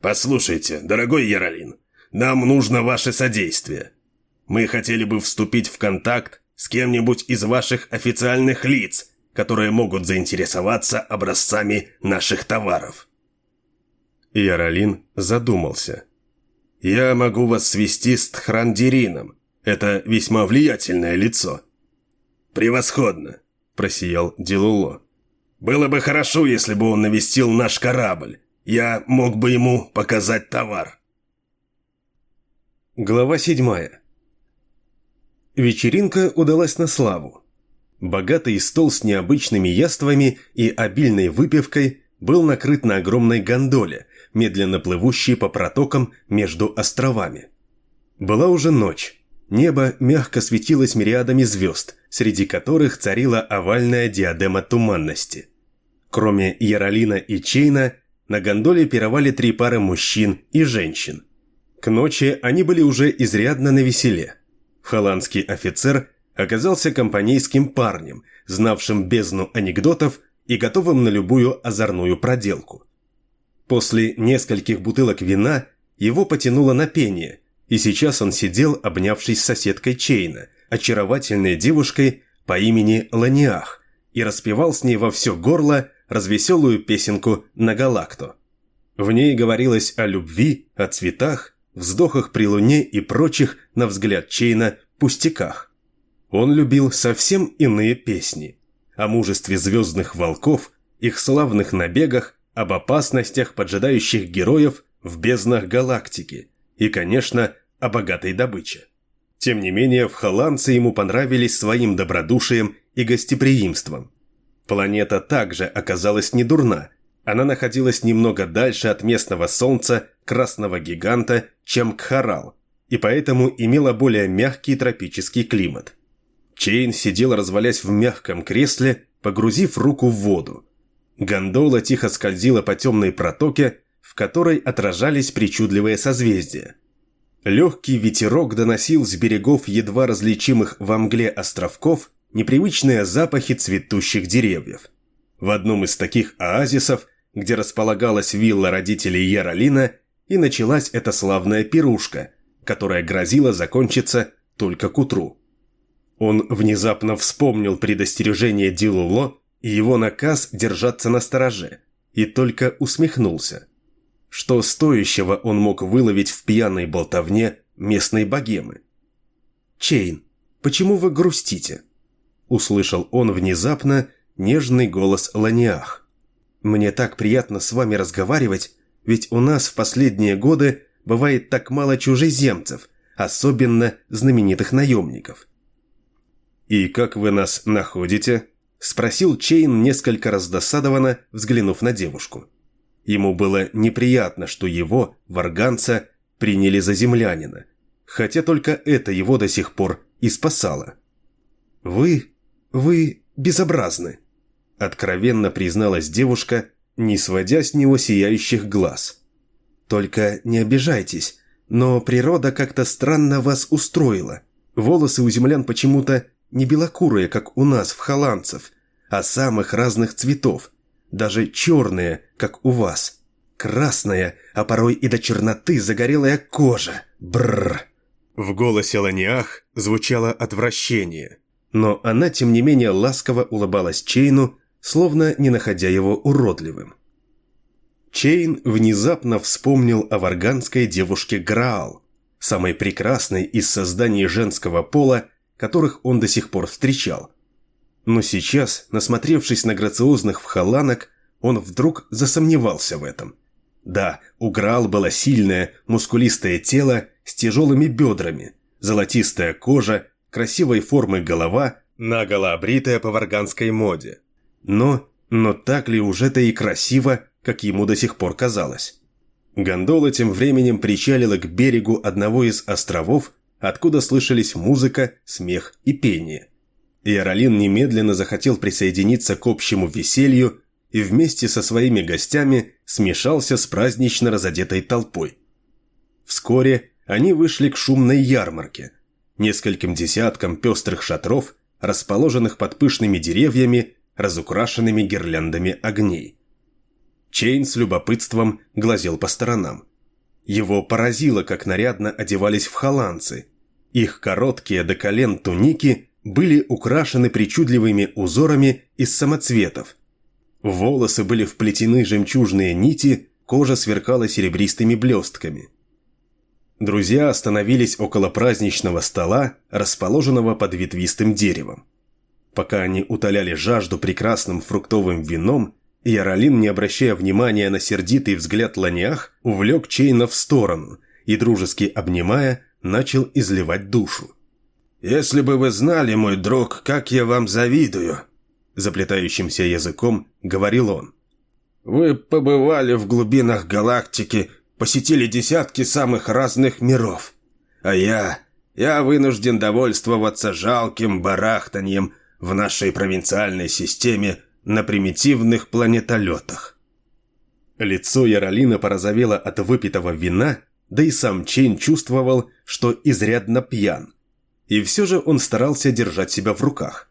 «Послушайте, дорогой Яролин, нам нужно ваше содействие. Мы хотели бы вступить в контакт с кем-нибудь из ваших официальных лиц, которые могут заинтересоваться образцами наших товаров». Яролин задумался. «Я могу вас свести с Тхрандирином. Это весьма влиятельное лицо». «Превосходно!» – просиял Дилуло. «Было бы хорошо, если бы он навестил наш корабль. Я мог бы ему показать товар». Глава седьмая. Вечеринка удалась на славу. Богатый стол с необычными яствами и обильной выпивкой был накрыт на огромной гондоле, медленно плывущей по протокам между островами. Была уже ночь. Небо мягко светилось мириадами звезд, среди которых царила овальная диадема туманности. Кроме Яролина и Чейна, на гондоле пировали три пары мужчин и женщин. К ночи они были уже изрядно навеселе. Холландский офицер оказался компанейским парнем, знавшим бездну анекдотов и готовым на любую озорную проделку. После нескольких бутылок вина его потянуло на пение, и сейчас он сидел, обнявшись с соседкой Чейна, очаровательной девушкой по имени Ланиах, и распевал с ней во все горло развеселую песенку на Галакту. В ней говорилось о любви, о цветах, вздохах при луне и прочих, на взгляд Чейна, пустяках. Он любил совсем иные песни. О мужестве звездных волков, их славных набегах, об опасностях, поджидающих героев в безднах галактики и, конечно, о богатой добыче. Тем не менее, в холландцы ему понравились своим добродушием и гостеприимством. Планета также оказалась не дурна. Она находилась немного дальше от местного Солнца, красного гиганта, чем Кхарал, и поэтому имела более мягкий тропический климат. Чейн сидел, развалясь в мягком кресле, погрузив руку в воду. Гондола тихо скользила по темной протоке, в которой отражались причудливые созвездия. Легкий ветерок доносил с берегов едва различимых во мгле островков непривычные запахи цветущих деревьев. В одном из таких оазисов, где располагалась вилла родителей Яролина, и началась эта славная пирушка, которая грозила закончиться только к утру. Он внезапно вспомнил предостережение Дилуло и его наказ держаться на стороже, и только усмехнулся. Что стоящего он мог выловить в пьяной болтовне местной богемы? «Чейн, почему вы грустите?» услышал он внезапно нежный голос Ланиах. «Мне так приятно с вами разговаривать, ведь у нас в последние годы бывает так мало чужеземцев, особенно знаменитых наемников». «И как вы нас находите?» – спросил Чейн несколько раздосадованно, взглянув на девушку. Ему было неприятно, что его, варганца, приняли за землянина, хотя только это его до сих пор и спасало. «Вы «Вы безобразны», – откровенно призналась девушка, не сводя с него сияющих глаз. «Только не обижайтесь, но природа как-то странно вас устроила. Волосы у землян почему-то не белокурые, как у нас, в холландцев, а самых разных цветов, даже черные, как у вас. Красная, а порой и до черноты загорелая кожа. Бррр!» В голосе Ланиах звучало отвращение – но она, тем не менее, ласково улыбалась Чейну, словно не находя его уродливым. Чейн внезапно вспомнил о варганской девушке Граал, самой прекрасной из созданий женского пола, которых он до сих пор встречал. Но сейчас, насмотревшись на грациозных вхоланок, он вдруг засомневался в этом. Да, у Граал было сильное, мускулистое тело с тяжелыми бедрами, золотистая кожа красивой формы голова, наголо обритая по варганской моде. Но, но так ли уже это и красиво, как ему до сих пор казалось? Гондола тем временем причалила к берегу одного из островов, откуда слышались музыка, смех и пение. Иоралин немедленно захотел присоединиться к общему веселью и вместе со своими гостями смешался с празднично разодетой толпой. Вскоре они вышли к шумной ярмарке – нескольким десяткам пестрых шатров, расположенных под пышными деревьями, разукрашенными гирляндами огней. Чейн с любопытством глазел по сторонам. Его поразило, как нарядно одевались в холландцы. Их короткие до колен туники были украшены причудливыми узорами из самоцветов. Волосы были вплетены жемчужные нити, кожа сверкала серебристыми блестками. Друзья остановились около праздничного стола, расположенного под ветвистым деревом. Пока они утоляли жажду прекрасным фруктовым вином, Яролин, не обращая внимания на сердитый взгляд Ланиах, увлек Чейна в сторону и, дружески обнимая, начал изливать душу. «Если бы вы знали, мой друг, как я вам завидую!» Заплетающимся языком говорил он. «Вы побывали в глубинах галактики посетили десятки самых разных миров. А я... я вынужден довольствоваться жалким барахтаньем в нашей провинциальной системе на примитивных планетолетах. Лицо Яролина порозовело от выпитого вина, да и сам Чейн чувствовал, что изрядно пьян. И все же он старался держать себя в руках.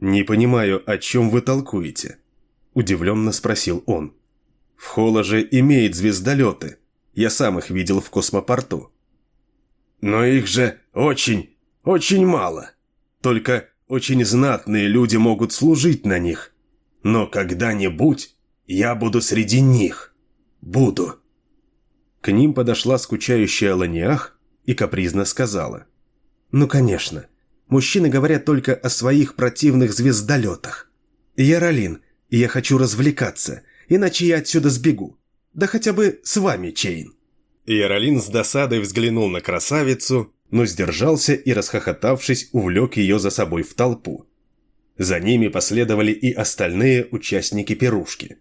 «Не понимаю, о чем вы толкуете?» – удивленно спросил он. «В Холла же имеет звездолеты. Я сам их видел в космопорту». «Но их же очень, очень мало. Только очень знатные люди могут служить на них. Но когда-нибудь я буду среди них. Буду». К ним подошла скучающая Ланиах и капризно сказала. «Ну, конечно. Мужчины говорят только о своих противных звездолетах. Я Ролин, и я хочу развлекаться, иначе я отсюда сбегу. Да хотя бы с вами, Чейн». Яролин с досадой взглянул на красавицу, но сдержался и, расхохотавшись, увлек ее за собой в толпу. За ними последовали и остальные участники пирушки.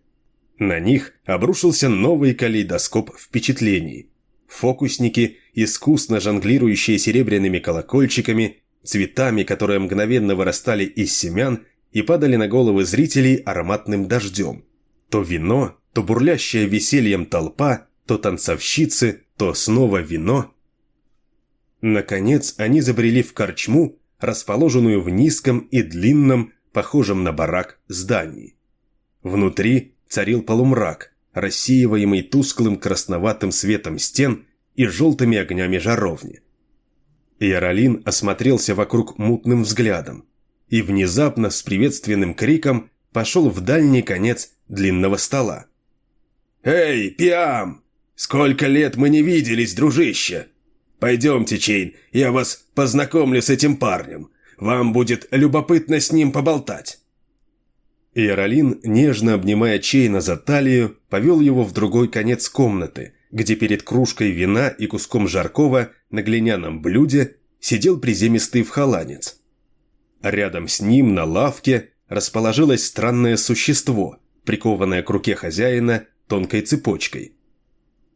На них обрушился новый калейдоскоп впечатлений. Фокусники, искусно жонглирующие серебряными колокольчиками, цветами, которые мгновенно вырастали из семян и падали на головы зрителей ароматным дождем. То вино, то бурлящая весельем толпа, то танцовщицы, то снова вино. Наконец они забрели в корчму, расположенную в низком и длинном, похожем на барак, здании. Внутри царил полумрак, рассеиваемый тусклым красноватым светом стен и желтыми огнями жаровни. Яролин осмотрелся вокруг мутным взглядом и внезапно с приветственным криком пошел в дальний конец длинного стола. «Эй, Пиам! Сколько лет мы не виделись, дружище! Пойдемте, Чейн, я вас познакомлю с этим парнем. Вам будет любопытно с ним поболтать». Иеролин, нежно обнимая Чейна за талию, повел его в другой конец комнаты, где перед кружкой вина и куском жаркого на глиняном блюде сидел приземистый вхоланец. Рядом с ним на лавке расположилось странное существо, прикованное к руке хозяина тонкой цепочкой.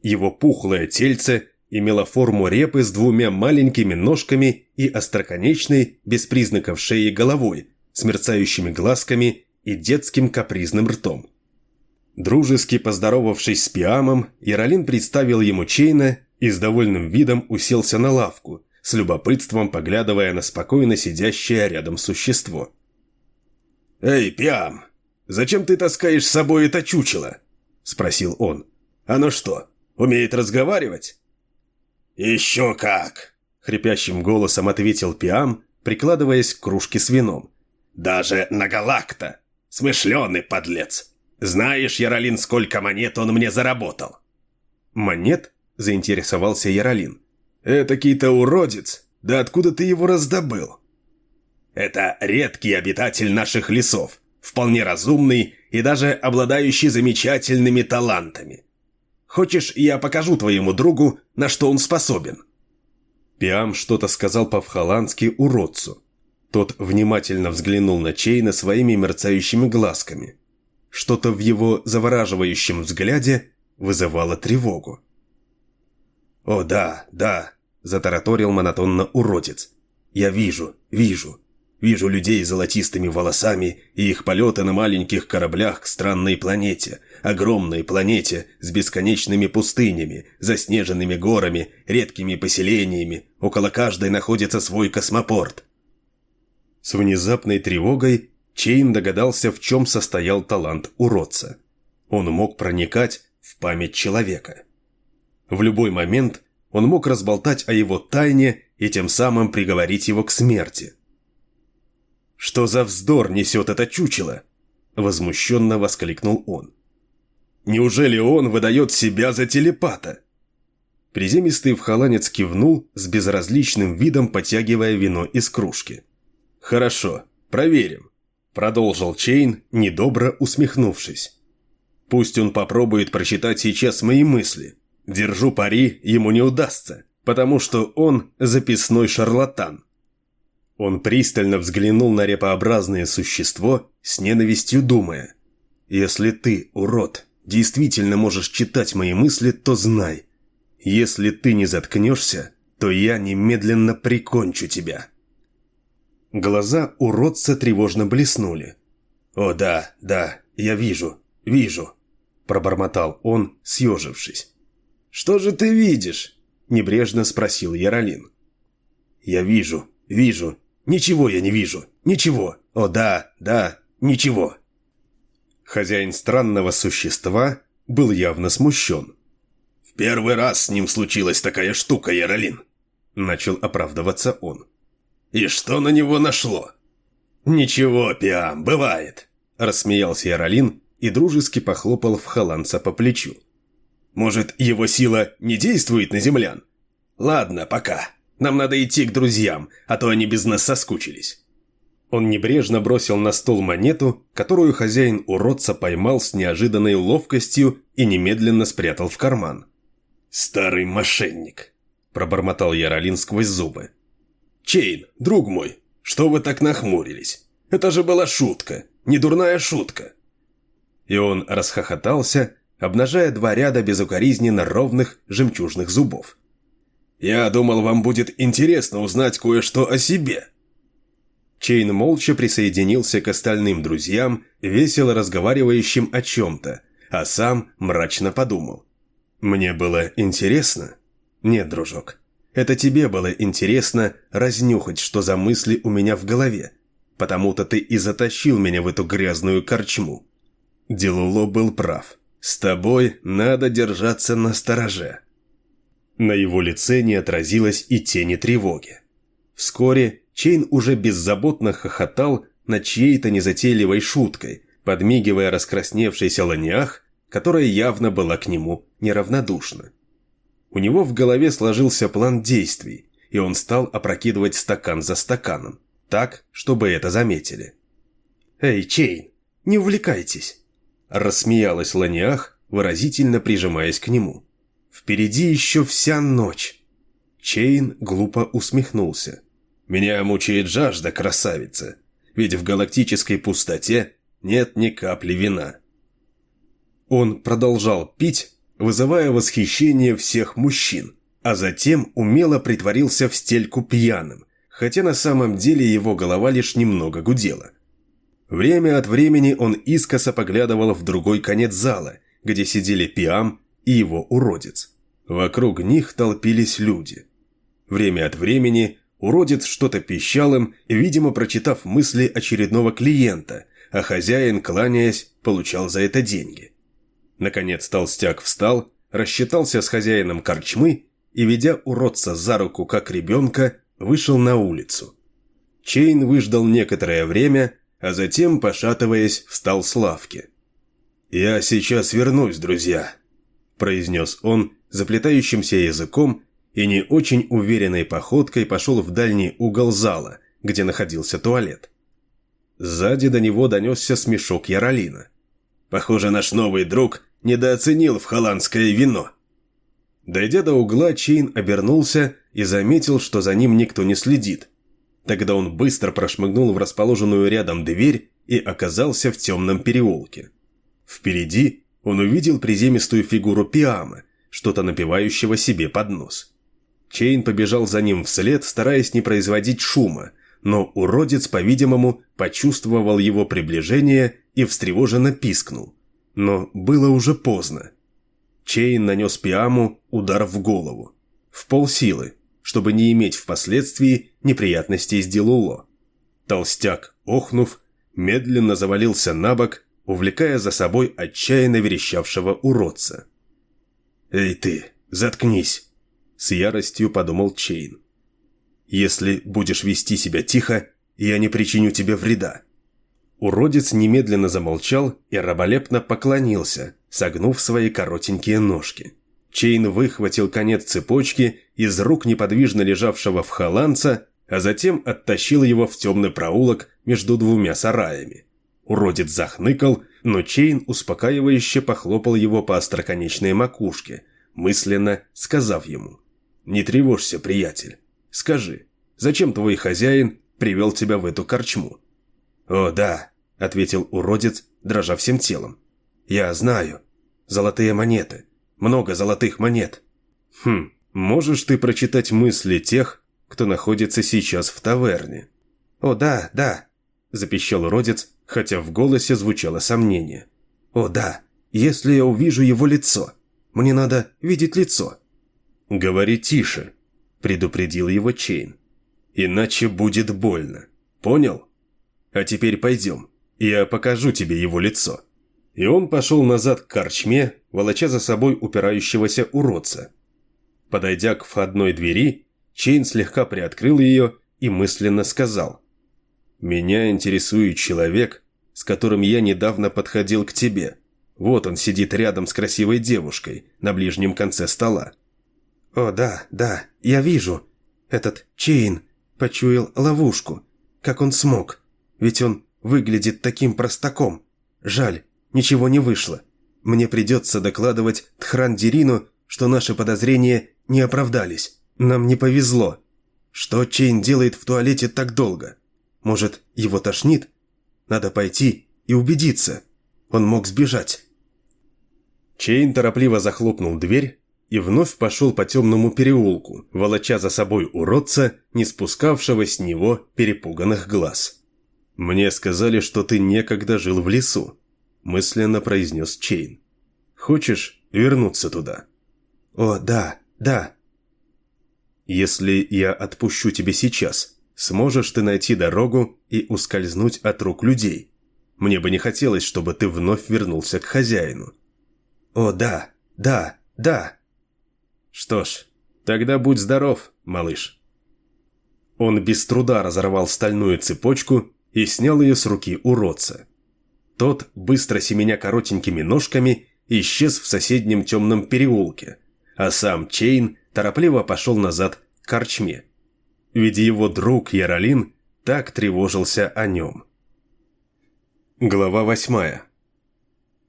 Его пухлое тельце имело форму репы с двумя маленькими ножками и остроконечной, без признаков шеи головой, с мерцающими глазками и детским капризным ртом. Дружески поздоровавшись с Пиамом, Яролин представил ему Чейна и с довольным видом уселся на лавку, с любопытством поглядывая на спокойно сидящее рядом существо. «Эй, Пиам, зачем ты таскаешь с собой это чучело?» – спросил он. «Оно что, умеет разговаривать?» «Еще как!» – хрипящим голосом ответил Пиам, прикладываясь к кружке с вином. «Даже на Галакта! Смышленый подлец! Знаешь, Яролин, сколько монет он мне заработал?» «Монет?» – заинтересовался Яролин. «Этакий-то уродец! Да откуда ты его раздобыл?» «Это редкий обитатель наших лесов, вполне разумный и даже обладающий замечательными талантами. Хочешь, я покажу твоему другу, на что он способен?» Пиам что-то сказал по-вхоландски уродцу. Тот внимательно взглянул на Чейна своими мерцающими глазками. Что-то в его завораживающем взгляде вызывало тревогу. «О да, да», – затараторил монотонно уродец. «Я вижу, вижу. Вижу людей с золотистыми волосами и их полеты на маленьких кораблях к странной планете, огромной планете с бесконечными пустынями, заснеженными горами, редкими поселениями. Около каждой находится свой космопорт. С внезапной тревогой Чейн догадался, в чем состоял талант уродца. Он мог проникать в память человека. В любой момент он мог разболтать о его тайне и тем самым приговорить его к смерти. «Что за вздор несет это чучело?» – возмущенно воскликнул он. «Неужели он выдает себя за телепата?» Приземистый вхоланец кивнул с безразличным видом, потягивая вино из кружки. «Хорошо, проверим», – продолжил Чейн, недобро усмехнувшись. «Пусть он попробует прочитать сейчас мои мысли. Держу пари, ему не удастся, потому что он записной шарлатан. Он пристально взглянул на репообразное существо с ненавистью думая. «Если ты, урод, действительно можешь читать мои мысли, то знай. Если ты не заткнешься, то я немедленно прикончу тебя». Глаза уродца тревожно блеснули. «О да, да, я вижу, вижу», – пробормотал он, съежившись. «Что же ты видишь?» – небрежно спросил Яролин. Я вижу, вижу. Ничего я не вижу. Ничего. О да, да, ничего. Хозяин странного существа был явно смущен. «В первый раз с ним случилась такая штука, Яролин», — начал оправдываться он. «И что на него нашло?» «Ничего, Пиам, бывает», — рассмеялся Яролин и дружески похлопал в холанца по плечу. «Может, его сила не действует на землян? Ладно, пока. Нам надо идти к друзьям, а то они без нас соскучились». Он небрежно бросил на стол монету, которую хозяин уродца поймал с неожиданной ловкостью и немедленно спрятал в карман. «Старый мошенник», – пробормотал Яролин сквозь зубы. «Чейн, друг мой, что вы так нахмурились? Это же была шутка, не дурная шутка». И он расхохотался, обнажая два ряда безукоризненно ровных жемчужных зубов. «Я думал, вам будет интересно узнать кое-что о себе», Чейн молча присоединился к остальным друзьям, весело разговаривающим о чем-то, а сам мрачно подумал. «Мне было интересно?» «Нет, дружок, это тебе было интересно разнюхать, что за мысли у меня в голове, потому-то ты и затащил меня в эту грязную корчму». Делуло был прав. «С тобой надо держаться на стороже». На его лице не отразилось и тени тревоги. Вскоре Чейн уже беззаботно хохотал над чьей-то незатейливой шуткой, подмигивая раскрасневшейся ланиах, которая явно была к нему неравнодушна. У него в голове сложился план действий, и он стал опрокидывать стакан за стаканом, так, чтобы это заметили. «Эй, Чейн, не увлекайтесь!» Рассмеялась Ланиах, выразительно прижимаясь к нему. «Впереди еще вся ночь!» Чейн глупо усмехнулся. Меня мучает жажда, красавица, ведь в галактической пустоте нет ни капли вина. Он продолжал пить, вызывая восхищение всех мужчин, а затем умело притворился в стельку пьяным, хотя на самом деле его голова лишь немного гудела. Время от времени он искоса поглядывал в другой конец зала, где сидели Пиам и его уродец. Вокруг них толпились люди. Время от времени Уродец что-то пищал им, видимо, прочитав мысли очередного клиента, а хозяин, кланяясь, получал за это деньги. Наконец толстяк встал, рассчитался с хозяином корчмы и, ведя уродца за руку как ребенка, вышел на улицу. Чейн выждал некоторое время, а затем, пошатываясь, встал с лавки. «Я сейчас вернусь, друзья», – произнес он заплетающимся языком и не очень уверенной походкой пошел в дальний угол зала, где находился туалет. Сзади до него донесся смешок Яролина. «Похоже, наш новый друг недооценил в холландское вино». Дойдя до угла, Чейн обернулся и заметил, что за ним никто не следит. Тогда он быстро прошмыгнул в расположенную рядом дверь и оказался в темном переулке. Впереди он увидел приземистую фигуру Пиама, что-то напевающего себе под нос. Чейн побежал за ним вслед, стараясь не производить шума, но уродец, по-видимому, почувствовал его приближение и встревоженно пискнул. Но было уже поздно. Чейн нанес Пиаму удар в голову. В полсилы, чтобы не иметь впоследствии неприятностей с Дилуло. Толстяк, охнув, медленно завалился на бок, увлекая за собой отчаянно верещавшего уродца. «Эй ты, заткнись!» С яростью подумал Чейн. «Если будешь вести себя тихо, я не причиню тебе вреда». Уродец немедленно замолчал и раболепно поклонился, согнув свои коротенькие ножки. Чейн выхватил конец цепочки из рук неподвижно лежавшего вхоланца, а затем оттащил его в темный проулок между двумя сараями. Уродец захныкал, но Чейн успокаивающе похлопал его по остроконечной макушке, мысленно сказав ему «Не тревожься, приятель. Скажи, зачем твой хозяин привел тебя в эту корчму?» «О, да», — ответил уродец, дрожа всем телом. «Я знаю. Золотые монеты. Много золотых монет». «Хм, можешь ты прочитать мысли тех, кто находится сейчас в таверне?» «О, да, да», — запищал уродец, хотя в голосе звучало сомнение. «О, да, если я увижу его лицо. Мне надо видеть лицо». «Говори тише», – предупредил его Чейн. Иначе будет больно. Понял? А теперь пойдем. Я покажу тебе его лицо». И он пошел назад к корчме, волоча за собой упирающегося уродца. Подойдя к входной двери, Чейн слегка приоткрыл ее и мысленно сказал. «Меня интересует человек, с которым я недавно подходил к тебе. Вот он сидит рядом с красивой девушкой на ближнем конце стола». «О, да, да, я вижу. Этот Чейн почуял ловушку. Как он смог? Ведь он выглядит таким простаком. Жаль, ничего не вышло. Мне придется докладывать Тхрандирину, что наши подозрения не оправдались. Нам не повезло. Что Чейн делает в туалете так долго? Может, его тошнит? Надо пойти и убедиться. Он мог сбежать. Чейн торопливо захлопнул дверь и вновь пошел по темному переулку, волоча за собой уродца, не спускавшего с него перепуганных глаз. «Мне сказали, что ты некогда жил в лесу», – мысленно произнес Чейн. «Хочешь вернуться туда?» «О, да, да». «Если я отпущу тебя сейчас, сможешь ты найти дорогу и ускользнуть от рук людей. Мне бы не хотелось, чтобы ты вновь вернулся к хозяину». «О, да, да, да». «Что ж, тогда будь здоров, малыш». Он без труда разорвал стальную цепочку и снял ее с руки уродца. Тот, быстро семеня коротенькими ножками, исчез в соседнем темном переулке, а сам Чейн торопливо пошел назад к корчме. Ведь его друг Яролин так тревожился о нем. Глава восьмая.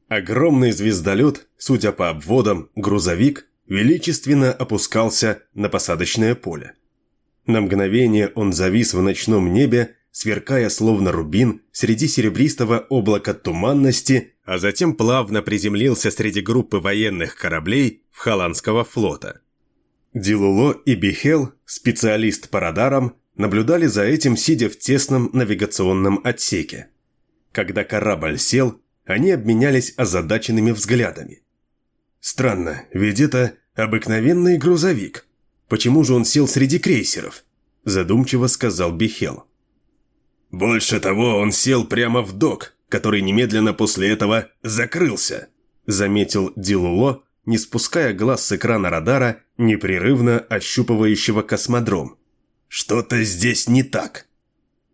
Огромный звездолет, судя по обводам, грузовик, величественно опускался на посадочное поле. На мгновение он завис в ночном небе, сверкая словно рубин среди серебристого облака туманности, а затем плавно приземлился среди группы военных кораблей в Холландского флота. Дилуло и Бихел, специалист по радарам, наблюдали за этим, сидя в тесном навигационном отсеке. Когда корабль сел, они обменялись озадаченными взглядами. Странно, ведь это обыкновенный грузовик. Почему же он сел среди крейсеров? Задумчиво сказал Бихел. Больше того, он сел прямо в док, который немедленно после этого закрылся, заметил Дилуло, не спуская глаз с экрана радара, непрерывно ощупывающего космодром. Что-то здесь не так.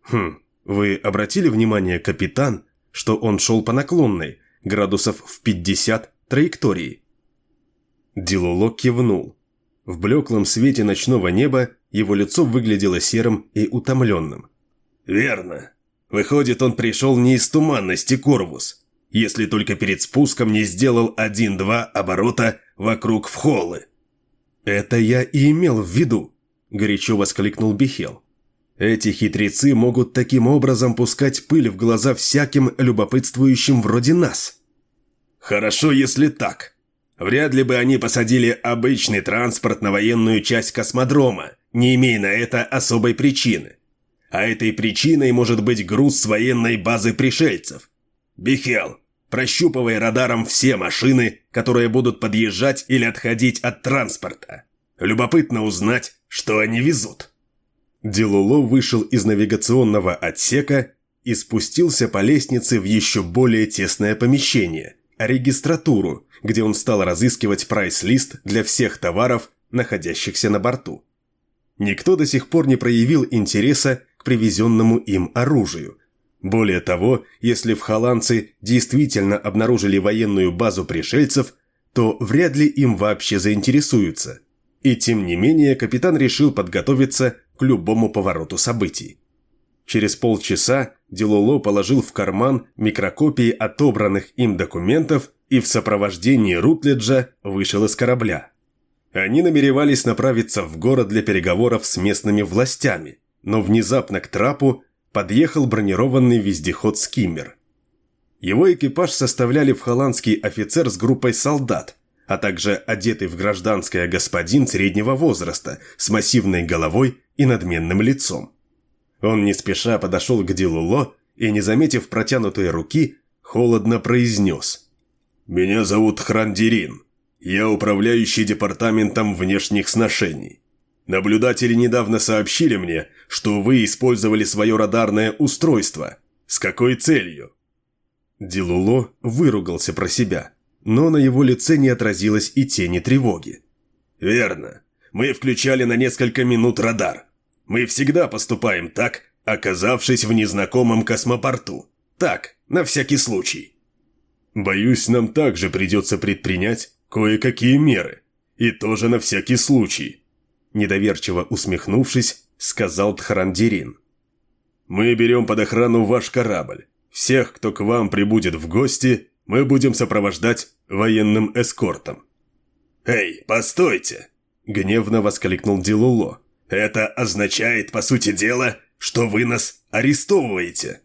Хм, вы обратили внимание, капитан, что он шел по наклонной, градусов в 50 траектории? Дилуло кивнул. В блеклом свете ночного неба его лицо выглядело серым и утомленным. «Верно. Выходит, он пришел не из туманности Корвус, если только перед спуском не сделал один-два оборота вокруг вхолы». «Это я и имел в виду», – горячо воскликнул Бихел. «Эти хитрецы могут таким образом пускать пыль в глаза всяким любопытствующим вроде нас». «Хорошо, если так. Вряд ли бы они посадили обычный транспорт на военную часть космодрома, не имея на это особой причины а этой причиной может быть груз с военной базы пришельцев. Бихел, прощупывай радаром все машины, которые будут подъезжать или отходить от транспорта. Любопытно узнать, что они везут. Делуло вышел из навигационного отсека и спустился по лестнице в еще более тесное помещение – регистратуру, где он стал разыскивать прайс-лист для всех товаров, находящихся на борту. Никто до сих пор не проявил интереса привезенному им оружию. Более того, если в холландцы действительно обнаружили военную базу пришельцев, то вряд ли им вообще заинтересуются. И тем не менее капитан решил подготовиться к любому повороту событий. Через полчаса Делоло положил в карман микрокопии отобранных им документов и в сопровождении Рутледжа вышел из корабля. Они намеревались направиться в город для переговоров с местными властями – но внезапно к трапу подъехал бронированный вездеход «Скиммер». Его экипаж составляли в холландский офицер с группой солдат, а также одетый в гражданское господин среднего возраста с массивной головой и надменным лицом. Он не спеша подошел к Дилуло и, не заметив протянутой руки, холодно произнес. «Меня зовут Храндирин. Я управляющий департаментом внешних сношений. Наблюдатели недавно сообщили мне, что вы использовали свое радарное устройство. С какой целью?» Дилуло выругался про себя, но на его лице не отразилось и тени тревоги. «Верно. Мы включали на несколько минут радар. Мы всегда поступаем так, оказавшись в незнакомом космопорту. Так, на всякий случай». «Боюсь, нам также придется предпринять кое-какие меры. И тоже на всякий случай», недоверчиво усмехнувшись, сказал Тхарандирин. «Мы берем под охрану ваш корабль. Всех, кто к вам прибудет в гости, мы будем сопровождать военным эскортом». «Эй, постойте!» – гневно воскликнул Дилуло. «Это означает, по сути дела, что вы нас арестовываете.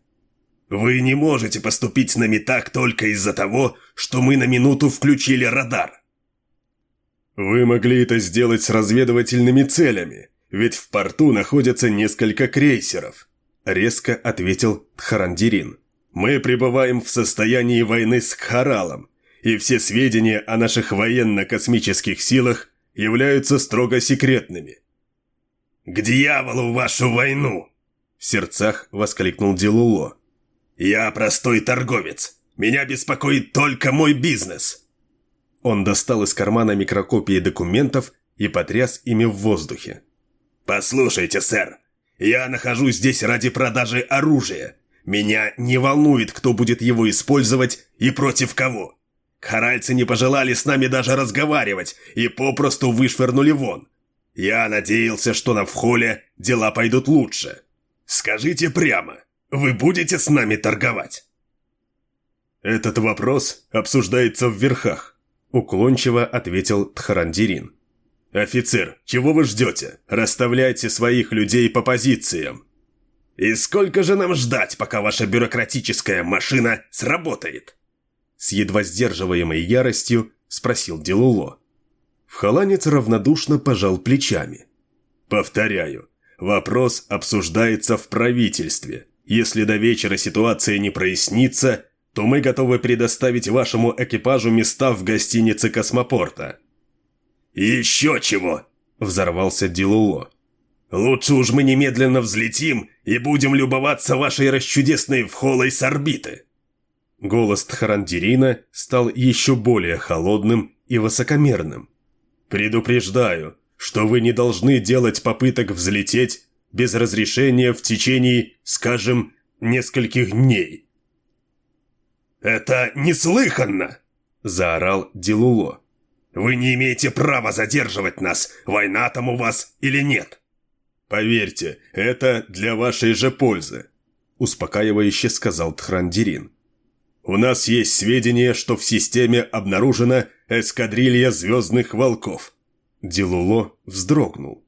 Вы не можете поступить с нами так только из-за того, что мы на минуту включили радар. «Вы могли это сделать с разведывательными целями, ведь в порту находятся несколько крейсеров», – резко ответил Тхарандирин. «Мы пребываем в состоянии войны с Кхаралом, и все сведения о наших военно-космических силах являются строго секретными». «К дьяволу вашу войну!» – в сердцах воскликнул Дилуло. «Я простой торговец. Меня беспокоит только мой бизнес. Он достал из кармана микрокопии документов и потряс ими в воздухе. «Послушайте, сэр, я нахожусь здесь ради продажи оружия. Меня не волнует, кто будет его использовать и против кого. Харальцы не пожелали с нами даже разговаривать и попросту вышвырнули вон. Я надеялся, что на вхоле дела пойдут лучше. Скажите прямо, вы будете с нами торговать?» «Этот вопрос обсуждается в верхах», Уклончиво ответил Тхарандирин. «Офицер, чего вы ждете? Расставляйте своих людей по позициям». «И сколько же нам ждать, пока ваша бюрократическая машина сработает?» С едва сдерживаемой яростью спросил Делуло. Вхоланец равнодушно пожал плечами. «Повторяю, вопрос обсуждается в правительстве. Если до вечера ситуация не прояснится, то мы готовы предоставить вашему экипажу места в гостинице космопорта». «Еще чего!» – взорвался Дилуло. «Лучше уж мы немедленно взлетим и будем любоваться вашей расчудесной вхолой с орбиты». Голос Тхарандирина стал еще более холодным и высокомерным. «Предупреждаю, что вы не должны делать попыток взлететь без разрешения в течение, скажем, нескольких дней. «Это неслыханно!» – заорал Дилуло. «Вы не имеете права задерживать нас, война там у вас или нет!» «Поверьте, это для вашей же пользы», – успокаивающе сказал Тхрандирин. «У нас есть сведения, что в системе обнаружена эскадрилья звездных волков». Дилуло вздрогнул.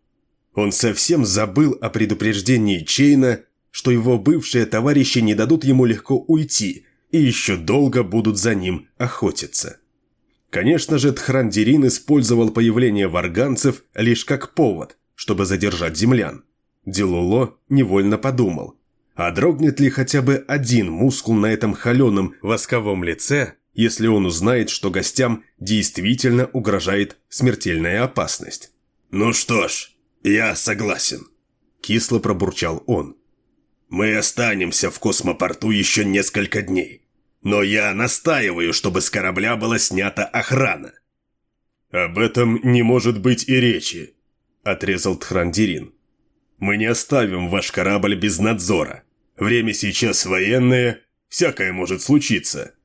Он совсем забыл о предупреждении Чейна, что его бывшие товарищи не дадут ему легко уйти – и еще долго будут за ним охотиться. Конечно же, Тхрандирин использовал появление варганцев лишь как повод, чтобы задержать землян. Дилуло невольно подумал, а дрогнет ли хотя бы один мускул на этом холеном восковом лице, если он узнает, что гостям действительно угрожает смертельная опасность. «Ну что ж, я согласен», – кисло пробурчал он. «Мы останемся в космопорту еще несколько дней. Но я настаиваю, чтобы с корабля была снята охрана». «Об этом не может быть и речи», – отрезал Тхрандирин. «Мы не оставим ваш корабль без надзора. Время сейчас военное, всякое может случиться».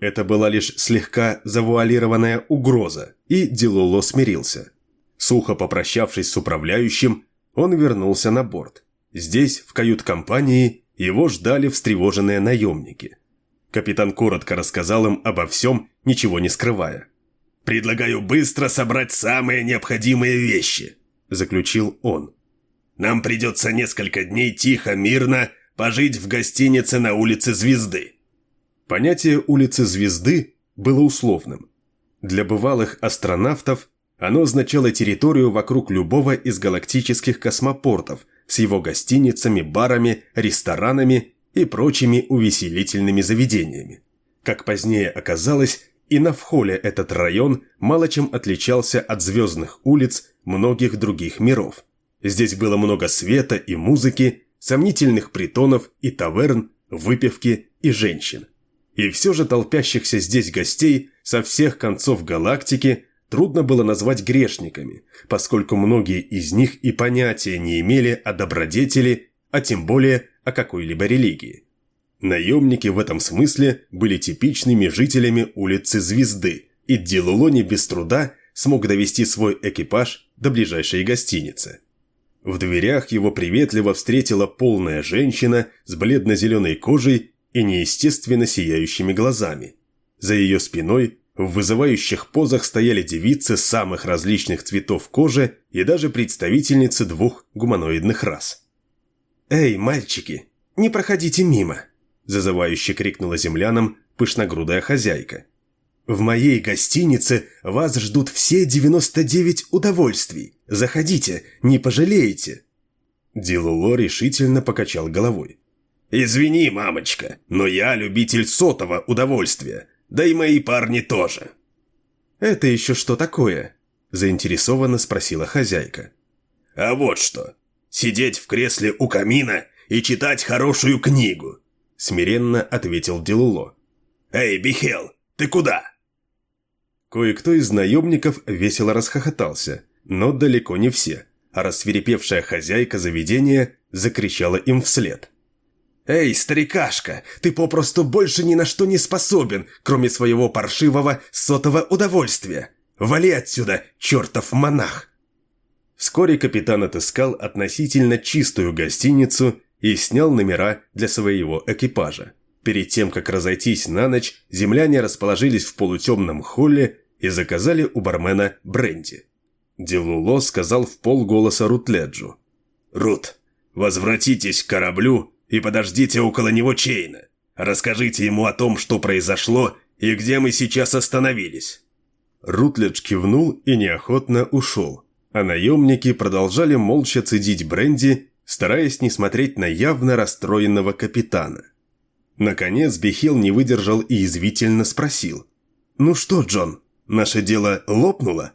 Это была лишь слегка завуалированная угроза, и Дилуло смирился. Сухо попрощавшись с управляющим, он вернулся на борт. Здесь, в кают-компании, его ждали встревоженные наемники – Капитан коротко рассказал им обо всем, ничего не скрывая. «Предлагаю быстро собрать самые необходимые вещи», – заключил он. «Нам придется несколько дней тихо, мирно пожить в гостинице на улице Звезды». Понятие «улицы Звезды» было условным. Для бывалых астронавтов оно означало территорию вокруг любого из галактических космопортов с его гостиницами, барами, ресторанами и прочими увеселительными заведениями. Как позднее оказалось, и на вхоле этот район мало чем отличался от звездных улиц многих других миров. Здесь было много света и музыки, сомнительных притонов и таверн, выпивки и женщин. И все же толпящихся здесь гостей со всех концов галактики трудно было назвать грешниками, поскольку многие из них и понятия не имели о добродетели, а тем более о какой-либо религии. Наемники в этом смысле были типичными жителями улицы Звезды, и Дилулони без труда смог довести свой экипаж до ближайшей гостиницы. В дверях его приветливо встретила полная женщина с бледно-зеленой кожей и неестественно сияющими глазами. За ее спиной в вызывающих позах стояли девицы самых различных цветов кожи и даже представительницы двух гуманоидных рас. «Эй, мальчики, не проходите мимо!» – зазывающе крикнула землянам пышногрудая хозяйка. «В моей гостинице вас ждут все 99 удовольствий. Заходите, не пожалеете!» Дилуло решительно покачал головой. «Извини, мамочка, но я любитель сотого удовольствия да и мои парни тоже». «Это еще что такое?» – заинтересованно спросила хозяйка. «А вот что. Сидеть в кресле у камина и читать хорошую книгу», – смиренно ответил Делуло. «Эй, Бихел, ты куда?» Кое-кто из наемников весело расхохотался, но далеко не все, а рассверепевшая хозяйка заведения закричала им вслед – «Эй, старикашка, ты попросту больше ни на что не способен, кроме своего паршивого сотого удовольствия. Вали отсюда, чертов монах!» Вскоре капитан отыскал относительно чистую гостиницу и снял номера для своего экипажа. Перед тем, как разойтись на ночь, земляне расположились в полутемном холле и заказали у бармена бренди. Делуло сказал в полголоса Рутледжу. «Рут, возвратитесь к кораблю и подождите около него Чейна. Расскажите ему о том, что произошло и где мы сейчас остановились». Рутледж кивнул и неохотно ушел, а наемники продолжали молча цедить бренди, стараясь не смотреть на явно расстроенного капитана. Наконец Бехил не выдержал и извительно спросил. «Ну что, Джон, наше дело лопнуло?»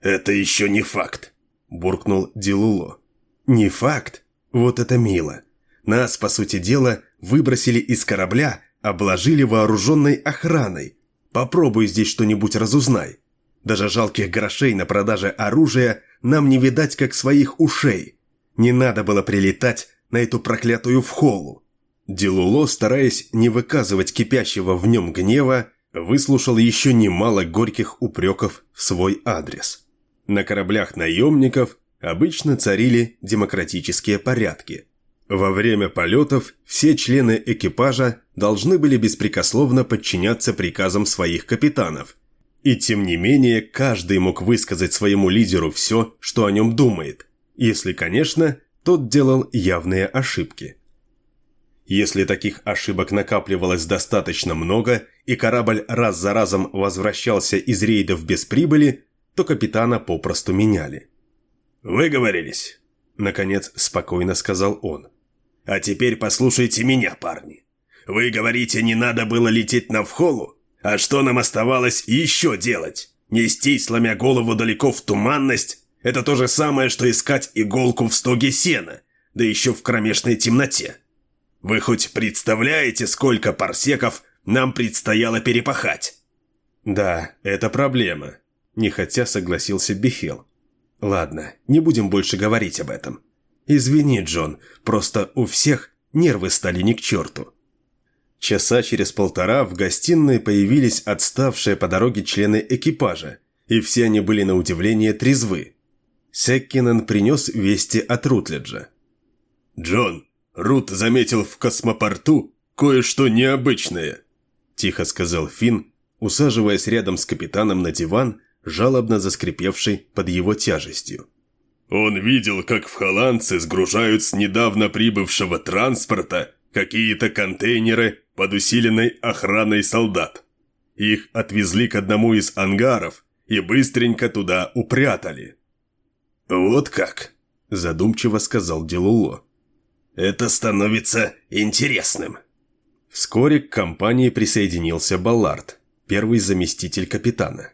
«Это еще не факт», – буркнул Дилуло. «Не факт? Вот это мило. Нас, по сути дела, выбросили из корабля, обложили вооруженной охраной. Попробуй здесь что-нибудь разузнай. Даже жалких грошей на продаже оружия нам не видать, как своих ушей. Не надо было прилетать на эту проклятую вхолу. Делуло, стараясь не выказывать кипящего в нем гнева, выслушал еще немало горьких упреков в свой адрес. На кораблях наемников обычно царили демократические порядки – во время полетов все члены экипажа должны были беспрекословно подчиняться приказам своих капитанов. И тем не менее, каждый мог высказать своему лидеру все, что о нем думает, если, конечно, тот делал явные ошибки. Если таких ошибок накапливалось достаточно много, и корабль раз за разом возвращался из рейдов без прибыли, то капитана попросту меняли. «Выговорились», – наконец спокойно сказал он. А теперь послушайте меня, парни. Вы говорите, не надо было лететь на вхолу? А что нам оставалось еще делать? Нестись, сломя голову далеко в туманность? Это то же самое, что искать иголку в стоге сена, да еще в кромешной темноте. Вы хоть представляете, сколько парсеков нам предстояло перепахать? Да, это проблема. Нехотя согласился Бихел. Ладно, не будем больше говорить об этом. «Извини, Джон, просто у всех нервы стали не к черту». Часа через полтора в гостиной появились отставшие по дороге члены экипажа, и все они были на удивление трезвы. Секкинен принес вести от Рутледжа. «Джон, Рут заметил в космопорту кое-что необычное», – тихо сказал Финн, усаживаясь рядом с капитаном на диван, жалобно заскрипевший под его тяжестью. Он видел, как в Холландце сгружают с недавно прибывшего транспорта какие-то контейнеры под усиленной охраной солдат. Их отвезли к одному из ангаров и быстренько туда упрятали. «Вот как», – задумчиво сказал Делуло. «Это становится интересным». Вскоре к компании присоединился Баллард. первый заместитель капитана.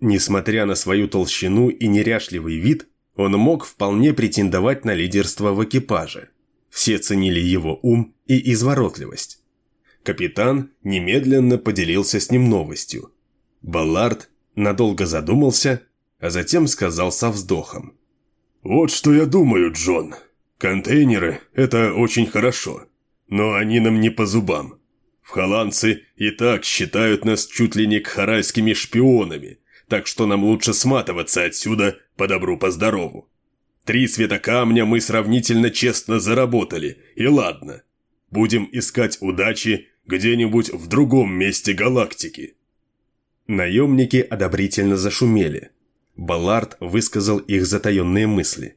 Несмотря на свою толщину и неряшливый вид, он мог вполне претендовать на лидерство в экипаже. Все ценили его ум и изворотливость. Капитан немедленно поделился с ним новостью. Баллард надолго задумался, а затем сказал со вздохом. «Вот что я думаю, Джон. Контейнеры – это очень хорошо, но они нам не по зубам. В холландцы и так считают нас чуть ли не кхаральскими шпионами, так что нам лучше сматываться отсюда по добру по здорову. Три цвета камня мы сравнительно честно заработали, и ладно. Будем искать удачи где-нибудь в другом месте галактики. Наемники одобрительно зашумели. Баллард высказал их затаенные мысли.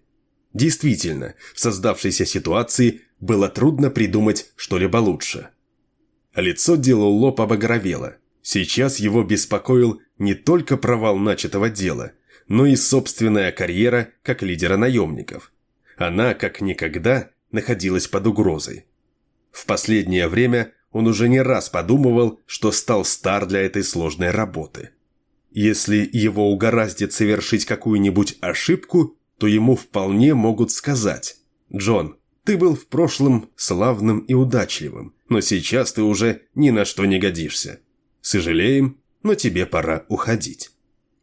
Действительно, в создавшейся ситуации было трудно придумать что-либо лучше. Лицо Дилуло побагровело. Сейчас его беспокоил не только провал начатого дела, но и собственная карьера как лидера наемников. Она, как никогда, находилась под угрозой. В последнее время он уже не раз подумывал, что стал стар для этой сложной работы. Если его угораздит совершить какую-нибудь ошибку, то ему вполне могут сказать «Джон, ты был в прошлом славным и удачливым, но сейчас ты уже ни на что не годишься. Сожалеем, но тебе пора уходить».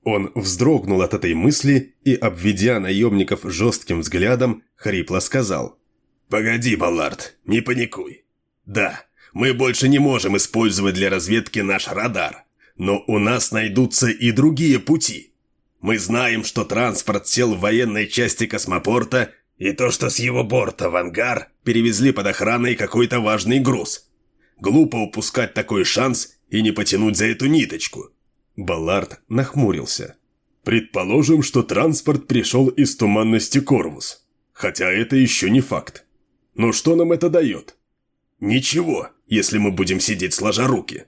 Он вздрогнул от этой мысли и, обведя наемников жестким взглядом, хрипло сказал. «Погоди, Баллард, не паникуй. Да, мы больше не можем использовать для разведки наш радар, но у нас найдутся и другие пути. Мы знаем, что транспорт сел в военной части космопорта и то, что с его борта в ангар перевезли под охраной какой-то важный груз. Глупо упускать такой шанс и не потянуть за эту ниточку. Баллард нахмурился. «Предположим, что транспорт пришел из туманности Корвус. Хотя это еще не факт. Но что нам это дает? Ничего, если мы будем сидеть сложа руки.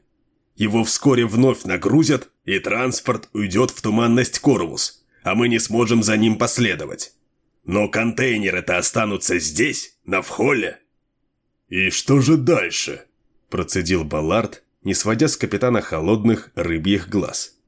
Его вскоре вновь нагрузят, и транспорт уйдет в туманность Корвус, а мы не сможем за ним последовать. Но контейнеры-то останутся здесь, на вхолле. «И что же дальше?» – процедил Баллард, не сводя с капитана холодных рыбьих глаз.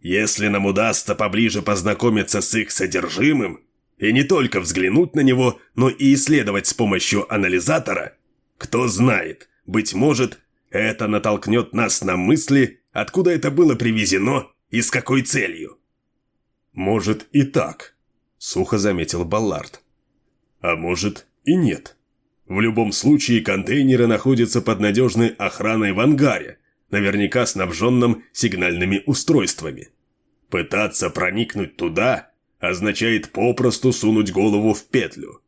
«Если нам удастся поближе познакомиться с их содержимым, и не только взглянуть на него, но и исследовать с помощью анализатора, кто знает, быть может, это натолкнет нас на мысли, откуда это было привезено и с какой целью». «Может и так», — сухо заметил Баллард. «А может и нет». В любом случае контейнеры находятся под надежной охраной в ангаре, наверняка снабженном сигнальными устройствами. Пытаться проникнуть туда означает попросту сунуть голову в петлю.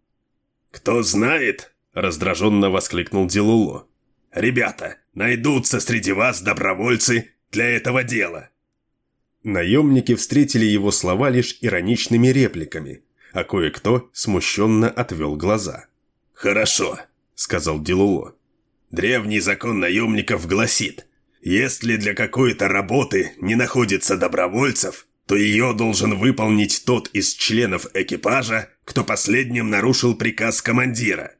«Кто знает?» – раздраженно воскликнул Дилуло. «Ребята, найдутся среди вас добровольцы для этого дела!» Наемники встретили его слова лишь ироничными репликами, а кое-кто смущенно отвел глаза. «Хорошо», — сказал Дилуло. «Древний закон наемников гласит, если для какой-то работы не находится добровольцев, то ее должен выполнить тот из членов экипажа, кто последним нарушил приказ командира».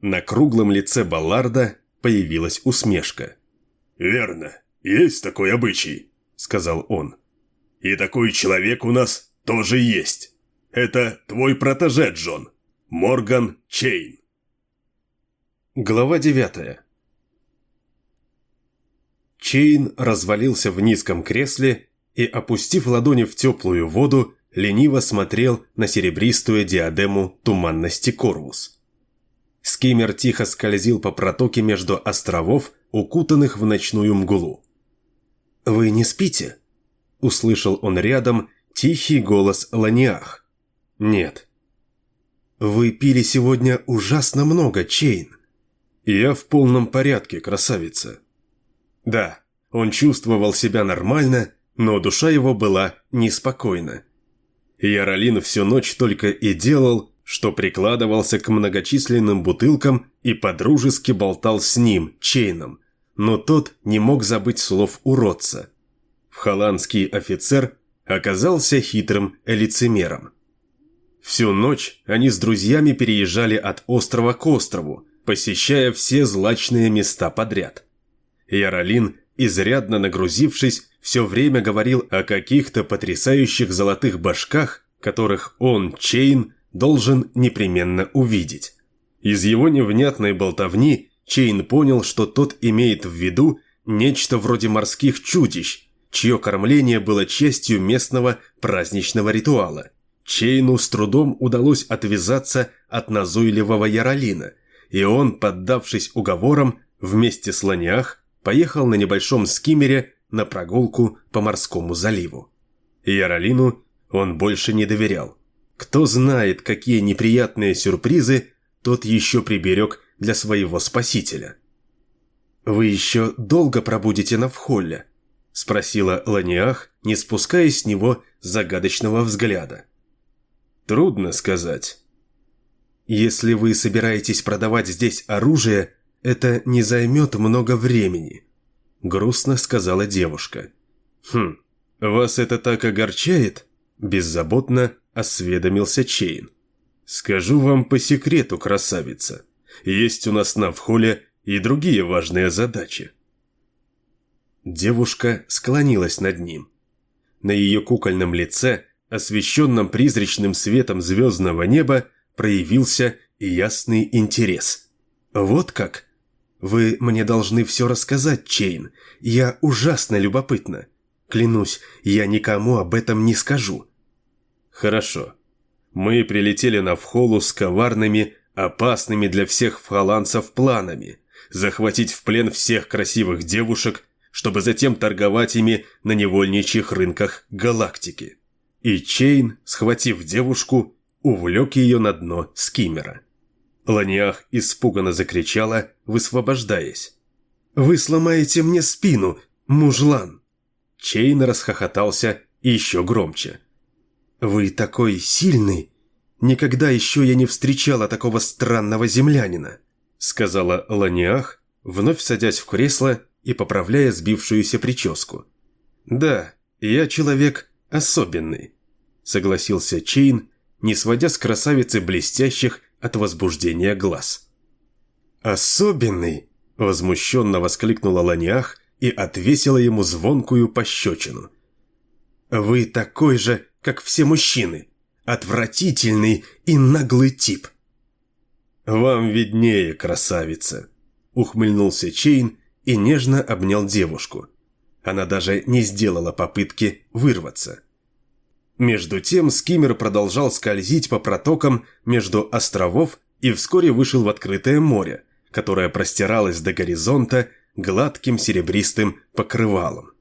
На круглом лице Балларда появилась усмешка. «Верно, есть такой обычай», — сказал он. «И такой человек у нас тоже есть. Это твой протеже, Джон, Морган Чейн». Глава 9 Чейн развалился в низком кресле и, опустив ладони в теплую воду, лениво смотрел на серебристую диадему туманности Корвус. Скиммер тихо скользил по протоке между островов, укутанных в ночную мглу. «Вы не спите?» – услышал он рядом тихий голос Ланиах. «Нет». «Вы пили сегодня ужасно много, Чейн. «Я в полном порядке, красавица». Да, он чувствовал себя нормально, но душа его была неспокойна. Яролин всю ночь только и делал, что прикладывался к многочисленным бутылкам и подружески болтал с ним, Чейном, но тот не мог забыть слов уродца. Вхолландский офицер оказался хитрым лицемером. Всю ночь они с друзьями переезжали от острова к острову, посещая все злачные места подряд. Яролин изрядно нагрузившись, все время говорил о каких-то потрясающих золотых башках, которых он, Чейн, должен непременно увидеть. Из его невнятной болтовни Чейн понял, что тот имеет в виду нечто вроде морских чудищ, чье кормление было частью местного праздничного ритуала. Чейну с трудом удалось отвязаться от назойливого Яролина, и он, поддавшись уговорам, вместе с Ланиах поехал на небольшом скиммере на прогулку по морскому заливу. Яролину он больше не доверял. Кто знает, какие неприятные сюрпризы тот еще приберег для своего спасителя. «Вы еще долго пробудете на вхолле?» – спросила Ланиах, не спуская с него загадочного взгляда. «Трудно сказать. Если вы собираетесь продавать здесь оружие, это не займет много времени», – грустно сказала девушка. «Хм, вас это так огорчает?» – беззаботно осведомился Чейн. «Скажу вам по секрету, красавица. Есть у нас на вхоле и другие важные задачи». Девушка склонилась над ним. На ее кукольном лице, освещенном призрачным светом звездного неба, проявился ясный интерес. «Вот как? Вы мне должны все рассказать, Чейн. Я ужасно любопытна. Клянусь, я никому об этом не скажу». «Хорошо. Мы прилетели на Вхолу с коварными, опасными для всех фаланцев планами. Захватить в плен всех красивых девушек, чтобы затем торговать ими на невольничьих рынках галактики. И Чейн, схватив девушку, увлек ее на дно скиммера. Ланиах испуганно закричала, высвобождаясь. «Вы сломаете мне спину, мужлан!» Чейн расхохотался еще громче. «Вы такой сильный! Никогда еще я не встречала такого странного землянина!» Сказала Ланиах, вновь садясь в кресло и поправляя сбившуюся прическу. «Да, я человек особенный», — согласился Чейн, не сводя с красавицы блестящих от возбуждения глаз. «Особенный!» – возмущенно воскликнула Ланиах и отвесила ему звонкую пощечину. «Вы такой же, как все мужчины. Отвратительный и наглый тип». «Вам виднее, красавица», – ухмыльнулся Чейн и нежно обнял девушку. Она даже не сделала попытки вырваться. Между тем скиммер продолжал скользить по протокам между островов и вскоре вышел в открытое море, которое простиралось до горизонта гладким серебристым покрывалом.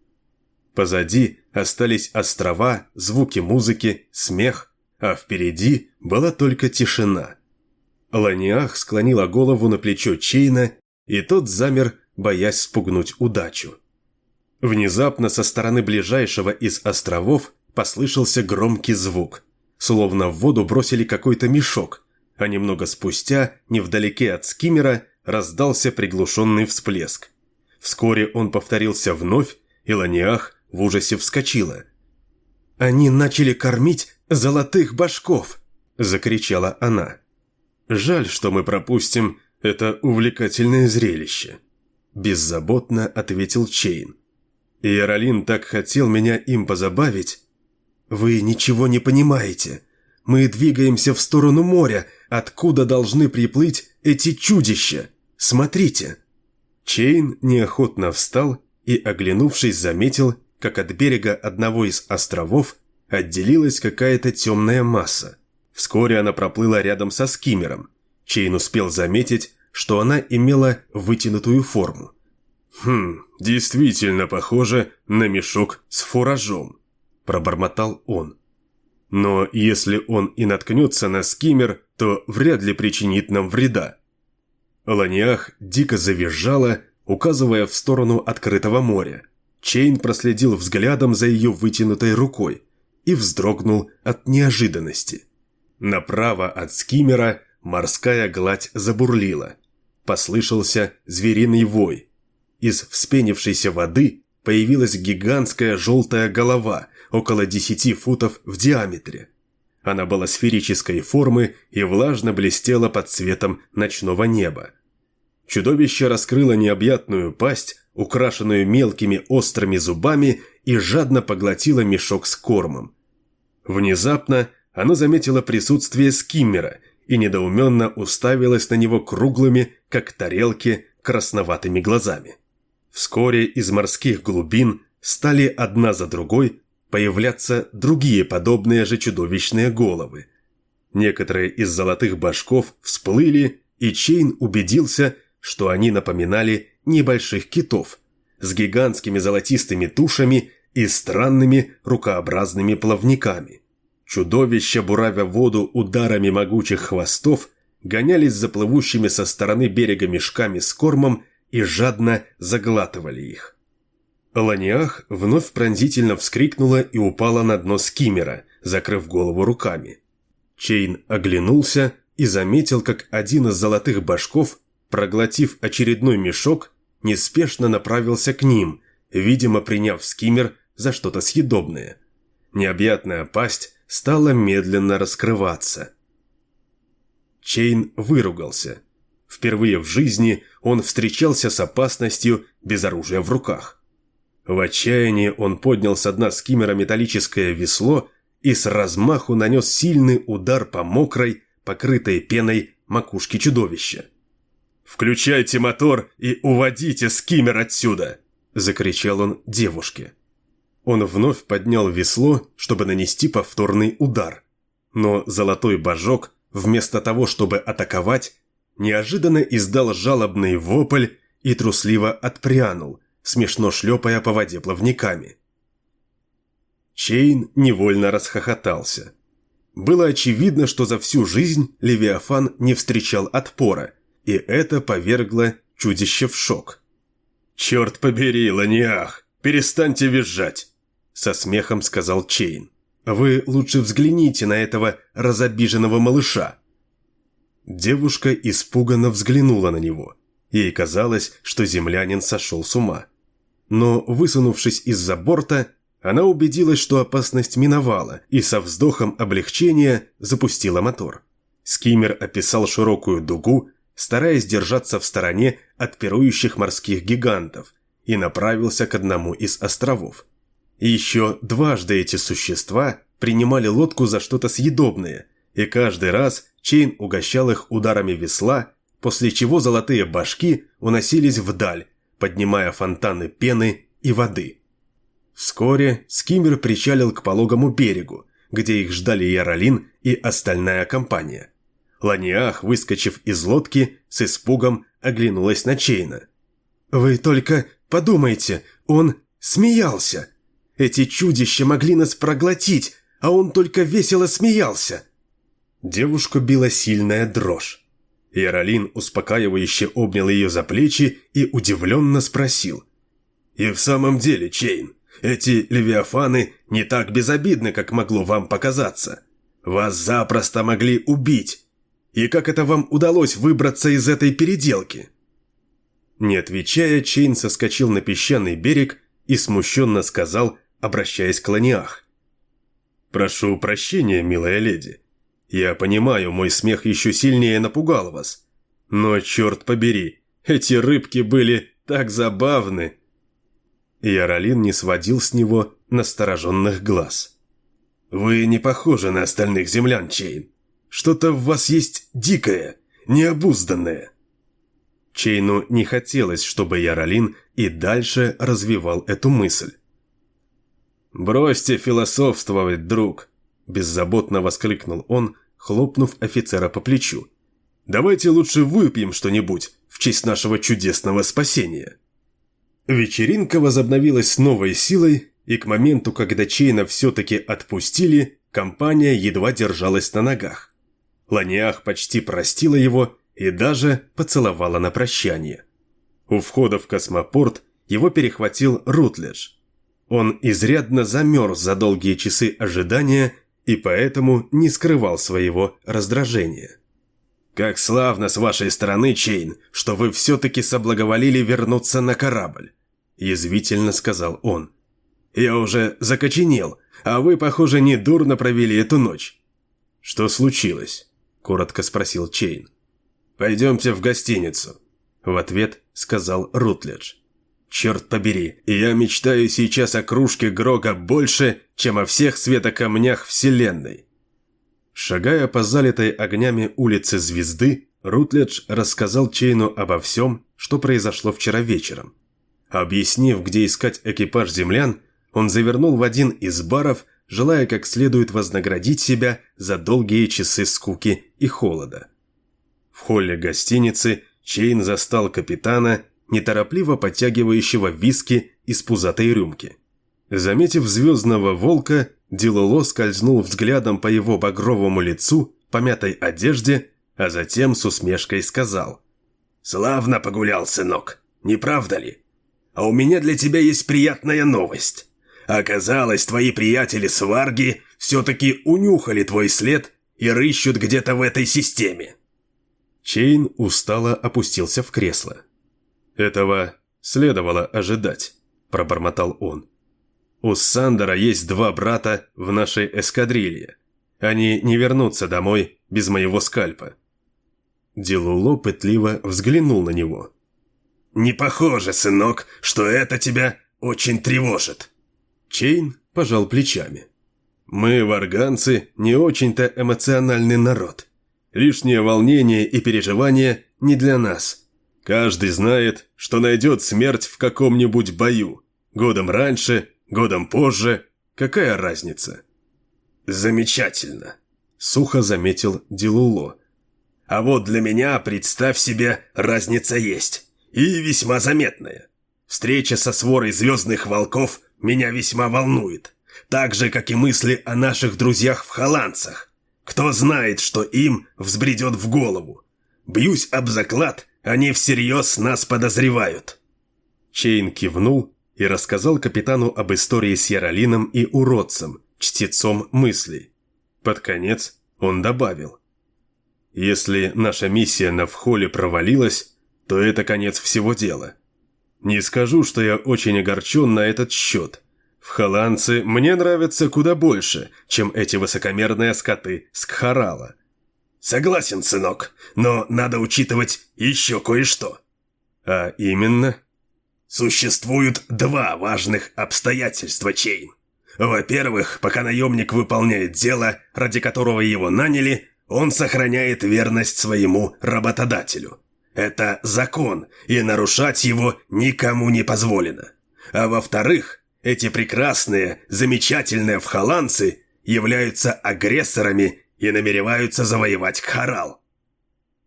Позади остались острова, звуки музыки, смех, а впереди была только тишина. Ланиах склонила голову на плечо Чейна, и тот замер, боясь спугнуть удачу. Внезапно со стороны ближайшего из островов послышался громкий звук, словно в воду бросили какой-то мешок, а немного спустя, невдалеке от скиммера, раздался приглушенный всплеск. Вскоре он повторился вновь, и Ланиах в ужасе вскочила. «Они начали кормить золотых башков!» – закричала она. «Жаль, что мы пропустим это увлекательное зрелище», – беззаботно ответил Чейн. Иеролин так хотел меня им позабавить, «Вы ничего не понимаете. Мы двигаемся в сторону моря, откуда должны приплыть эти чудища. Смотрите!» Чейн неохотно встал и, оглянувшись, заметил, как от берега одного из островов отделилась какая-то темная масса. Вскоре она проплыла рядом со скиммером. Чейн успел заметить, что она имела вытянутую форму. «Хм, действительно похоже на мешок с фуражом», пробормотал он. Но если он и наткнется на скиммер, то вряд ли причинит нам вреда. Ланиах дико завизжала, указывая в сторону открытого моря. Чейн проследил взглядом за ее вытянутой рукой и вздрогнул от неожиданности. Направо от скиммера морская гладь забурлила. Послышался звериный вой. Из вспенившейся воды появилась гигантская желтая голова около 10 футов в диаметре. Она была сферической формы и влажно блестела под цветом ночного неба. Чудовище раскрыло необъятную пасть, украшенную мелкими острыми зубами, и жадно поглотила мешок с кормом. Внезапно оно заметило присутствие скиммера и недоуменно уставилось на него круглыми, как тарелки, красноватыми глазами. Вскоре из морских глубин стали одна за другой появляться другие подобные же чудовищные головы. Некоторые из золотых башков всплыли, и Чейн убедился, что они напоминали небольших китов с гигантскими золотистыми тушами и странными рукообразными плавниками. Чудовища, буравя воду ударами могучих хвостов, гонялись за плывущими со стороны берега мешками с кормом и жадно заглатывали их. Ланиах вновь пронзительно вскрикнула и упала на дно скиммера, закрыв голову руками. Чейн оглянулся и заметил, как один из золотых башков, проглотив очередной мешок, неспешно направился к ним, видимо, приняв скиммер за что-то съедобное. Необъятная пасть стала медленно раскрываться. Чейн выругался. Впервые в жизни он встречался с опасностью без оружия в руках. В отчаянии он поднял с дна скиммера металлическое весло и с размаху нанес сильный удар по мокрой, покрытой пеной макушке чудовища. «Включайте мотор и уводите скиммер отсюда!» – закричал он девушке. Он вновь поднял весло, чтобы нанести повторный удар. Но золотой божок, вместо того, чтобы атаковать, неожиданно издал жалобный вопль и трусливо отпрянул, смешно шлепая по воде плавниками. Чейн невольно расхохотался. Было очевидно, что за всю жизнь Левиафан не встречал отпора, и это повергло чудище в шок. «Черт побери, Ланиах, перестаньте визжать!» со смехом сказал Чейн. «Вы лучше взгляните на этого разобиженного малыша». Девушка испуганно взглянула на него. Ей казалось, что землянин сошел с ума. Но, высунувшись из-за борта, она убедилась, что опасность миновала, и со вздохом облегчения запустила мотор. Скиммер описал широкую дугу, стараясь держаться в стороне от пирующих морских гигантов, и направился к одному из островов. Еще дважды эти существа принимали лодку за что-то съедобное, и каждый раз Чейн угощал их ударами весла, после чего золотые башки уносились вдаль, поднимая фонтаны пены и воды. Вскоре скиммер причалил к пологому берегу, где их ждали Яролин и остальная компания. Ланиах, выскочив из лодки, с испугом оглянулась на Чейна. «Вы только подумайте, он смеялся!» Эти чудища могли нас проглотить, а он только весело смеялся. Девушку била сильная дрожь. Яролин успокаивающе обнял ее за плечи и удивленно спросил. «И в самом деле, Чейн, эти левиафаны не так безобидны, как могло вам показаться. Вас запросто могли убить. И как это вам удалось выбраться из этой переделки?» Не отвечая, Чейн соскочил на песчаный берег и смущенно сказал, обращаясь к Ланиах. «Прошу прощения, милая леди. Я понимаю, мой смех еще сильнее напугал вас. Но, черт побери, эти рыбки были так забавны!» Яролин не сводил с него настороженных глаз. «Вы не похожи на остальных землян, Чейн. Что-то в вас есть дикое, необузданное». Чейну не хотелось, чтобы Яролин и дальше развивал эту мысль. «Бросьте философствовать, друг!» – беззаботно воскликнул он, хлопнув офицера по плечу. «Давайте лучше выпьем что-нибудь в честь нашего чудесного спасения». Вечеринка возобновилась с новой силой, и к моменту, когда Чейна все-таки отпустили, компания едва держалась на ногах. Ланиах почти простила его и даже поцеловала на прощание. У входа в космопорт его перехватил Рутледж – он изрядно замерз за долгие часы ожидания и поэтому не скрывал своего раздражения. «Как славно с вашей стороны, Чейн, что вы все-таки соблаговолили вернуться на корабль», – язвительно сказал он. «Я уже закоченел, а вы, похоже, недурно провели эту ночь». «Что случилось?» – коротко спросил Чейн. «Пойдемте в гостиницу», – в ответ сказал Рутледж. Черт побери, я мечтаю сейчас о кружке Грога больше, чем о всех светокамнях Вселенной. Шагая по залитой огнями улице Звезды, Рутледж рассказал Чейну обо всем, что произошло вчера вечером. Объяснив, где искать экипаж землян, он завернул в один из баров, желая как следует вознаградить себя за долгие часы скуки и холода. В холле гостиницы Чейн застал капитана неторопливо подтягивающего виски из пузатой рюмки. Заметив звездного волка, Дилоло скользнул взглядом по его багровому лицу, помятой одежде, а затем с усмешкой сказал. «Славно погулял, сынок, не правда ли? А у меня для тебя есть приятная новость. Оказалось, твои приятели Сварги все-таки унюхали твой след и рыщут где-то в этой системе». Чейн устало опустился в кресло. «Этого следовало ожидать», – пробормотал он. «У Сандера есть два брата в нашей эскадрилье. Они не вернутся домой без моего скальпа». Дилуло пытливо взглянул на него. «Не похоже, сынок, что это тебя очень тревожит». Чейн пожал плечами. «Мы, варганцы, не очень-то эмоциональный народ. Лишнее волнение и переживание не для нас». Каждый знает, что найдет смерть в каком-нибудь бою. Годом раньше, годом позже. Какая разница? Замечательно, сухо заметил Дилуло. А вот для меня, представь себе, разница есть. И весьма заметная. Встреча со сворой звездных волков меня весьма волнует. Так же, как и мысли о наших друзьях в холландцах. Кто знает, что им взбредет в голову. Бьюсь об заклад, они всерьез нас подозревают». Чейн кивнул и рассказал капитану об истории с Яролином и уродцем, чтецом мыслей. Под конец он добавил. «Если наша миссия на Вхоле провалилась, то это конец всего дела. Не скажу, что я очень огорчен на этот счет. В Холландце мне нравятся куда больше, чем эти высокомерные скоты с Кхарала. «Согласен, сынок, но надо учитывать еще кое-что». «А именно?» «Существуют два важных обстоятельства, Чейн. Во-первых, пока наемник выполняет дело, ради которого его наняли, он сохраняет верность своему работодателю. Это закон, и нарушать его никому не позволено. А во-вторых, эти прекрасные, замечательные вхоландцы являются агрессорами и намереваются завоевать Кхарал.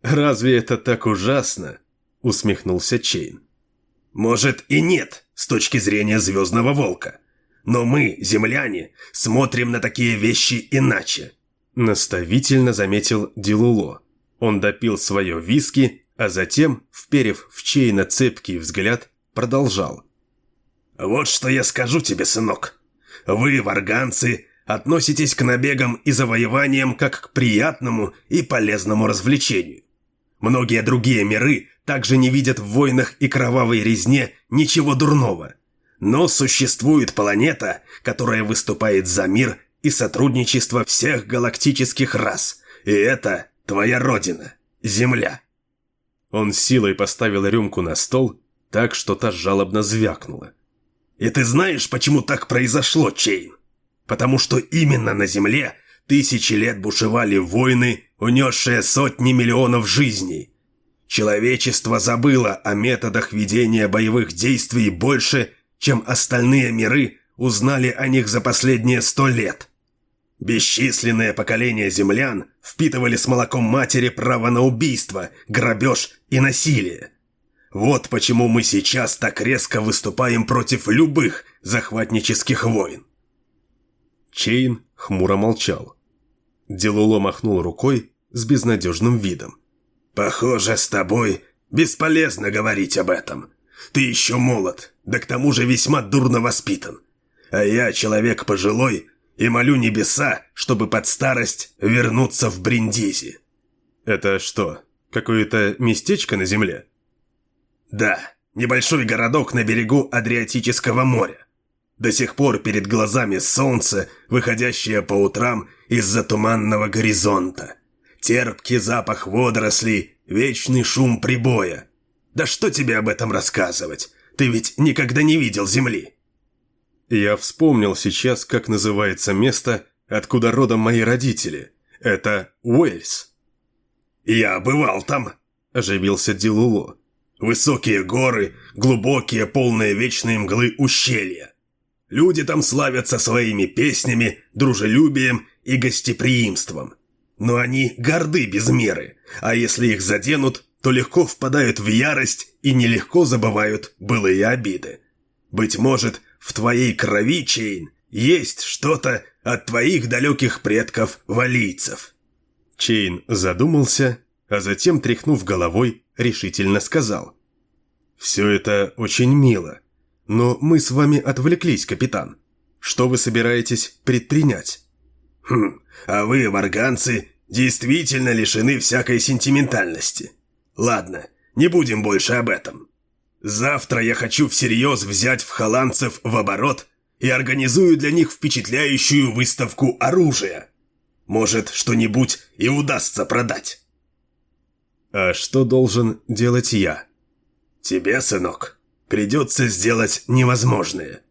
«Разве это так ужасно?» – усмехнулся Чейн. «Может и нет, с точки зрения Звездного Волка. Но мы, земляне, смотрим на такие вещи иначе». Наставительно заметил Дилуло. Он допил свое виски, а затем, вперев в Чейна цепкий взгляд, продолжал. «Вот что я скажу тебе, сынок. Вы, варганцы, относитесь к набегам и завоеваниям как к приятному и полезному развлечению. Многие другие миры также не видят в войнах и кровавой резне ничего дурного. Но существует планета, которая выступает за мир и сотрудничество всех галактических рас. И это твоя родина, Земля. Он силой поставил рюмку на стол, так что та жалобно звякнула. И ты знаешь, почему так произошло, Чейн? потому что именно на Земле тысячи лет бушевали войны, унесшие сотни миллионов жизней. Человечество забыло о методах ведения боевых действий больше, чем остальные миры узнали о них за последние сто лет. Бесчисленные поколения землян впитывали с молоком матери право на убийство, грабеж и насилие. Вот почему мы сейчас так резко выступаем против любых захватнических войн. Чейн хмуро молчал. Делуло махнул рукой с безнадежным видом. «Похоже, с тобой бесполезно говорить об этом. Ты еще молод, да к тому же весьма дурно воспитан. А я человек пожилой и молю небеса, чтобы под старость вернуться в Бриндизи». «Это что, какое-то местечко на земле?» «Да, небольшой городок на берегу Адриатического моря. До сих пор перед глазами солнце, выходящее по утрам из-за туманного горизонта. Терпкий запах водорослей, вечный шум прибоя. Да что тебе об этом рассказывать? Ты ведь никогда не видел Земли!» Я вспомнил сейчас, как называется место, откуда родом мои родители. Это Уэльс. «Я бывал там», – оживился Дилуло. «Высокие горы, глубокие, полные вечной мглы ущелья. Люди там славятся своими песнями, дружелюбием и гостеприимством. Но они горды без меры, а если их заденут, то легко впадают в ярость и нелегко забывают былые обиды. Быть может, в твоей крови, Чейн, есть что-то от твоих далеких предков-валийцев». Чейн задумался, а затем, тряхнув головой, решительно сказал. «Все это очень мило, но мы с вами отвлеклись, капитан. Что вы собираетесь предпринять?» «Хм, а вы, варганцы, действительно лишены всякой сентиментальности. Ладно, не будем больше об этом. Завтра я хочу всерьез взять в холландцев в оборот и организую для них впечатляющую выставку оружия. Может, что-нибудь и удастся продать. А что должен делать я? Тебе, сынок, придется сделать невозможное.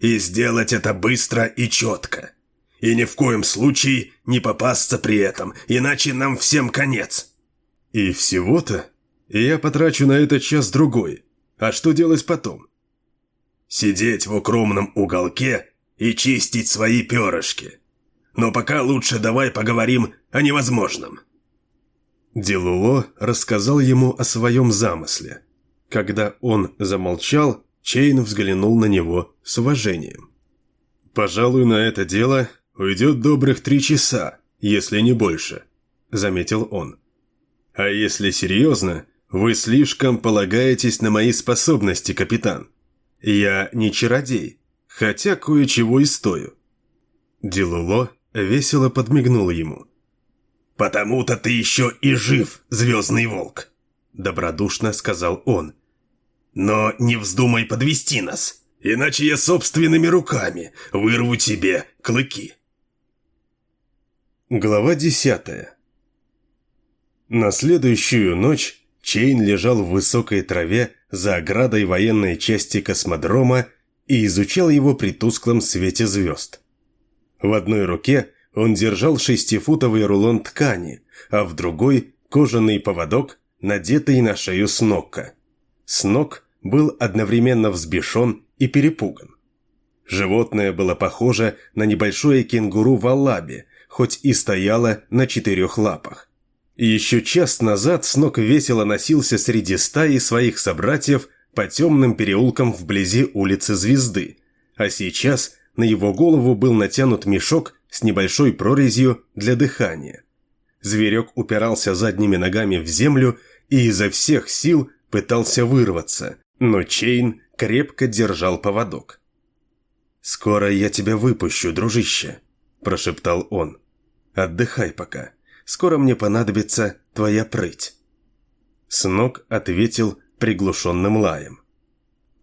И сделать это быстро и четко. И ни в коем случае не попасться при этом, иначе нам всем конец. И всего-то? Я потрачу на это час-другой. А что делать потом? Сидеть в укромном уголке и чистить свои перышки. Но пока лучше давай поговорим о невозможном. Делуло рассказал ему о своем замысле. Когда он замолчал, Чейн взглянул на него с уважением. «Пожалуй, на это дело уйдет добрых три часа, если не больше», – заметил он. «А если серьезно, вы слишком полагаетесь на мои способности, капитан. Я не чародей, хотя кое-чего и стою». Делуло весело подмигнул ему. «Потому-то ты еще и жив, Звездный Волк!» Добродушно сказал он. «Но не вздумай подвести нас, иначе я собственными руками вырву тебе клыки». Глава десятая На следующую ночь Чейн лежал в высокой траве за оградой военной части космодрома и изучал его при тусклом свете звезд. В одной руке он держал шестифутовый рулон ткани, а в другой – кожаный поводок, надетый на шею Снокка. Снок был одновременно взбешен и перепуган. Животное было похоже на небольшое кенгуру в Аллабе, хоть и стояло на четырех лапах. Еще час назад Снок весело носился среди стаи своих собратьев по темным переулкам вблизи улицы Звезды, а сейчас на его голову был натянут мешок с небольшой прорезью для дыхания. Зверек упирался задними ногами в землю и изо всех сил пытался вырваться, но Чейн крепко держал поводок. «Скоро я тебя выпущу, дружище», – прошептал он. «Отдыхай пока. Скоро мне понадобится твоя прыть». Снок ответил приглушенным лаем.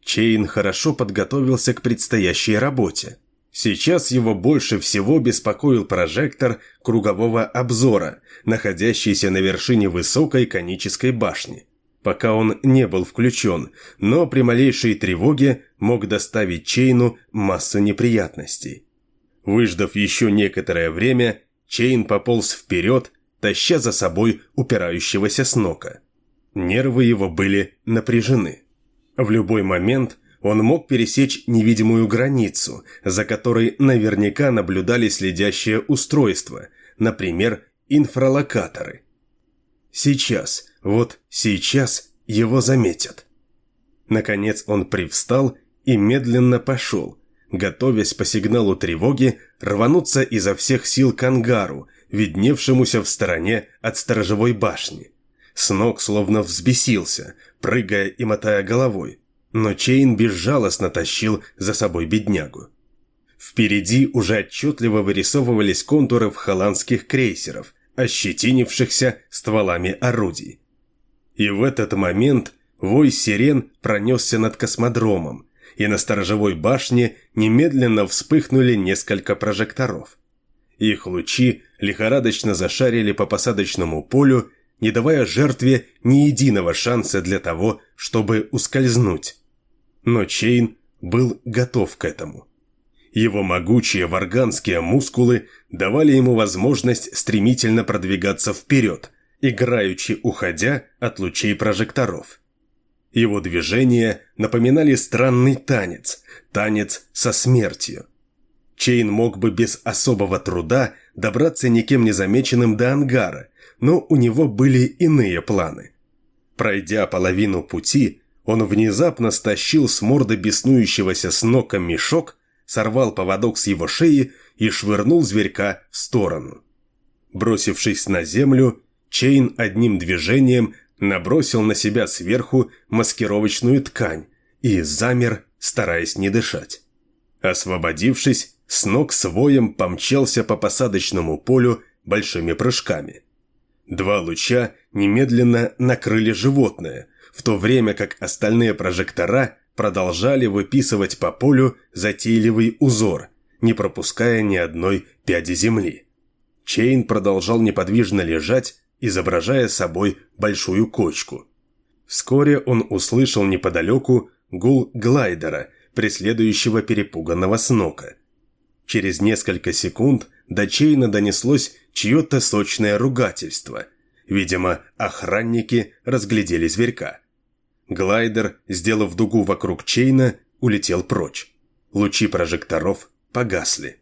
Чейн хорошо подготовился к предстоящей работе. Сейчас его больше всего беспокоил прожектор кругового обзора, находящийся на вершине высокой конической башни. Пока он не был включен, но при малейшей тревоге мог доставить Чейну массу неприятностей. Выждав еще некоторое время, Чейн пополз вперед, таща за собой упирающегося снока. Нервы его были напряжены. В любой момент – он мог пересечь невидимую границу, за которой наверняка наблюдали следящие устройства, например, инфралокаторы. Сейчас, вот сейчас его заметят. Наконец он привстал и медленно пошел, готовясь по сигналу тревоги рвануться изо всех сил к ангару, видневшемуся в стороне от сторожевой башни. Сног словно взбесился, прыгая и мотая головой но Чейн безжалостно тащил за собой беднягу. Впереди уже отчетливо вырисовывались контуры холландских крейсеров, ощетинившихся стволами орудий. И в этот момент вой сирен пронесся над космодромом, и на сторожевой башне немедленно вспыхнули несколько прожекторов. Их лучи лихорадочно зашарили по посадочному полю, не давая жертве ни единого шанса для того, чтобы ускользнуть. Но Чейн был готов к этому. Его могучие варганские мускулы давали ему возможность стремительно продвигаться вперед, играючи уходя от лучей прожекторов. Его движения напоминали странный танец, танец со смертью. Чейн мог бы без особого труда добраться никем не замеченным до ангара, но у него были иные планы. Пройдя половину пути, он внезапно стащил с морды беснующегося с нока мешок, сорвал поводок с его шеи и швырнул зверька в сторону. Бросившись на землю, Чейн одним движением набросил на себя сверху маскировочную ткань и замер, стараясь не дышать. Освободившись, с ног с помчался по посадочному полю большими прыжками. Два луча немедленно накрыли животное, в то время как остальные прожектора продолжали выписывать по полю затейливый узор, не пропуская ни одной пяди земли. Чейн продолжал неподвижно лежать, изображая собой большую кочку. Вскоре он услышал неподалеку гул глайдера, преследующего перепуганного снока. Через несколько секунд до Чейна донеслось чье-то сочное ругательство. Видимо, охранники разглядели зверька. Глайдер, сделав дугу вокруг Чейна, улетел прочь. Лучи прожекторов погасли.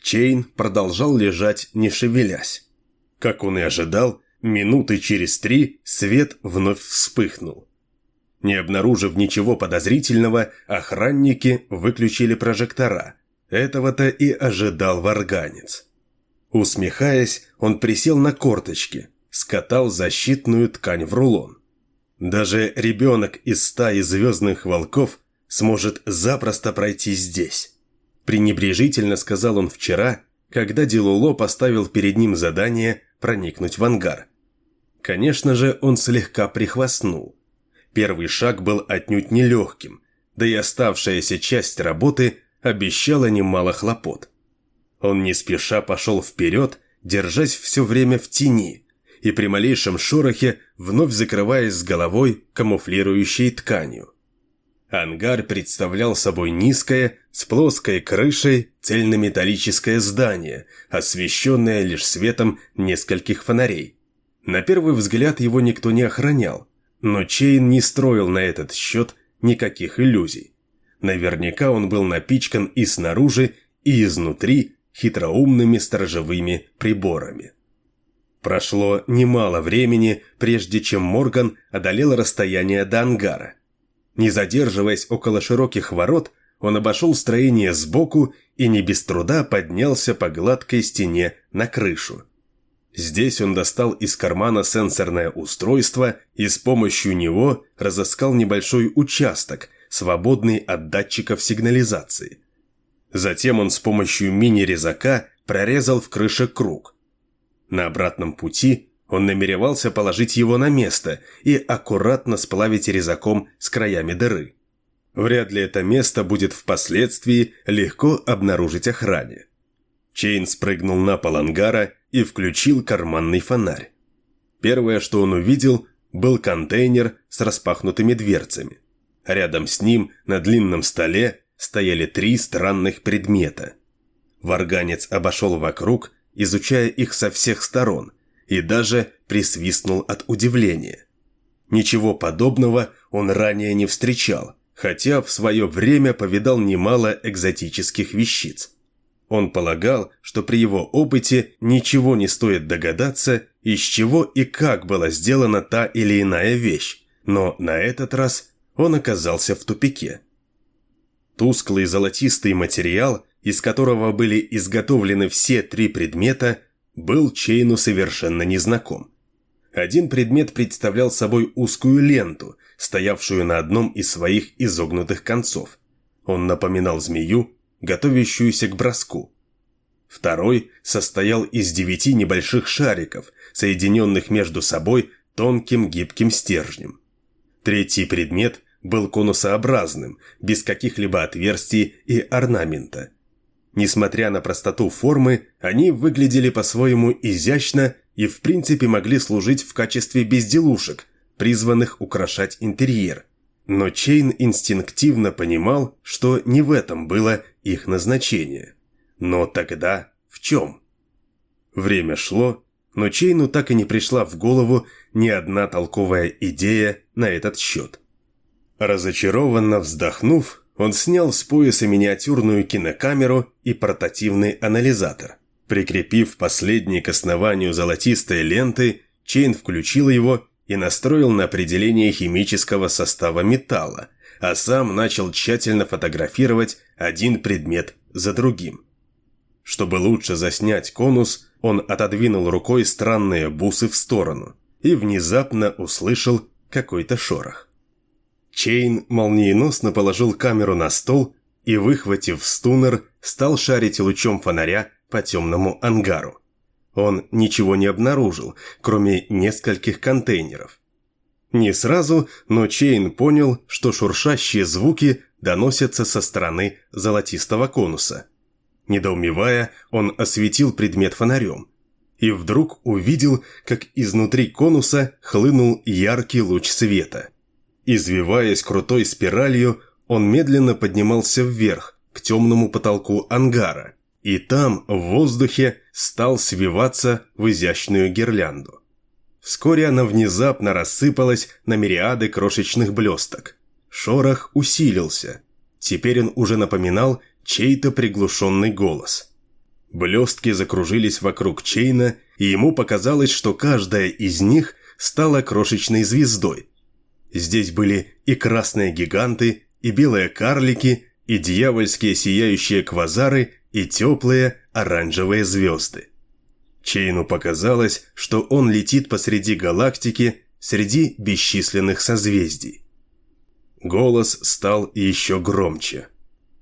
Чейн продолжал лежать, не шевелясь. Как он и ожидал, минуты через три свет вновь вспыхнул. Не обнаружив ничего подозрительного, охранники выключили прожектора. Этого-то и ожидал варганец. Усмехаясь, он присел на корточки, скатал защитную ткань в рулон. Даже ребенок из стаи звездных волков сможет запросто пройти здесь. Пренебрежительно сказал он вчера, когда Дилуло поставил перед ним задание проникнуть в ангар. Конечно же, он слегка прихвастнул. Первый шаг был отнюдь нелегким, да и оставшаяся часть работы обещала немало хлопот. Он не спеша пошел вперед, держась все время в тени – и при малейшем шорохе вновь закрываясь с головой камуфлирующей тканью. Ангар представлял собой низкое, с плоской крышей, цельнометаллическое здание, освещенное лишь светом нескольких фонарей. На первый взгляд его никто не охранял, но Чейн не строил на этот счет никаких иллюзий. Наверняка он был напичкан и снаружи, и изнутри хитроумными сторожевыми приборами. Прошло немало времени, прежде чем Морган одолел расстояние до ангара. Не задерживаясь около широких ворот, он обошел строение сбоку и не без труда поднялся по гладкой стене на крышу. Здесь он достал из кармана сенсорное устройство и с помощью него разыскал небольшой участок, свободный от датчиков сигнализации. Затем он с помощью мини-резака прорезал в крыше круг. На обратном пути он намеревался положить его на место и аккуратно сплавить резаком с краями дыры. Вряд ли это место будет впоследствии легко обнаружить охране. Чейн спрыгнул на пол ангара и включил карманный фонарь. Первое, что он увидел, был контейнер с распахнутыми дверцами. Рядом с ним на длинном столе стояли три странных предмета. Варганец обошел вокруг изучая их со всех сторон, и даже присвистнул от удивления. Ничего подобного он ранее не встречал, хотя в свое время повидал немало экзотических вещиц. Он полагал, что при его опыте ничего не стоит догадаться, из чего и как была сделана та или иная вещь, но на этот раз он оказался в тупике. Тусклый золотистый материал из которого были изготовлены все три предмета, был Чейну совершенно незнаком. Один предмет представлял собой узкую ленту, стоявшую на одном из своих изогнутых концов. Он напоминал змею, готовящуюся к броску. Второй состоял из девяти небольших шариков, соединенных между собой тонким гибким стержнем. Третий предмет был конусообразным, без каких-либо отверстий и орнамента. Несмотря на простоту формы, они выглядели по-своему изящно и в принципе могли служить в качестве безделушек, призванных украшать интерьер. Но Чейн инстинктивно понимал, что не в этом было их назначение. Но тогда в чем? Время шло, но Чейну так и не пришла в голову ни одна толковая идея на этот счет. Разочарованно вздохнув, он снял с пояса миниатюрную кинокамеру и портативный анализатор. Прикрепив последний к основанию золотистой ленты, Чейн включил его и настроил на определение химического состава металла, а сам начал тщательно фотографировать один предмет за другим. Чтобы лучше заснять конус, он отодвинул рукой странные бусы в сторону и внезапно услышал какой-то шорох. Чейн молниеносно положил камеру на стол и, выхватив стунер, стал шарить лучом фонаря по темному ангару. Он ничего не обнаружил, кроме нескольких контейнеров. Не сразу, но Чейн понял, что шуршащие звуки доносятся со стороны золотистого конуса. Недоумевая, он осветил предмет фонарем. И вдруг увидел, как изнутри конуса хлынул яркий луч света. Извиваясь крутой спиралью, он медленно поднимался вверх, к темному потолку ангара и там, в воздухе, стал свиваться в изящную гирлянду. Вскоре она внезапно рассыпалась на мириады крошечных блесток. Шорох усилился. Теперь он уже напоминал чей-то приглушенный голос. Блестки закружились вокруг Чейна, и ему показалось, что каждая из них стала крошечной звездой. Здесь были и красные гиганты, и белые карлики, и дьявольские сияющие квазары, и теплые оранжевые звезды. Чейну показалось, что он летит посреди галактики, среди бесчисленных созвездий. Голос стал еще громче.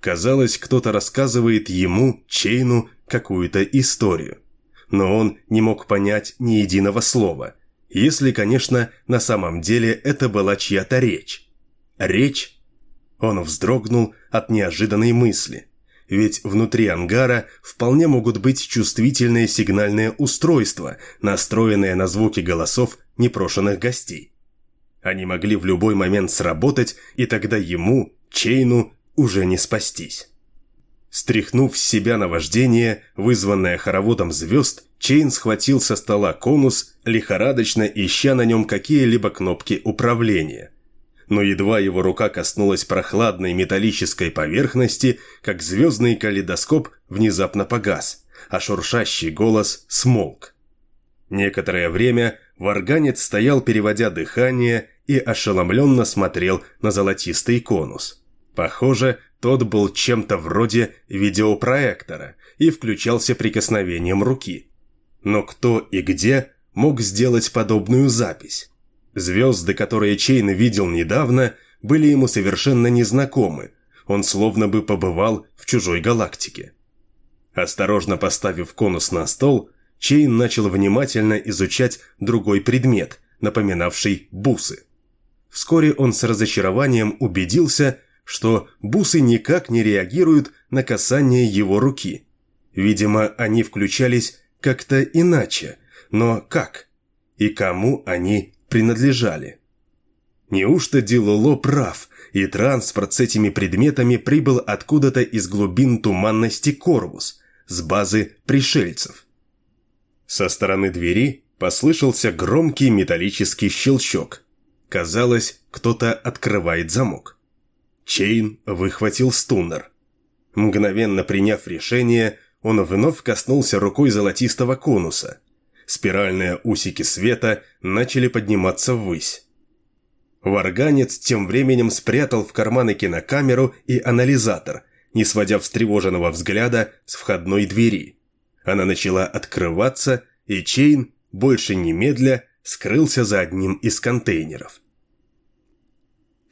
Казалось, кто-то рассказывает ему, Чейну, какую-то историю. Но он не мог понять ни единого слова, если, конечно, на самом деле это была чья-то речь. Речь? Он вздрогнул от неожиданной мысли – ведь внутри ангара вполне могут быть чувствительные сигнальные устройства, настроенные на звуки голосов непрошенных гостей. Они могли в любой момент сработать, и тогда ему, Чейну, уже не спастись. Стряхнув с себя наваждение, вызванное хороводом звезд, Чейн схватил со стола конус, лихорадочно ища на нем какие-либо кнопки управления – но едва его рука коснулась прохладной металлической поверхности, как звездный калейдоскоп внезапно погас, а шуршащий голос смолк. Некоторое время варганец стоял, переводя дыхание, и ошеломленно смотрел на золотистый конус. Похоже, тот был чем-то вроде видеопроектора и включался прикосновением руки. Но кто и где мог сделать подобную запись? Звезды, которые Чейн видел недавно, были ему совершенно незнакомы. Он словно бы побывал в чужой галактике. Осторожно поставив конус на стол, Чейн начал внимательно изучать другой предмет, напоминавший бусы. Вскоре он с разочарованием убедился, что бусы никак не реагируют на касание его руки. Видимо, они включались как-то иначе, но как? И кому они принадлежали. Неужто Дилоло прав, и транспорт с этими предметами прибыл откуда-то из глубин туманности Корвус, с базы пришельцев? Со стороны двери послышался громкий металлический щелчок. Казалось, кто-то открывает замок. Чейн выхватил стуннер. Мгновенно приняв решение, он вновь коснулся рукой золотистого конуса – Спиральные усики света начали подниматься ввысь. Варганец тем временем спрятал в карманы кинокамеру и анализатор, не сводя встревоженного взгляда с входной двери. Она начала открываться, и Чейн, больше немедля, скрылся за одним из контейнеров.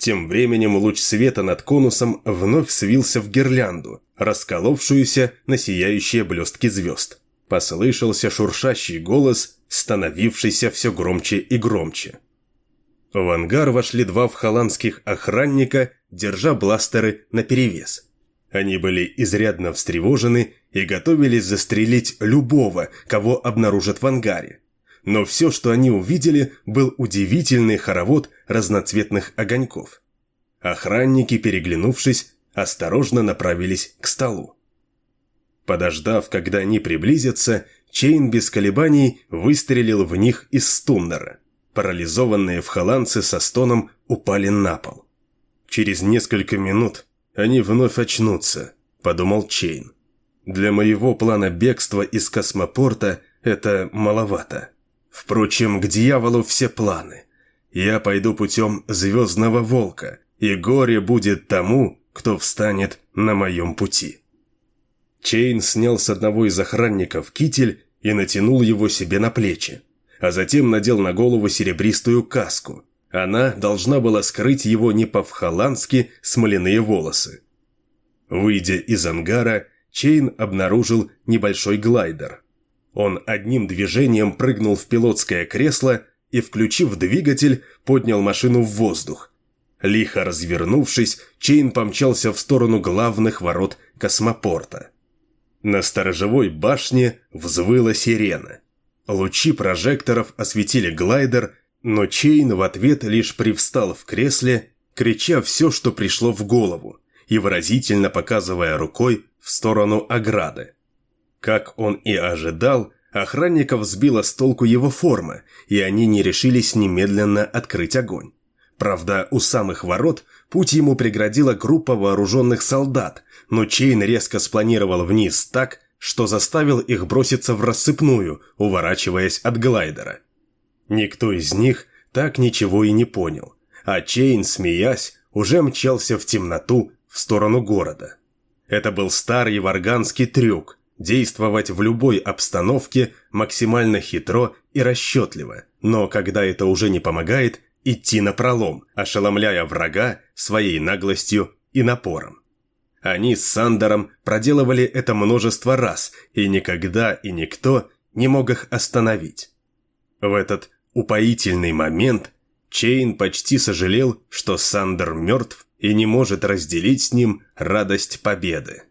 Тем временем луч света над конусом вновь свился в гирлянду, расколовшуюся на сияющие блестки звезд. Послышался шуршащий голос, становившийся все громче и громче. В ангар вошли два вхоландских охранника, держа бластеры наперевес. Они были изрядно встревожены и готовились застрелить любого, кого обнаружат в ангаре. Но все, что они увидели, был удивительный хоровод разноцветных огоньков. Охранники, переглянувшись, осторожно направились к столу. Подождав, когда они приблизятся, Чейн без колебаний выстрелил в них из стуннера. Парализованные в холландцы со стоном упали на пол. «Через несколько минут они вновь очнутся», – подумал Чейн. «Для моего плана бегства из космопорта это маловато. Впрочем, к дьяволу все планы. Я пойду путем Звездного Волка, и горе будет тому, кто встанет на моем пути». Чейн снял с одного из охранников китель и натянул его себе на плечи, а затем надел на голову серебристую каску. Она должна была скрыть его не по-вхоландски смоляные волосы. Выйдя из ангара, Чейн обнаружил небольшой глайдер. Он одним движением прыгнул в пилотское кресло и, включив двигатель, поднял машину в воздух. Лихо развернувшись, Чейн помчался в сторону главных ворот космопорта. На сторожевой башне взвыла сирена. Лучи прожекторов осветили глайдер, но Чейн в ответ лишь привстал в кресле, крича все, что пришло в голову, и выразительно показывая рукой в сторону ограды. Как он и ожидал, охранников сбила с толку его форма, и они не решились немедленно открыть огонь. Правда, у самых ворот путь ему преградила группа вооруженных солдат, но Чейн резко спланировал вниз так, что заставил их броситься врассыпную, уворачиваясь от глайдера. Никто из них так ничего и не понял, а Чейн, смеясь, уже мчался в темноту в сторону города. Это был старый варганский трюк – действовать в любой обстановке максимально хитро и расчетливо, но когда это уже не помогает, идти на пролом, ошеломляя врага своей наглостью и напором. Они с Сандером проделывали это множество раз, и никогда и никто не мог их остановить. В этот упоительный момент Чейн почти сожалел, что Сандер мертв и не может разделить с ним радость победы.